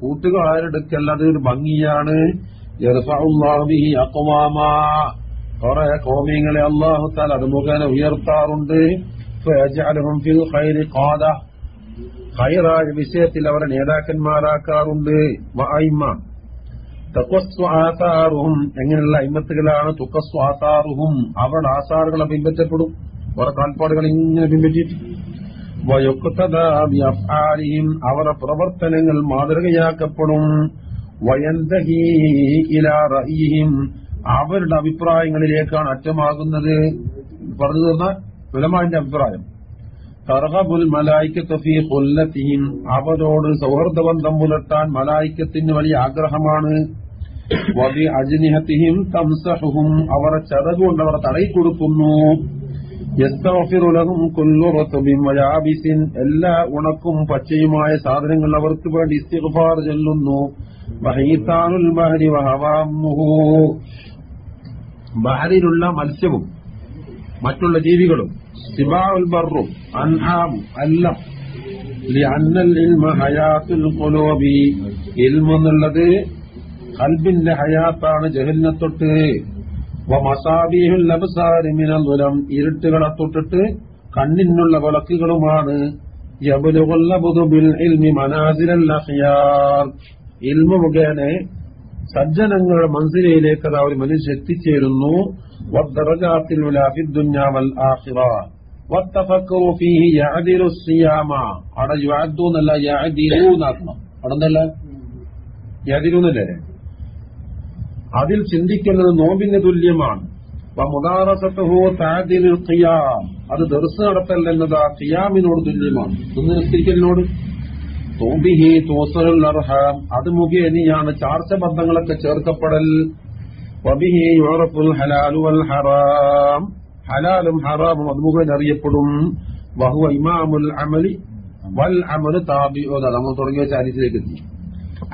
കൂട്ടുകാരെടുക്കല്ല അത് ഒരു ഭംഗിയാണ്. കുറെ കോമിയങ്ങളെ അള്ളാഹു താൽ അത് മുഖേന ഉയർത്താറുണ്ട്. ഹൈറായ വിഷയത്തിൽ അവരെ നേതാക്കന്മാരാക്കാറുണ്ട്. എങ്ങനെയുള്ള അയിമത്തുകളാണ്? തുക്കസ്വാത്താറുഹും അവർ ആസാറുകളെ പിൻപറ്റപ്പെടും. അവരുടെ കാൽപ്പാടുകൾ ഇങ്ങനെ പിൻപറ്റിയിട്ട്. അവരുടെ പ്രവർത്തനങ്ങൾ മാതൃകയാക്കപ്പെടും. വയന്തഹി ഇലാ റഅയിഹിം അവരുടെ അഭിപ്രായങ്ങളിലേക്കാണ് അറ്റമാകുന്നത്. പറഞ്ഞു തന്ന വിലമാന്റെ അഭിപ്രായം. തർഹബുൽ മലായിക്കത്ത് കൊല്ലത്തിയും അവരോട് സൗഹൃദബന്ധം പുലർത്താൻ മലായിക്കത്തിന് വലിയ ആഗ്രഹമാണ്. വബി അജ്നിഹത്തിഹിം തംസഹും അവരെ ചതകൊണ്ട് അവർ തടയി ും എല്ലാ ഉണക്കും പച്ചയുമായ സാധനങ്ങൾ അവർക്ക് വേണ്ടി ഇസ്തിഫാർ ചെല്ലുന്നു. ബഹരിലുള്ള മത്സ്യവും മറ്റുള്ള ജീവികളും സിബാഉൽ ബറും അൻഹാമും എല്ലാം. ഇൽമെന്നുള്ളത് കൽബിന്റെ ഹയാത്താണ് ജഹലിനെ തൊട്ട് ഇരുട്ടുകളെ തൊട്ടിട്ട് കണ്ണിനുള്ള വിളക്കുകളുമാണ്. ഇൽമ മുഖേന സജ്ജനങ്ങളുടെ മനസ്സിലേക്ക് അത് അവർ മനുഷ്യ എത്തിച്ചേരുന്നു. അവിടെന്തല്ലേ അതിൽ ചിന്തിക്കുന്നത് നോമ്പിന് തുല്യമാണ്. അത് ദർസ് നടത്തൽ എന്നത് ആ ഖിയാമിനോട് തുല്യമാണ്. ഒന്ന് നിസ്കരിക്കലിനോട്. തോബിഹി തോസറുൽ അർഹാം. അത് മുഖേനയാണ്. ചാർച്ച ബന്ധങ്ങളൊക്കെ ചേർക്കപ്പെടൽ. വബിഹി യുറഫുൽ ഹലാലു വൽ ഹറാം. ഹലാലും ഹറാമും അത് മുഖേന അറിയപ്പെടും. വഹുവ ഇമാമുൽ അമലി വൽ അമൽ താബിയോ നമ്മൾ തുടങ്ങിയ ചാരിത്തിലേക്ക് എത്തി.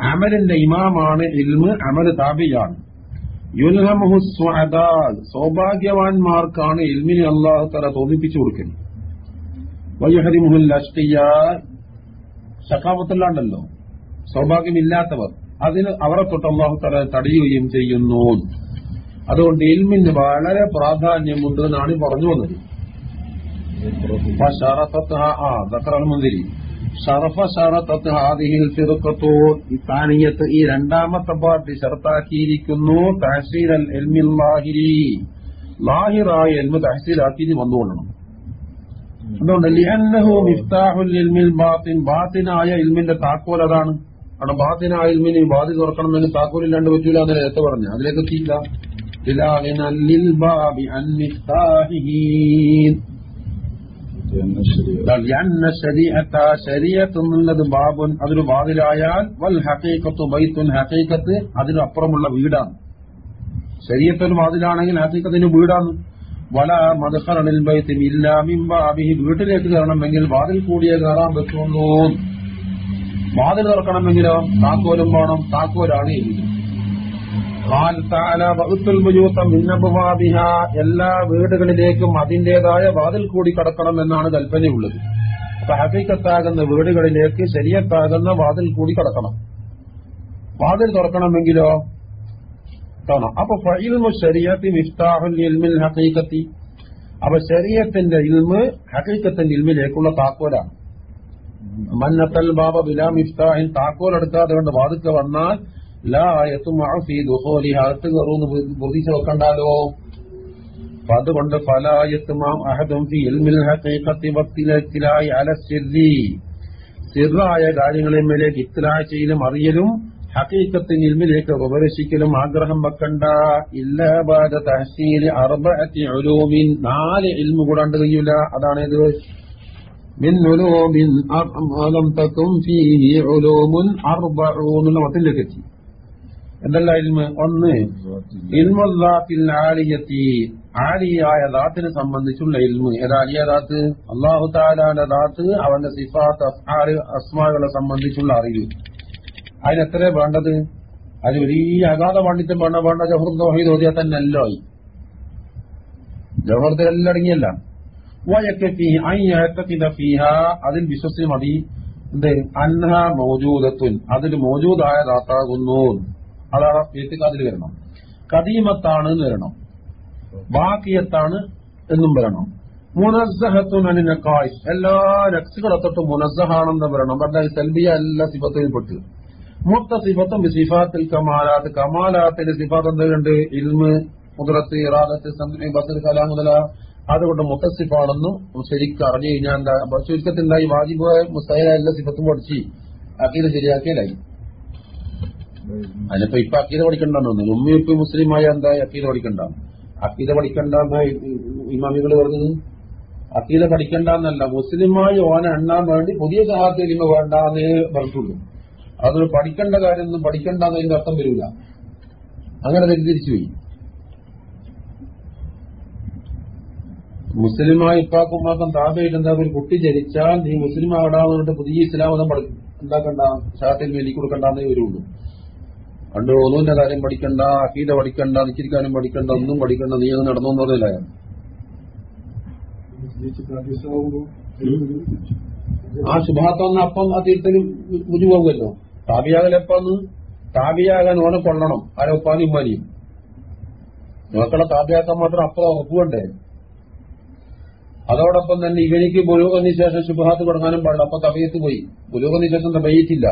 അമലിന്റെ ഇമാമാണ് ഇൽമ് അമൽ താബിയാണ്. സൗഭാഗ്യവാന്മാർക്കാണ് ഇൽമിനെ അള്ളാഹു തല തോന്നിപ്പിച്ചു കൊടുക്കുന്നത്. വയ്യഹരിമുഹുൽ അഷ്കിയ ശക്കാമത്തല്ലാണ്ടല്ലോ സൗഭാഗ്യമില്ലാത്തവർ അതിന് അവരെ തൊട്ട് അള്ളാഹു തല തടയുകയും ചെയ്യുന്നു. അതുകൊണ്ട് ഇൽമിന് വളരെ പ്രാധാന്യമുണ്ട് എന്നാണ് പറഞ്ഞു വന്നത്. ആ ദക്കറൽ മുന്തിരി ഷറഫ ഷറത്തത്ത് ഈ രണ്ടാമത്തെ പാർട്ടി ഷർത്താക്കിയിരിക്കുന്നു തഹസീൽ അൽ എൽമിൽ ലാഹിരി ലാഹിറായ എൽമ തഹസീലാക്കി വന്നുകൊള്ളണം. അതുകൊണ്ട് ലിഅന്നഹു താക്കോൽ അതാണ്. അവിടെ ബാത്തിനായ ഇൽമിന് ബാതി തുറക്കണമെങ്കിൽ താക്കോലില്ലാണ്ട് പറ്റൂല എന്ന് നേരത്തെ പറഞ്ഞു. അതിലേക്ക് എത്തിയില്ല. ശരീരത്ത് എന്നുള്ളത് ബാബുൻ അതൊരു വാതിലായാൽ വൽ ഹക്കീക്കത്തു ബൈത്തുൻ ഹക്കീക്കത്ത് അതിനപ്പുറമുള്ള വീടാണ്. ശരീരത്തൊരു വാതിലാണെങ്കിൽ ഹക്കീക്കത്തിന് വീടാണ്. വല മധുഹറണിൽ ബൈത്തും ഇല്ലാമിംബാബിഹി വീട്ടിലേക്ക് കയറണമെങ്കിൽ വാതിൽ കൂടിയ കയറാൻ പറ്റുന്നു വാതിൽ തുറക്കണമെങ്കിലോ? താക്കോലും വേണം. താക്കോലാണ് എഴുതുന്നത് എല്ലാ വീടുകളിലേക്കും അതിന്റേതായ വാതിൽ കൂടി കടക്കണം എന്നാണ് കൽപ്പനയുള്ളത്. അപ്പൊ ഹഫീക്കത്താകുന്ന വീടുകളിലേക്ക് ശരിയത്താകുന്ന വാതിൽ കൂടി കടക്കണം. വാതിൽ തുറക്കണമെങ്കിലോ? കാണാം അപ്പൊ ഹഖീഖത്തി. അപ്പൊ ശരീരത്തിന്റെ ഇൽമ് ഹഖീഖത്തിന്റെ ഇൽമിലേക്കുള്ള താക്കോലാണ്. മന്നത്തൽ ബാബ ബിലാ മിഫ്താഹിൻ താക്കോൽ എടുക്കാതെ കൊണ്ട് വാതിക്ക വന്നാൽ പ്രതീക്ഷ വെക്കണ്ടാലോ അപ്പൊ അതുകൊണ്ട് സിറായ കാര്യങ്ങളെ മേലേക്ക് ഇത്തിലാഴ്ചയിലും അറിയലും ഹക്കീക്കത്തിന് ഇൽമിലേക്ക് ഉപദേശിക്കലും ആഗ്രഹം വെക്കണ്ട. ഇല്ലാബാദ തഹസീൽ അർബഅത്തി നാല് ഇൽമു കൂടാണ്ട് കഴിയൂല അതാണേത് ഉലൂമുൻ അർബഊൻ എന്നുള്ള എത്തി എന്തല്ല ഇൽമ്? ഒന്ന് ഇൽമുല്ലാത്തിൽ ആലിയത്തി. ആലിയായ ദാത്തിനെ സംബന്ധിച്ചുള്ള ഇൽമ്. ഏതാ അലിയ ദാത്ത്? അള്ളാഹു താലാന്റെ ദാത്ത് അവന്റെ സിഫാത്ത് അഫ്ആൽ അസ്മാകളെ സംബന്ധിച്ചുള്ള അറിവ്. അതിനെത്ര വേണ്ടത്? അത് വലിയ അഗാധ പാണ്ഡിത്യം വേണ്ട വേണ്ട ജഹർ ദോഹീദ് ഓതിയാൽ തന്നെ ആയി ജവഹർത്തിൽ എല്ലാം അടങ്ങിയല്ല. അതിൽ വിശ്വസിച്ച് മതി. എന്ത്? അൻഹ മൗജൂദത്തുൻ. അതിൽ മോജൂദായ ദാത്താകുന്നു. അതാണ് എത്തിക്കാതിൽ വരണം. കദീമത്താണ് എന്ന് വരണം. ബാക്കിയത്താണ് എന്നും വരണം. മുനസ്സഹത്തുൻ അനിനക്കായ്. എല്ലാ രക്സുകളെ തൊട്ട് മുനസ്സഹാണെന്ന് വരണം. പറഞ്ഞാൽ സെൽബിയ എല്ലാ സിഫത്തിലും പെട്ട് മൊത്ത സിഫത്തും സിഫാത്തിൽ കമാലാത്ത്. കമാലാത്തിന്റെ സിഫാത്ത് എന്തുകൊണ്ട് ഇൽമ് മുദ്രത്ത് ഇറാദത്ത് സംഗതി ബസർ കലാ മുതല. അതുകൊണ്ട് മുത്തസിഫാണെന്നും ശരിക്കും അറിഞ്ഞു കഴിഞ്ഞാൽ എന്താ? ചുരുക്കത്തിൽ എന്തായി വാജിബായ മുസ്തയ എല്ലാ സിഫത്തും പഠിച്ച് അക്കീത് ശരിയാക്കിയാലായി. അതിനിപ്പോ ഇപ്പൊ അക്കീത പഠിക്കണ്ടെന്ന് തോന്നുന്നു. ഉമ്മി ഉപ്പി മുസ്ലിമായ എന്താ അക്കീത പഠിക്കണ്ട അക്കീത പഠിക്കണ്ട ഇമാമികൾ പറഞ്ഞത്? അക്കീത പഠിക്കണ്ടെന്നല്ല. മുസ്ലിമായി ഓന എണ്ണാൻ വേണ്ടി പുതിയ സഹാബത്ത് ഇമ വേണ്ട എന്നേ പറഞ്ഞിട്ടുള്ളൂ അത് പഠിക്കേണ്ട കാര്യമൊന്നും പഠിക്കണ്ടെന്നതിന്റെ അർത്ഥം വരില്ല അങ്ങനെ തെറ്റിദ്ധരിച്ചു പോയി. മുസ്ലിമായി ഇപ്പാക്കുമാക്കം താപയിട്ട് എന്താ ഒരു കുട്ടി ജനിച്ചാൽ നീ മുസ്ലിം ആകടാന്ന് പുതിയ ഇസ്ലാം മതം ഉണ്ടാക്കണ്ട ഷാത്തിൽ വേലി കൊടുക്കണ്ടെന്നേ വരുള്ളൂ. പണ്ട് ഒന്നുവിന്റെ കാര്യം പഠിക്കണ്ട അക്കീത പഠിക്കണ്ട നിശ്ചരിക്കാനും പഠിക്കണ്ട ഒന്നും പഠിക്കണ്ട നീ അങ്ങ് നടന്നു എന്ന് പറഞ്ഞില്ല? ആ ശുഭാത്തം അപ്പം ആ തീർത്ഥനും രുചിപോകുമല്ലോ താപിയാകൽ എപ്പാന്ന്? താപിയാകാൻ ഓനെ കൊള്ളണം ആരെ ഉപ്പാനും ഉമ്മാനിയും. മക്കളെ താപിയാക്കാൻ മാത്രം അപ്പം ഉറപ്പുണ്ടേ അതോടൊപ്പം തന്നെ ഇവനിക്ക് ബുലൂഖന് ശേഷം ശുഭാത്ത് തുടങ്ങാനും പാടില്ല. അപ്പൊ തബയത്ത് പോയി. ബുലൂഖന് ശേഷം തബയ്യത്തില്ല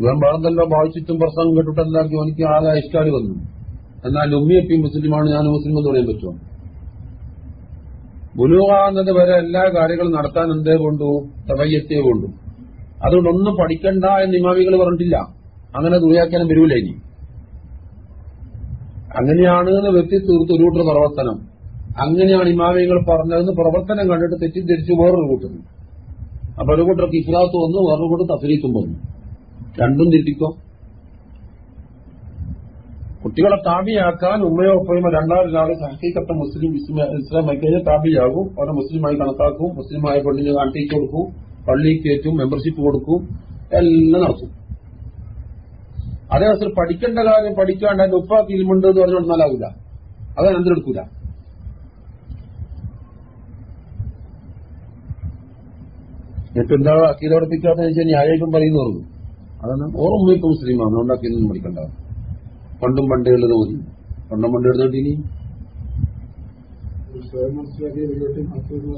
ഇവൻ പറഞ്ഞല്ലോ വായിച്ചിട്ടും പ്രസംഗം കേട്ടിട്ട് എനിക്ക് ആകെ ഇഷ്ടാടി വന്നു. എന്നാൽ ഉമ്മിയപ്പി മുസ്ലിമാണ് ഞാൻ മുസ്ലിം എന്ന് പറയാൻ പറ്റുമോ? ബുലുവാകുന്നത് വരെ എല്ലാ കാര്യങ്ങളും നടത്താൻ എന്തേ കൊണ്ടു? തവയ്യത്തേ കൊണ്ടു. അതുകൊണ്ട് ഒന്നും പഠിക്കണ്ട എന്ന് ഇമാമികൾ പറഞ്ഞിട്ടില്ല. അങ്ങനെ ദുരിയാക്കാനും വരൂല ഇനി. അങ്ങനെയാണ് വ്യക്തി തീർത്ത് ഒരു കൂട്ടർ പ്രവർത്തനം. അങ്ങനെയാണ് ഇമാമികൾ പറഞ്ഞതെന്ന് പ്രവർത്തനം കണ്ടിട്ട് തെറ്റിദ്ധരിച്ച് വേറൊരു കൂട്ടർ. അപ്പൊ ഒരു കൂട്ടർക്ക് ഇഫ്രാത്ത് വന്നു വേറൊരു കൂട്ടർ തഫരീത്തും വന്നു. രണ്ടും തിരിപ്പിക്കോ കുട്ടികളെ താബിയാക്കാൻ ഉമ്മയോ ഒപ്പയോ രണ്ടാമതൊരാൾ ഹക്കീക്കത്തെ മുസ്ലിം ഇസ്ലാം കഴിഞ്ഞാൽ താബിയാകും അവരെ മുസ്ലിമായി കണക്കാക്കും. മുസ്ലിമായ പെണ്ണിന് കാട്ടിക്ക് കൊടുക്കും. പള്ളി കയറ്റും മെമ്പർഷിപ്പ് കൊടുക്കും. എല്ലാം നടത്തും അതേ പഠിക്കേണ്ട കാര്യം പഠിക്കാണ്ട് അതിന്റെ ഉപ്പാക്ക് ഇൽമുണ്ട് എന്ന് പറഞ്ഞു കൊടുത്താലാവില്ല അത് എന്തെടുക്കൂല. എന്നിട്ട് എന്താ അക്കീത പഠിപ്പിക്കാത്ത വെച്ചാൽ ന്യായം പറയുന്നു പറഞ്ഞു. അതാണ് ഓർമ്മ ഇപ്പൊ മുസ്ലിമാണ് ഉണ്ടാക്കിയൊന്നും പഠിക്കണ്ട പണ്ടും പണ്ടേ ഉള്ളത് മതി. പണ്ടും പണ്ട് എടുത്തോട്ട് ഇനി.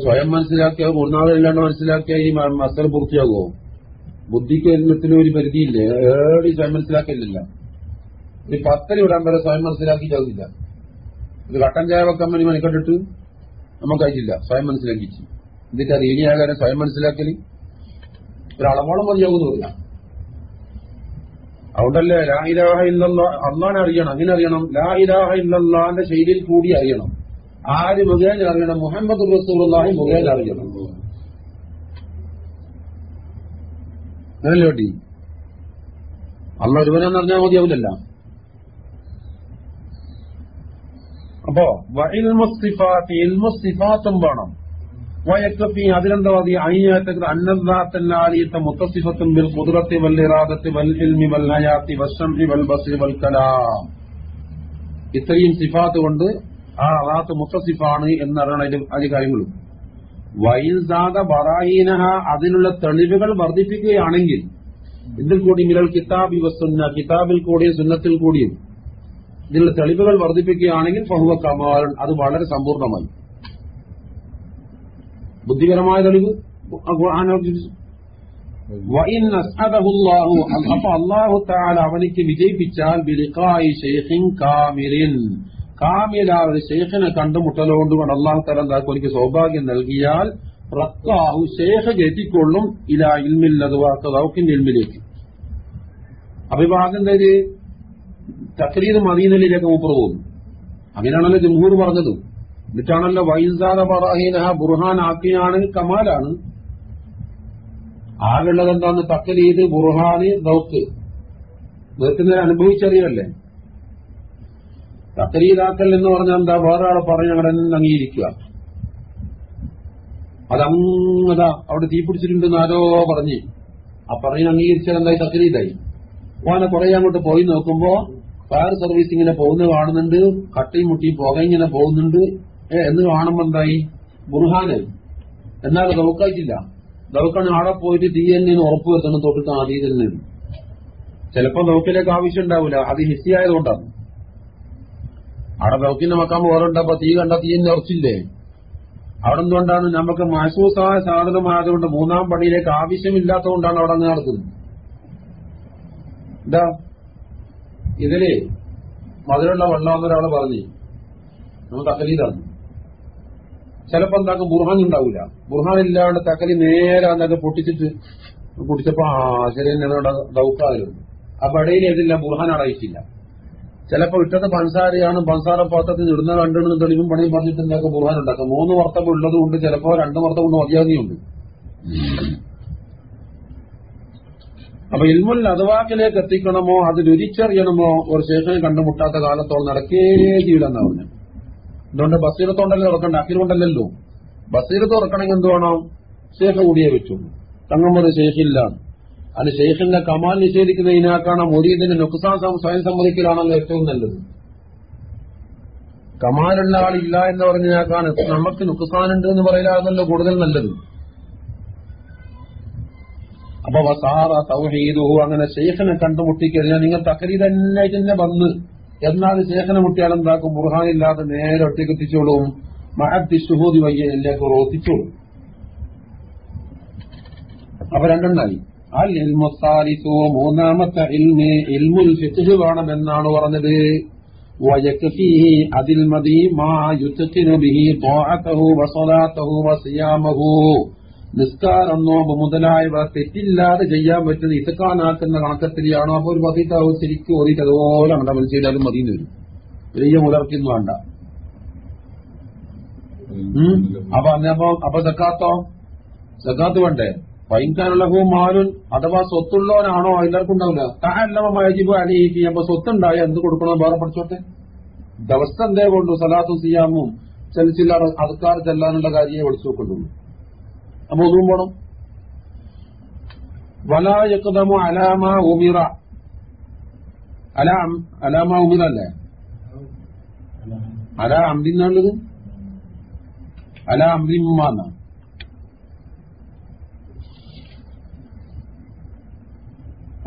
സ്വയം മനസ്സിലാക്കിയ മൂന്നാളില്ലാണ്ട് മനസ്സിലാക്കിയ ഈ മസല പൂർത്തിയാകുമോ ബുദ്ധിക്ക് എല്ലാത്തിനും ഒരു പരിധിയില്ലേ. ഏടി സ്വയം മനസ്സിലാക്കിയില്ല ഒരു പത്തര വിടാൻ വരെ സ്വയം മനസ്സിലാക്കിയിട്ടാകില്ല ഇത് കട്ടൻ ചായ വെക്കാൻ വേണ്ടി മണിക്കണ്ടിട്ട് നമുക്ക് അയച്ചില്ല സ്വയം മനസ്സിലാക്കിച്ച് എന്നിട്ട് അത് ഇനി ആകാരം സ്വയം മനസ്സിലാക്കൽ. ഒരളവോളം മതിയാകുമെന്ന് പറയാം അതുകൊണ്ടല്ലേ ലാ ഇലാഹ ഇല്ലല്ലാ അറിയണം അങ്ങനെ അറിയണം. ലാ ഇലാഹ ഇല്ലല്ലാന്റെ ശൈലിയിൽ കൂടി അറിയണം. ആര് മുഖേന അറിയണം? മുഹമ്മദ് റസൂലുള്ളാഹി മുഖേന അറിയണം. അങ്ങനല്ലേ വേണ്ടി അള്ള ഒരുവനെന്ന് അറിഞ്ഞാൽ മതിയാവില്ലല്ല. അപ്പോ വൈൽമുസ്തിഫാത്ത് ഇൽമുസ്തിഫാത്തും വേണം. ويكفي അതിലെന്താ മതി അയ്യാത്തക്ക് അന്നദാത്തല്ലാലിയത്തെ മുത്തസിഫത്തും ബിൽ ഖുദ്റത്തി വൽ ഇറാദത്തി വൽ ഇൽമി വൽ ഹയാത്തി വസ്സംഇ വൽ ബസ്രി വൽ കലാം ഇത്രയും സിഫാത്ത് കൊണ്ട് ആ റാത്ത് മുത്തസിഫാണ് എന്നറിയണ അതിന്റെ കാര്യങ്ങളും വൈസാദ ബറാഹീനഹ അതിനുള്ള തെളിവുകൾ വർദ്ധിപ്പിക്കുകയാണെങ്കിൽ ഇതിൽ കൂടി മിരൽ കിതാബി വസുന്ന കിതാബിൽ കൂടിയും സുന്നത്തിൽ കൂടിയും ഇതിനുള്ള തെളിവുകൾ വർദ്ധിപ്പിക്കുകയാണെങ്കിൽ ഫഹുവ കമാൽ അത് വളരെ സമ്പൂർണമായി ബുദ്ധിപരമായ തെളിവ് അള്ളാഹു അവനിക്ക് വിജയിപ്പിച്ചാൽ ബിലിഖായി ഷെയ്ഖിൻ കാമിരിൻ കാമിലാ ഒരു കൊണ്ട് അള്ളാഹു താല എന്താക്കും? എനിക്ക് സൗഭാഗ്യം നൽകിയാൽ റക്കാഹു ഷെയ്ഖ് കയറ്റിക്കൊള്ളും ഇലാ റൗക്കിന്റെ ഇൽമിലേക്ക്. അപ്പൊ ഒരു തക്രീത് മദീനയിലേക്ക് മൂപ്പർ പോകുന്നു അങ്ങനെയാണല്ലോ ജംഹൂർ പറഞ്ഞത്. എന്നിട്ടാണല്ലോ വൈസാദ പറഹീനഹ ബുർഹാൻ ആക്കിയാണ് കമാലാണ്. ആകെയുള്ളത് എന്താന്ന് തക്കലീത് ബുർഹാന് ദൗത്ത്. ദൗത്തിനെ അനുഭവിച്ചറിയല്ലേ? തക്കലീതാക്കൽ എന്ന് പറഞ്ഞാൽ എന്താ? വേറെ ആളെ പറഞ്ഞ് അങ്ങനെ അംഗീകരിക്കുക. അതങ്ങതാ അവിടെ തീ പിടിച്ചിട്ടുണ്ടെന്ന് ആരോ പറഞ്ഞ്. ആ പറഞ്ഞ് അംഗീകരിച്ചാൽ എന്തായി? തക്കലീതായി ഓനെ കുറെ അങ്ങോട്ട് പോയി നോക്കുമ്പോ ഫയർ സർവീസ് ഇങ്ങനെ പോകുന്നത് കാണുന്നുണ്ട്. കട്ടയും മുട്ടിയും പുക ഇങ്ങനെ പോകുന്നുണ്ട്. എന്ന് കാണുമ്പോ എന്തായി? ബുർഹാന്. എന്നാൽ ദൗക്കായിട്ടില്ല ദൗക്കാണ് ആടെ പോയിട്ട് തീ തന്നെ ഉറപ്പ് വരുത്തണം തൊട്ടിട്ട് ആദ്യം തന്നെ ചിലപ്പോ ദൗക്കിലേക്ക് ആവശ്യം ഉണ്ടാവില്ല അത് ഹിസ്സിയായതുകൊണ്ടാണ് അവിടെ ദൗക്കിന്റെ മക്കാൻ പോലുണ്ടപ്പോ തീ കണ്ട തീ തന്നെ ഉറച്ചില്ലേ? അവിടെ എന്തുകൊണ്ടാണ് നമുക്ക് മാസൂസായ സാധനമായതുകൊണ്ട് മൂന്നാം പടിയിലേക്ക് ആവശ്യമില്ലാത്തതുകൊണ്ടാണ് അവിടെ അങ്ങ് നടക്കുന്നത്. എന്താ? ഇതിൽ മധുരമുള്ള വെള്ളം എന്നൊരാൾ പറഞ്ഞു. നമ്മൾ തക്കലീതാണ് ചിലപ്പോ എന്താക്കും ബുർഹാൻ ഉണ്ടാവില്ല ബുർഹാൻ ഇല്ലാണ്ട് തക്കലി നേരെ എന്താക്കും പൊട്ടിച്ചിട്ട് പൊട്ടിച്ചപ്പോ ആ ശരി തന്നെയാണ് അപ്പൊ ഇടയിൽ ഏതില്ല ബുർഹാൻ അടയിച്ചില്ല ചിലപ്പോ ഇട്ടത് പൻസാരയാണ് പൻസാര പാത്രത്തിൽ ഇടുന്ന കണ്ടിടുന്ന തെളിവും പണിയും പറഞ്ഞിട്ട് എന്താക്കും ബുർഹാൻ ഉണ്ടാക്കും. മൂന്ന് വർത്തം ഉള്ളതുകൊണ്ട് ചിലപ്പോ രണ്ട് വർത്തം കൊണ്ട് മതിയാകുന്നുണ്ട് അപ്പൊ ഇൽമുൽ അഥവാക്കിലേക്ക് എത്തിക്കണമോ അത് രുചിച്ചറിയണമോ ഒരു ശേഷം കണ്ടുമുട്ടാത്ത കാലത്തോളം നടക്കേ ചെയ്യില്ലെന്നാ പറഞ്ഞു. അതുകൊണ്ട് ബസീറത്തോണ്ടല്ലേ തുറക്കണ്ട? അഖിലുകൊണ്ടല്ലോ ബസീറത്ത് തുറക്കണമെങ്കിൽ എന്ത് വേണം? ശേഖ കൂടിയേ പറ്റുള്ളൂ തങ്ങമ്മത് ശേഷില്ല അത് ശേഖിന്റെ കമാൽ നിഷേധിക്കുന്നതിനാക്കാണ് മൊരീദിന്റെ നുക്സാൻ സ്വയം സമ്മതിക്കലാണല്ലോ ഏറ്റവും നല്ലത്. കമാലുള്ള ആളില്ല എന്ന് പറഞ്ഞതിനാക്കാണ് നമുക്ക് നുക്സാനുണ്ട് എന്ന് പറയലാണല്ലോ കൂടുതൽ നല്ലത്. അപ്പൊ വസാറ തൗഹീദു അങ്ങനെ ശേഷനെ കണ്ടുമുട്ടിക്കഴിഞ്ഞാൽ നിങ്ങൾ തന്നെ തന്നെ വന്ന് എന്നാൽ ശേഖനെ മുട്ടിയാൽ എന്താക്കും? ബുർഹാനില്ലാതെ നേരെ ഒറ്റയ്ക്ക് എത്തിച്ചോളും. മഹത്തി സുഹൂദി വയ്യയിലേക്ക് റോത്തിച്ചോളും അപ്പൊ രണ്ടെണ്ണായി. അൽ ഇൽമുസാലിസു മൂന്നാമത്തെ ഇൽമി ഇൽമുൽ ഫിഖ് വേണമെന്നാണ് പറഞ്ഞത്. വയക്ഫീഹി അതിൽ മതി മാ യുദ്ധത്തിനു ബിഹി ത്വാഅതഹു വസലാതഹു വസിയാമഹു നിസ്കാരം മുതലായവ തെറ്റില്ലാതെ ചെയ്യാൻ പറ്റുന്ന ഇത്തക്കാനാക്കുന്ന കണക്കത്തിലാണോ അപ്പൊ ഒരു പതിത്താവ് ശരിക്കും ഓതിയിട്ട് അതുപോലെ അങ്ങടെ മനസ്സിലാലും മതി വരും. വലിയ മുലർക്കൊന്നും വേണ്ട. അപ്പൊ അന്നപ്പോ അപ്പൊ സക്കാത്തോ? സക്കാത്ത് വേണ്ടേ? വൈകാനുള്ള മാലുൻ അഥവാ സ്വത്തുള്ളവനാണോ? എല്ലാവർക്കും ഉണ്ടാവില്ല. താല്ലമ മയജിബ് അലിഹിക്ക് അപ്പൊ സ്വത്തുണ്ടായ എന്ത് കൊടുക്കണോ? വേറെ പഠിച്ചോട്ടെ. ദിവസം എന്തേ കൊണ്ടു? സലാത്തും സിയാമും. ചലിച്ചില്ലാതെ ചില അതുക്കാർ ചെല്ലാനുള്ള കാര്യമേ വിളിച്ചു നോക്കുന്നുള്ളൂ അപ്പൊ ഒന്നും പോണം. വലായക്കതമോ അലാമ ഉമിറ അലാം അലാമ ഉമിറ അല്ലേ? അല അമ്പിന്നുള്ളത് അല അമ്പിമ്മാന്ന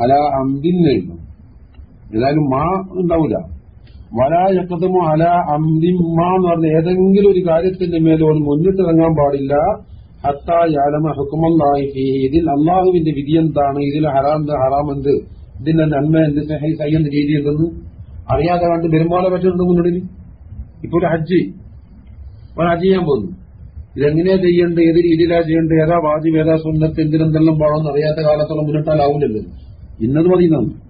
അല അമ്പിന്നു ഏതായാലും മാ ഉണ്ടാവൂല. വലായക്കതമോ അല അമ്പിമ്മ എന്ന് പറഞ്ഞ ഏതെങ്കിലും ഒരു കാര്യത്തിന്റെ മേലോട് മുന്നിട്ടിറങ്ങാൻ പാടില്ല. ഇതിൽ അള്ളാഹുവിന്റെ വിധി എന്താണ്? ഇതിൽ ഹറാം ഹറാം എന്ത് ഇതിന്റെ നന്മ എന്ത്? സഹൈ രീതി എന്തെന്ന് അറിയാതെ കണ്ട് പെരുമാളെ പറ്റുന്നുണ്ട് മുന്നിൽ ഇപ്പൊ ഒരു ഹജ്ജ്. ഒരു ഹജ്ജ് ചെയ്യാൻ പോകുന്നു. ഇതെങ്ങനെയാ ചെയ്യേണ്ടത്? ഏത് രീതിയിലാ ചെയ്യേണ്ടത്? ഏതാ വാജിബ്? ഏതാ സുന്നത്ത്? എന്തിനെന്തെല്ലാം പോകണമെന്ന് അറിയാത്ത കാലത്തോളം മുന്നിട്ടാലാവൂലല്ലോ ഇന്നത് മതി എന്നാണ്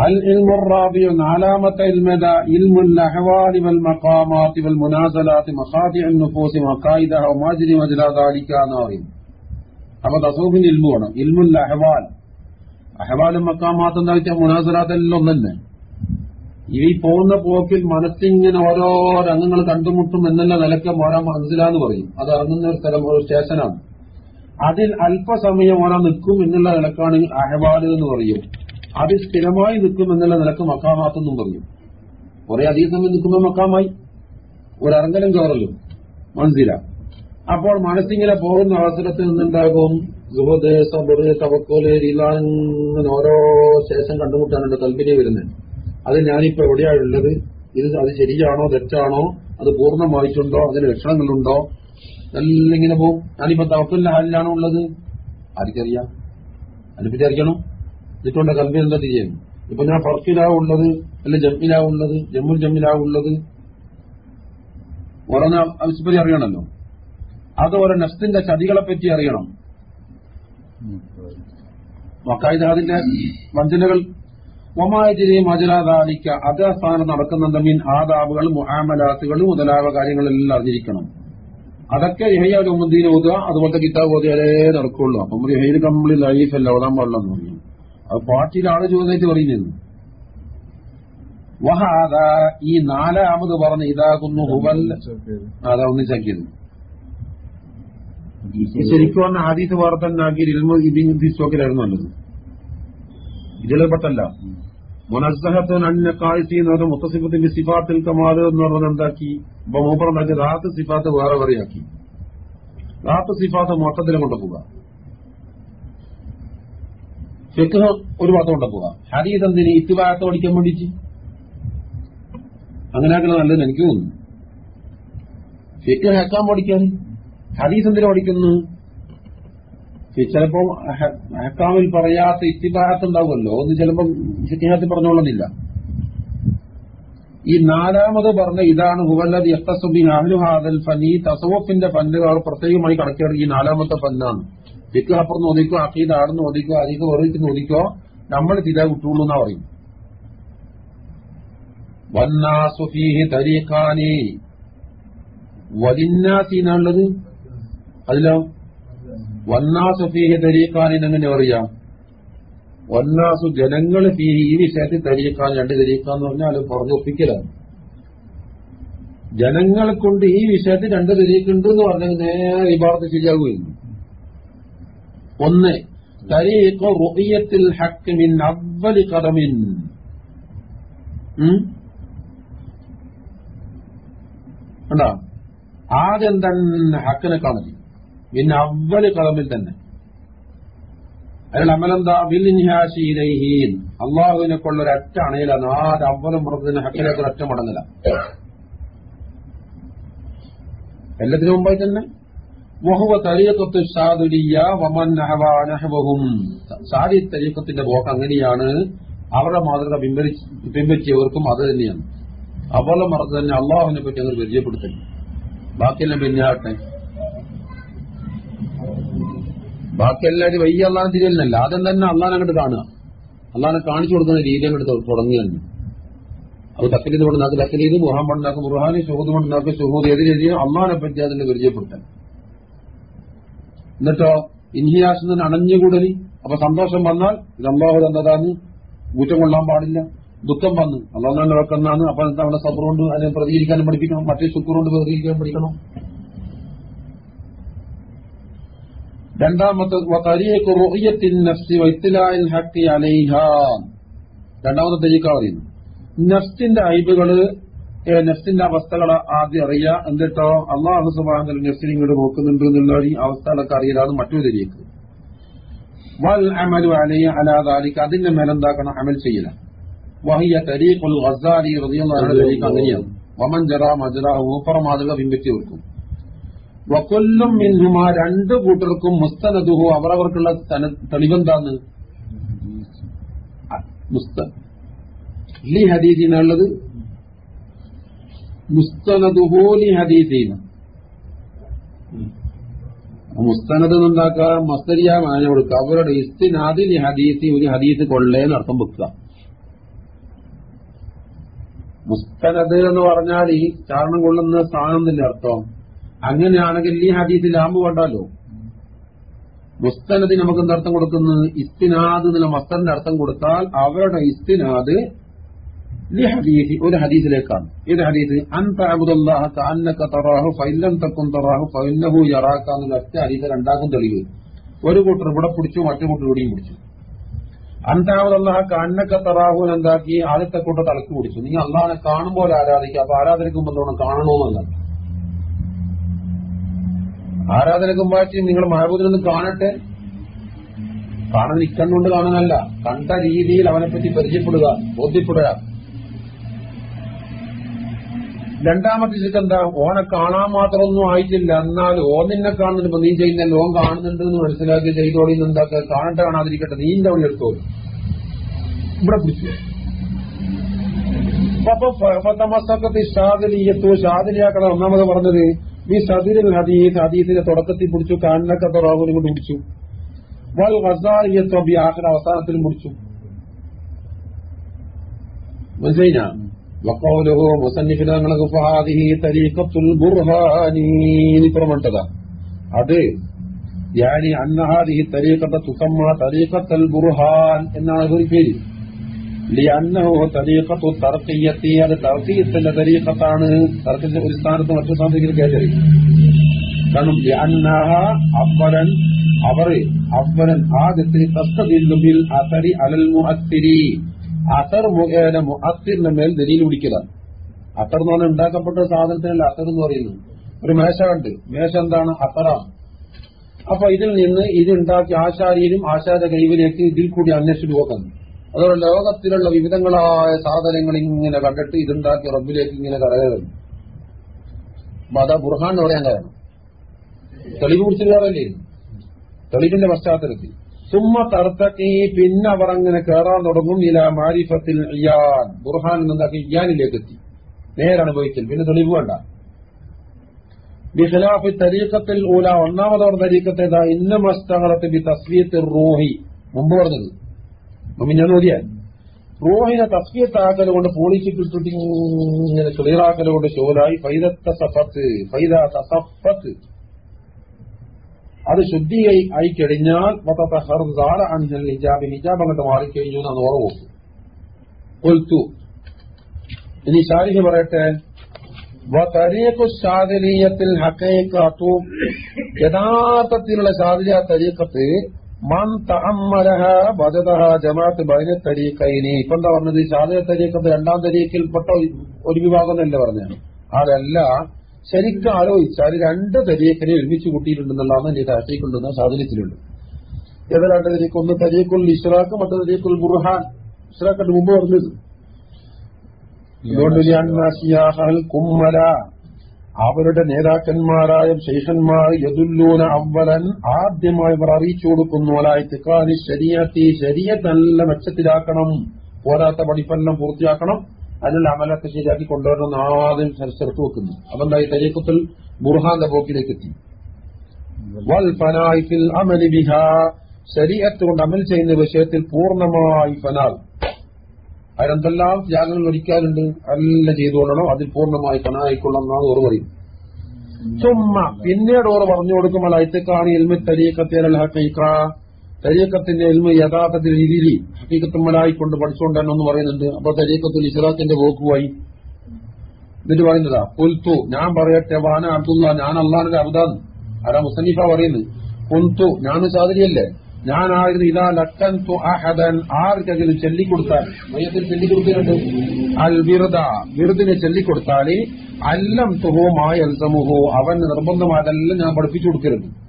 العلم الرابع നാലാമത്തെ ഇൽമത علم الأحوال والمقامات والمنازلات مخادع النفوس مقايدها ومجري مجرى ذلك എന്ന് പറയും അപ്പൊ തസൂഫിന്റെ ഇൽമുമാണ് ഇൽമുൽ അഹ്വാൽ അഹ്വാലും മക്കാമാത്ത് എന്താ വെച്ചാൽ മുനാസലാത്ത് എല്ലാം ഒന്നല്ലേ ഈ പോകുന്ന പോക്കിൽ മനസ്സിങ്ങനെ ഓരോ രംഗങ്ങൾ കണ്ടുമുട്ടും എന്നുള്ള നിലക്ക് ഓരോ മനസ്സിലാന്ന് പറയും അത് ഇറങ്ങുന്ന ഒരു സ്ഥലം ഒരു സ്റ്റേഷനാണ് അതിൽ അല്പസമയം ഓരോ നിൽക്കും എന്നുള്ള നിലക്കാണെങ്കിൽ അഹ്വാല് എന്ന് പറയും അതിൽ സ്ഥിരമായി നിൽക്കും എന്നുള്ള നിലയ്ക്ക് മക്കാമാത്തെന്നും പറഞ്ഞു. കുറെ അധികം സമയം നിൽക്കുമ്പോൾ മക്കാമായി. ഒരറങ്കലം കയറലും മനസ്സില അപ്പോൾ മനസ്സിങ്ങനെ പോകുന്ന അവസരത്തിൽ നിന്നുണ്ടാകും. ഓരോ ശേഷം കണ്ടുമുട്ടാനുണ്ട് കൽപ്പിനെ വരുന്നത് അത് ഞാനിപ്പോ എവിടെയാണുള്ളത് ഇത് അത് ശരിയാണോ തെറ്റാണോ? അത് പൂർണമായിട്ടുണ്ടോ? അതിന് ലക്ഷണങ്ങളുണ്ടോ? എല്ലാം ഇങ്ങനെ പോകും. ഞാനിപ്പോ തവക്കലിന്റെ ഹാലിലാണോ ഉള്ളത്? ആർക്കറിയാം. അതിനെപ്പറ്റി അറിയണം എന്നിട്ടുണ്ട് കൽബിൽ എന്താ ചെയ്യും? ഇപ്പൊ ഞാൻ ഫർക്കിലാ അല്ല ജമ്മിലാ ഉള്ളത് ജമ്മുൽ ജമ്മിലാ ഉള്ളത്? ഓരോന്ന് ആവശ്യപ്പറ്റി അറിയണമല്ലോ. അത് ഓരോ നഫ്സിന്റെ ചതികളെ പറ്റി അറിയണം. വക്കായത് അതിന്റെ വഞ്ചനകൾ ഒമായതിരെ മജലാദാലിക്ക അതേ സ്ഥാനം നടക്കുന്നുണ്ട് മീൻ ആദാബുകൾ മുഹാമലാത്തുകൾ മുതലായ കാര്യങ്ങളെല്ലാം അറിഞ്ഞിരിക്കണം. അതൊക്കെ ഇഹയാൽ ഉമ്മദീൻ ഓതുക അതുപോലത്തെ കിതാബ് ഓതിയാലേ നടക്കുള്ളൂ. അപ്പം ഇഹയിൽ കംപ്ലീറ്റ് ലൈഫ് അല്ല ഓതാൻ പാടില്ലെന്ന് പറഞ്ഞു. അത് പാർട്ടിയിൽ ആൾ ചോദിച്ചു പറയുന്നത്. വഹാദ ഈ നാലാമത് പറഞ്ഞ ഇതാകുന്നു ഹുവൽ. അതാ ഒന്നിച്ചാക്കിയത് ശരിക്കും പറഞ്ഞ ആദ്യത്തെ വാർത്ത ഇൽമ ഇതിൻ സ്റ്റോക്കിലായിരുന്നു നല്ലത്. ഇതിലെപ്പെട്ടല്ല മുനസ്സഹത്തുൻ അന്ന കാഴ്ച മുത്തസിഫത്തിന്റെ സിഫാത്തിൽ കമാൽ എന്ന് പറഞ്ഞത് എന്താക്കി? ഇപ്പൊ മൂപ്പറുണ്ടാക്കി റാത്ത് സിഫാത്ത് വേറെ വേറെയാക്കി റാത്ത് സിഫാത്ത് മൊത്തത്തിൽ കൊണ്ടുപോകുക ഫിഖ് ഒരു ഭാഗത്ത് പോവാം. ഹരീസ് എന്തിന് ഇത്തിഭാഗത്ത് പഠിക്കാൻ വേണ്ടിച്ച് അങ്ങനെ ആക്കണ നല്ലതെന്ന് എനിക്ക് തോന്നുന്നു. ഫിഖ് ഹക്കാൻ പഠിക്കാൻ? ഹദീസ് എന്തിനു പഠിക്കുന്നു? ചിലപ്പോ ഹക്കാമിൽ പറയാത്ത ഇത്തിഭാഗത്ത് ഉണ്ടാവുമല്ലോ. ഒന്ന് ചിലപ്പം ഫിഖിനകത്ത് പറഞ്ഞോളുന്നില്ല. ഈ നാലാമത് പറഞ്ഞ ഇതാണ് ഹുവല്ലത് യത്തസുബിൻ അഹ്ലുഹാദൽ ഫൻ ഈ തസവഫിന്റെ ഫന്നുകൾ പ്രത്യേകമായി കണക്കേണ്ട ഈ നാലാമത്തെ ഫന്നാണ് ഫിക്ക് അപ്പുറം ഒതിക്കോ അക്കീദ് ആടുന്ന് ഒതിക്കോ അധികം വെറുതെ ചോദിക്കോ നമ്മൾ തിര വിട്ടുള്ളൂ എന്നാ പറയും. വലിന്നാസീനുള്ളത് അതിലോ? വന്നാസു ഫീഹി തരീഖാനിന് എങ്ങനെ പറയാം? വന്നാസു ജനങ്ങൾ ഫീഹി ഈ വിഷയത്തിൽ തരീഖാൻ രണ്ട് തരീഖാന്ന് പറഞ്ഞാൽ പറഞ്ഞൊപ്പിക്കലാണ് ജനങ്ങളെ കൊണ്ട് ഈ വിഷയത്തിൽ രണ്ട് തരീഖുണ്ട് എന്ന് പറഞ്ഞാൽ നേരെ ഇബാർത്ത് ശരിയാകുമായിരുന്നു ഒന്ന് തരീഖ ആദ്യം തന്നെ ഹക്കിനെ കാണുന്നു പിന്നെ അവൽ കടമിൽ തന്നെ. അതിൽ അമലെന്താ? ബിൽഹാശീലഹീൻ അള്ളാഹുവിനെ കൊള്ളൊരു അറ്റ അണയില നാല് അവലും മൃഗത്തിന് ഹക്കിലേക്ക് ഒരൊറ്റ മടങ്ങില്ല എല്ലാത്തിനും മുമ്പായി തന്നെ? വഹുവ തരീക്കത്ത് ഷാദുലിയ വമൻ നഹവാനഹവഹും സാദി തരീക്കത്തിന്റെ പോക്ക് അങ്ങനെയാണ്. അവരുടെ മാതൃക പിൻവലിച്ച് പിൻവലിച്ചവർക്കും അത് തന്നെയാണ്. അവളെ മറന്നു തന്നെ അള്ളാഹുവിനെ പറ്റി അവർ പരിചയപ്പെടുത്തൽ. ബാക്കിയെല്ലാം പിന്നെ ആട്ടെ ബാക്കി എല്ലാവരും വയ്യ അള്ളാഹ് തിരിയലിനല്ല. ആദ്യം തന്നെ അള്ളഹാനെ അങ്ങോട്ട് കാണുക. അള്ളഹാനെ കാണിച്ചു കൊടുക്കുന്ന രീതി അങ്ങോട്ട് തുടങ്ങുകയാണ് അത് തക്കലീത് കൊണ്ടുണ്ടാക്കി തക്കലീത് ബുഹാൻ കൊണ്ടുണ്ടാക്കും മുഹാനി ഷുഹൂദ് കൊണ്ടുണ്ടാക്കി ഷുഹൂദ് ഏത് രീതിയും പറ്റി അതിന്റെ പരിചയപ്പെടുത്താൻ എന്നിട്ടോ ഇൻഹിയാസിൽ നിന്ന് അണഞ്ഞുകൂടലി. അപ്പൊ സന്തോഷം വന്നാൽ ഇത് അള്ളാഹു തന്നതാണ് ഊറ്റം കൊള്ളാൻ പാടില്ല. ദുഃഖം വന്ന് അള്ളാഹു തന്നെ വെക്കുന്നതാണ്. അപ്പൊ അവിടെ സബർ കൊണ്ട് അതിനെ പ്രതികരിക്കാനും പഠിപ്പിക്കണം. മറ്റേ ശുക്റുകൊണ്ട് പ്രതികരിക്കാൻ പഠിക്കണം. രണ്ടാമത്തെ രണ്ടാമത്തെ പറയുന്നു. നഫ്സിന്റെ ഏ, നഫ്സിന്റെ അവസ്ഥകൾ ആദ്യം അറിയുക എന്നിട്ടോ അള്ളാഹു സുബാന നെഫ്സിനെ ഇങ്ങോട്ട് നോക്കുന്നുണ്ട് എന്നുള്ള ഒരു അവസ്ഥകളൊക്കെ അറിയലാണ് മറ്റൊരു തിരിയേക്ക് വൽ അമലു അലാ ദാലിക അതിന്റെ മേലെന്താക്കണം? അമൽ ചെയ്യല വഹിയ തരീഖുൽ ഗസാലി റളിയല്ലാഹു അൻഹു അങ്ങനെയാണ്. വമൻ ജറാ മജ്റാഹു ഊപ്പറ മാതൃക പിൻപറ്റി വെക്കും. വക്കൊല്ലും മിൻഹുമ രണ്ടു കൂട്ടർക്കും മുസ്തനദുഹു അവരവർക്കുള്ള തന- തെളിവെന്താന്ന് മുസ്തൻ. ഈ ഹദീസിനുള്ളത് മുസ്തനദുഹു ലി ഹദീസീന. മുസ്തനദ് ഉണ്ടാക്കുക മസ്തരിയ മാന കൊടുക്കുക. അവരുടെ ഇസ്തിനാദി ലി ഹദീസി ഒരു ഹദീസ് കൊള്ളേന്ന് അർത്ഥം വെക്കുക. മുസ്തനദ് എന്ന് പറഞ്ഞാൽ ഈ ചാരണം കൊള്ളുന്ന സ്ഥാനം തന്നെ അർത്ഥം. അങ്ങനെയാണെങ്കിൽ ഈ ഹദീസിൽ ലാമ്പ് കൊണ്ടാലോ മുസ്തനദ് നമുക്ക് എന്തർത്ഥം കൊടുക്കുന്നത് ഇസ്തിനാദ് എന്നുള്ള മസ്തറിന്റെ അർത്ഥം കൊടുത്താൽ അവരുടെ ഇസ്തിനാദ് ലി ഹദീസി ഒരു ഹദീസിലേക്കാണ് ഏത് ഹദീസ് അൻ തഅബുദല്ലാഹ കഅന്നക തറാഹു ഫഇല്ലം തകുൻ തറാഹു ഫഇന്നഹു യറാക എന്നുള്ള ഒറ്റ ഹദീസ് രണ്ടാക്കും തെളിവ്. ഒരു കൂട്ടർ ഇവിടെ പിടിച്ചു മറ്റു കൂട്ടർ ഇവിടെയും പിടിച്ചു. അൻ തഅബുദല്ലാഹ തറാഹു എന്താക്കി? ആദ്യത്തെ കൂട്ടർ തലക്ക് പിടിച്ചു. നീ അള്ളാഹിനെ കാണുമ്പോൾ ആരാധിക്കുക അപ്പൊ ആരാധനയ്ക്കുമ്പോൾ എന്താണ് കാണണമെന്നല്ല ആരാധനക്ക് മുമ്പാച്ച് നിങ്ങൾ മഹബൂദിനൊന്ന് കാണട്ടെ. കാണാൻ ഇക്കണ്ണുകൊണ്ട് കാണാനല്ല. കണ്ട രീതിയിൽ അവനെപ്പറ്റി പരിചയപ്പെടുക ബോധ്യപ്പെടുക. രണ്ടാമത്തെ ചിത്രം എന്താ? ഓനെ കാണാൻ മാത്രമൊന്നും ആയിട്ടില്ല. എന്നാൽ ഓൻ നിന്നെ കാണുന്നുണ്ട്. നീ ചെയ്യുന്നല്ലോ ഓൻ കാണുന്നുണ്ട് എന്ന് മനസ്സിലാക്കി ചെയ്തോളി എന്താക്കുക കാണട്ടെ കാണാതിരിക്കട്ടെ. നീ എന്റെ അവിടെ എടുത്തോളൂ. ഇവിടെ പിടിച്ചു. അപ്പൊ ഒന്നാമത് പറഞ്ഞത്. ഈ സദിരിൽ ഹദീസ് ഹദീസിന്റെ തുടക്കത്തിൽ പിടിച്ചു കാനൊക്കെ തുറാവിനെ കൊണ്ട് പിടിച്ചു വൽ ഖസാലിയത്തോ ബി ആഖിറ അവസാനത്തിൽ മുറിച്ചു. മനസ്സിലായിനാ? വക്കൗലുഹു മുസന്നിഫിന് ഞങ്ങൾക്ക് ഫഹാദിഹി തരീഖത്തുൽ ബുർഹാനി. ഇപ്പുറമട്ടതാ അത് യാനി അന്നഹാദിഹി തരീഖത്ത തുസമ്മ തരീഖത്തൽ ബുർഹാൻ എന്നാണ് ഒരു പേര്. ലിയന്നഹു തരീഖത്തു തർക്കിയത്തി അത് തർക്കീയത്തിന്റെ തരീഖത്താണ്. തർക്കത്തിന്റെ ഒരു സ്ഥാനത്ത് മറ്റു സ്ഥാനത്തേക്ക് കയറ്ററി കാരണം ലിഅന്നഹ അവലൻ അവർ അവലൻ ആദ്യത്തിൽ തസ്തദില്ലു അസരി അലൽ മുഅസ്സിരി അസർ മുഖേന മുഅസ്സിറിന്റെ മേൽ ദലീൽ പിടിക്കലാണ്. അസർ എന്ന് പറഞ്ഞാൽ ഉണ്ടാക്കപ്പെട്ട സാധനത്തിനല്ല അസർ എന്ന് പറയുന്നു ഒരു മേശ കണ്ട്. മേശ എന്താണ്? അസറാണ്. അപ്പൊ ഇതിൽ നിന്ന് ഇതുണ്ടാക്കി ആശാരിയിലും ആശാര കൈവിലേക്ക് ഇതിൽ കൂടി അന്വേഷിച്ചു നോക്കുന്നു അതുകൊണ്ട് ലോകത്തിലുള്ള വിവിധങ്ങളായ സാധനങ്ങൾ ഇങ്ങനെ കണ്ടിട്ട് ഇതുണ്ടാക്കി റബ്ബിലേക്ക് ഇങ്ങനെ കടകയറുന്നു അപ്പൊ അതാ ബുർഹാൻ എന്ന് പറയാൻ കാരണം. തെളിവ് കുറിച്ച് വേറല്ലേ? തെളിവിന്റെ പശ്ചാത്തലത്തിൽ. സുമ്മ തർത്തക്കി പിന്നെ അവർ അങ്ങനെ കയറാൻ തുടങ്ങും. ഇല മാരിഫത്തിൽ ഇയാൻ. ബുർഹാൻ നിന്നാക്കി ഇയാനിലേക്ക് എത്തി നേരനുഭവിക്കൽ പിന്നെ തെളിവ് വേണ്ട. ബിഖിലാഫ് തരീക്കത്തിൽ ഊല. ഒന്നാമതോർ തരീക്കത്തേതാ ഇന്ന മസ്തകളത്ത് ബി തസ്വീത്ത് റൂഹി. മുമ്പ് പറഞ്ഞത്. ഞാൻ നോക്കിയാൽ റൂഹിനെ തസ്വീത്താക്കൽ കൊണ്ട് പോളിച്ചിട്ടിട്ട് ഇങ്ങനെ ക്ലിയറാക്കൽ കൊണ്ട് ചോലായി. ഫൈദത്ത സഫത്ത്. ഫൈദ തസഫത്ത്. അത് ശുദ്ധിയായി ആയി കഴിഞ്ഞാൽ ഹിജാബ് ഹിജാബ് അങ്ങോട്ട് മാറിക്കഴിഞ്ഞു എന്നാണ് ഓർവ് കൊൽത്തു ഇനി ശാരി പറയട്ടെ? ഷാദിലിയത്തിൽ ഹക്കൈഖത്തു യഥാർത്ഥത്തിലുള്ള ഷാദിലിയ തരീക്കത്ത് മൻ തഅമ്മലഹ വജദഹ ജമാഅത്ത് ബൈന തരീക്കൈനി ഇപ്പൊ എന്താ പറഞ്ഞത്? ശാദിയ തരീക്കത്ത് രണ്ടാം തരീക്കിൽപ്പെട്ട ഒരു വിഭാഗം എന്നല്ല പറഞ്ഞത്? അതല്ല ശരിക്കും ആലോചിച്ചാൽ രണ്ട് തരീഖനെ ഒരുമിച്ച് കൂട്ടിയിട്ടുണ്ടെന്നുള്ളതാണ് എന്റെ താഴ്ചയ്ക്കുണ്ടെന്ന് സാധനത്തിലുണ്ട് ഏതാ രണ്ട് തരീഖ് ഒന്ന് തരീഖുൽ ഇഷ്റാഖ് മറ്റേ തരീഖുൽ ബുർഹാൻ. ഇഷ്റാഖിന്റെ മുമ്പ് പറഞ്ഞത്. അതുകൊണ്ട് കുമ്മല. അവരുടെ നേതാക്കന്മാരായ ശേഷന്മാർ യദുല്ലൂന അവലൻ ആദ്യമായി അവർ അറിയിച്ചു കൊടുക്കുന്നു ശരീരത്തി ശരീരത്ത് നല്ല മെച്ചത്തിലാക്കണം. പോരാത്ത പഠിപ്പെല്ലാം പൂർത്തിയാക്കണം. അതിനുള്ള അമലൊക്കെ ശരിയാക്കി കൊണ്ടുവരണം ആദ്യം ചെറുത്ത് വെക്കുന്നു. അതെന്തായി തരീക്കത്തിൽ ബുർഹാന്റെ പോക്കിലേക്ക് എത്തി. ശരീരത്ത് കൊണ്ട് അമൽ ചെയ്യുന്ന വിഷയത്തിൽ പൂർണമായി ഫനാൽ. അതിനെന്തെല്ലാം ത്യാഗങ്ങൾ ഒരിക്കാനുണ്ട്? അല്ല ചെയ്തുകൊള്ളണം അതിൽ പൂർണമായി ഫനായിക്കൊള്ളണമെന്നാണ് ഓർ പറയും. ചുമ്മ പിന്നീട് ഓർ പറഞ്ഞു കൊടുക്കുമ്പോൾ അയത്തക്കാണ് എൽമി തരീക്കത്തേൽ ഹക്കൈക്ക തരീക്കത്തിന്റെ എൽമ യഥാർത്ഥത്തിൽ രീതിയിൽ ഹക്കീക്കത്തുമ്മലായിക്കൊണ്ട് പഠിച്ചുകൊണ്ട് തന്നെ ഒന്ന് പറയുന്നുണ്ട്. അപ്പൊ തരീക്കത്തിൽ ഇസ്ലാത്തിന്റെ പോക്കുമായി എന്നിട്ട് പറയുന്നതാ പുൽത്തു ഞാൻ പറയട്ടെ വാന അബ്ദുള്ള ഞാൻ അള്ളാഹിന്റെ അബ്ദാൻ. ആരാ മുസന്നിഫ പറയുന്നത്? പുൽത്തു ഞാൻ സാധരിയല്ലേ ഞാനായിരുന്നു ഇതാ ലക്കൻ തു അഹദൻ ആർക്കെങ്കിലും ചൊല്ലിക്കൊടുത്താൽ? മയത്തിൽ ചൊല്ലിക്കൊടുത്തിട്ടുണ്ട്. അൽ വിറുദ വിറുദിനെ ചൊല്ലിക്കൊടുത്താൽ അല്ലം തുഹോ മായൽ സമൂഹോ അവൻ നിർബന്ധമായതെല്ലാം ഞാൻ പഠിപ്പിച്ചു കൊടുക്കരുത്.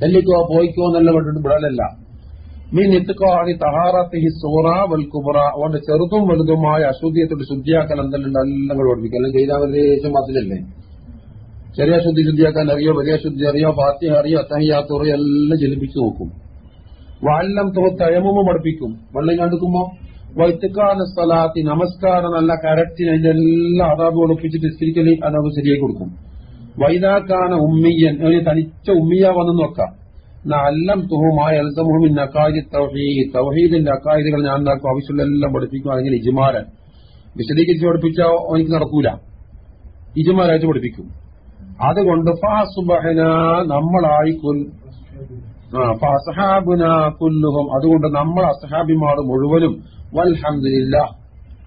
ചൊല്ലിക്കോ പോയിക്കോ എന്നല്ല വിടലല്ല. മീൻ ഇത്തുക്കാണി തഹാറത്തി സൂറ വൽ അവന്റെ ചെറുതും വലുതുമായ അശുദ്ധിയത്തോട് ശുദ്ധിയാക്കാൻ എന്തെല്ലാം എല്ലാം കൂടെ പഠിപ്പിക്കും എല്ലാം ചെയ്താൽ ഏകദേശം ചെറിയ ശുദ്ധി ശുദ്ധിയാക്കാൻ അറിയോ? വലിയ ശുദ്ധി അറിയോ? ഫാത്തിഹ അറിയോ? അത്തഹിയാത്ത അറിയോ എല്ലാം ജലിപ്പിച്ചു നോക്കും. വാല്ലാം തോ തയമും പഠിപ്പിക്കും. വെള്ളം കണ്ടുക്കുമ്പോ വൈത്തുക്കാന സ്ഥലാത്തി നമസ്കാരം നല്ല കരക്റ്റിന് അതിന്റെ എല്ലാ അതാബ് ഒളിപ്പിച്ചിട്ട് സ്ഥിരിക്കലി അതാബ് ശരിയായി കൊടുക്കും. വൈതാക്കാന ഉമ്മിയൻ ഒരു തനിച്ച ഉമ്മിയ വന്നു നോക്കാം. അല്ലം തുഹുമായ അൽസമുഹുമിൻ അക്കാരി തൗഹീദ്. തൗഹീദിന്റെ അക്കാരികൾ ഞാൻ എന്താക്കും ആവശ്യമുള്ളതെല്ലാം പഠിപ്പിക്കും അല്ലെങ്കിൽ ഇജുമാരൻ. വിശദീകരിച്ച് പഠിപ്പിച്ചാൽ എനിക്ക് നടക്കൂല. ഇജുമാരായിട്ട് പഠിപ്പിക്കും. അതുകൊണ്ട് ഫാസുബഹന നമ്മളായി ഫസഹാബുന കുല്ലുഹും. അതുകൊണ്ട് നമ്മൾ അസഹാബിമാർ മുഴുവനും വൽഹമില്ല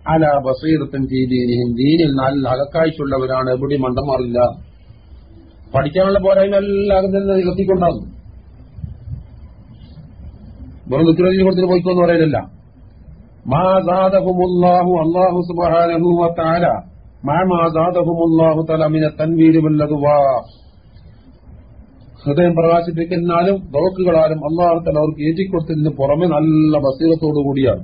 അല ബസീറത്തും ദീനിഹിം. ദീനിൽ നല്ല അകക്കാഴ്ചയുള്ളവരാണ്. എവിടെ മണ്ടന്മാറില്ല പഠിക്കാനുള്ള പോരായ്മ എല്ലാവരും തന്നെ നികത്തിക്കൊണ്ടാകും വെറും ദുഃഖത്തിൽ കൊടുത്തിട്ട് പോയിക്കോന്ന് പറയലല്ല മാതാദഹുമുല്ലാഹു അള്ളാഹു സുബ്ഹാനഹു വതആല. മാ മാ സാദഹുമുല്ലാഹു തആല മിന തൻവീർ വല്ലതുവാ ഹൃദയം പ്രകാശിപ്പിക്കുന്നാലും ദോക്കുകളാലും അള്ളാഹു തല അവർക്ക് ഏറ്റിക്കൊടുത്തതിന് പുറമെ നല്ല ബസീറത്തോടു കൂടിയാണ്.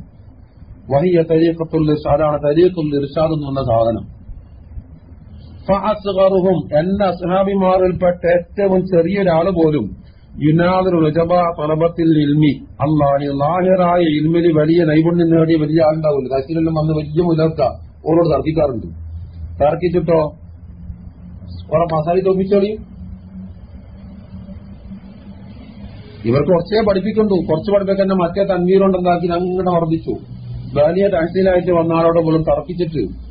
വഹിയ തരീഖത്തുൽ ഇർഷാദാണ് തരീഖത്തുൽ ഇർഷാദ് എന്ന് പറഞ്ഞ സാധനം. എന്ന അസ്ഹാബിമാരിൽപ്പെട്ട ഏറ്റവും ചെറിയൊരാൾ പോലും യുനാദർ റജബ ഇൽമി അള്ളാഹി ലാഹിറായ ഇൽമിന് വലിയ നൈപുണ്യം നേടിയ വലിയ ആളുണ്ടാവില്ല തഹസിലെല്ലാം വന്ന് വലിയ മുലർത്ത ഓരോട് തർക്കിക്കാറുണ്ട്. തർക്കിച്ചിട്ടോ? കുറെ മസാലി തോപ്പിച്ചോളി ഇവർക്ക് കുറച്ചേ പഠിപ്പിക്കണ്ടു കുറച്ച് പഠിപ്പിക്കാൻ മറ്റേ ഉണ്ടാക്കി അങ്ങനെ വർദ്ധിച്ചു. വലിയ തഹസീലായിട്ട് വന്ന ആളോട് പോലും തർക്കിച്ചിട്ട്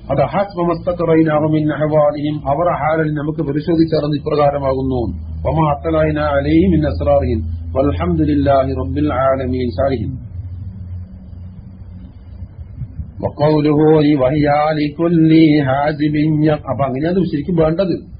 അത് ഹസ്മസ്തറയിനാകുമിൻ അഹവാദിയും അവർ ഹാലിൽ നമുക്ക് പരിശോധിച്ചറിഞ്ഞ് ഇപ്രകാരമാകുന്നു. വൽഹംദുലില്ലാഹി റബ്ബിൽ ആലമീൻ. അപ്പൊ അങ്ങനെയാണ് ശരിക്കും വേണ്ടത്.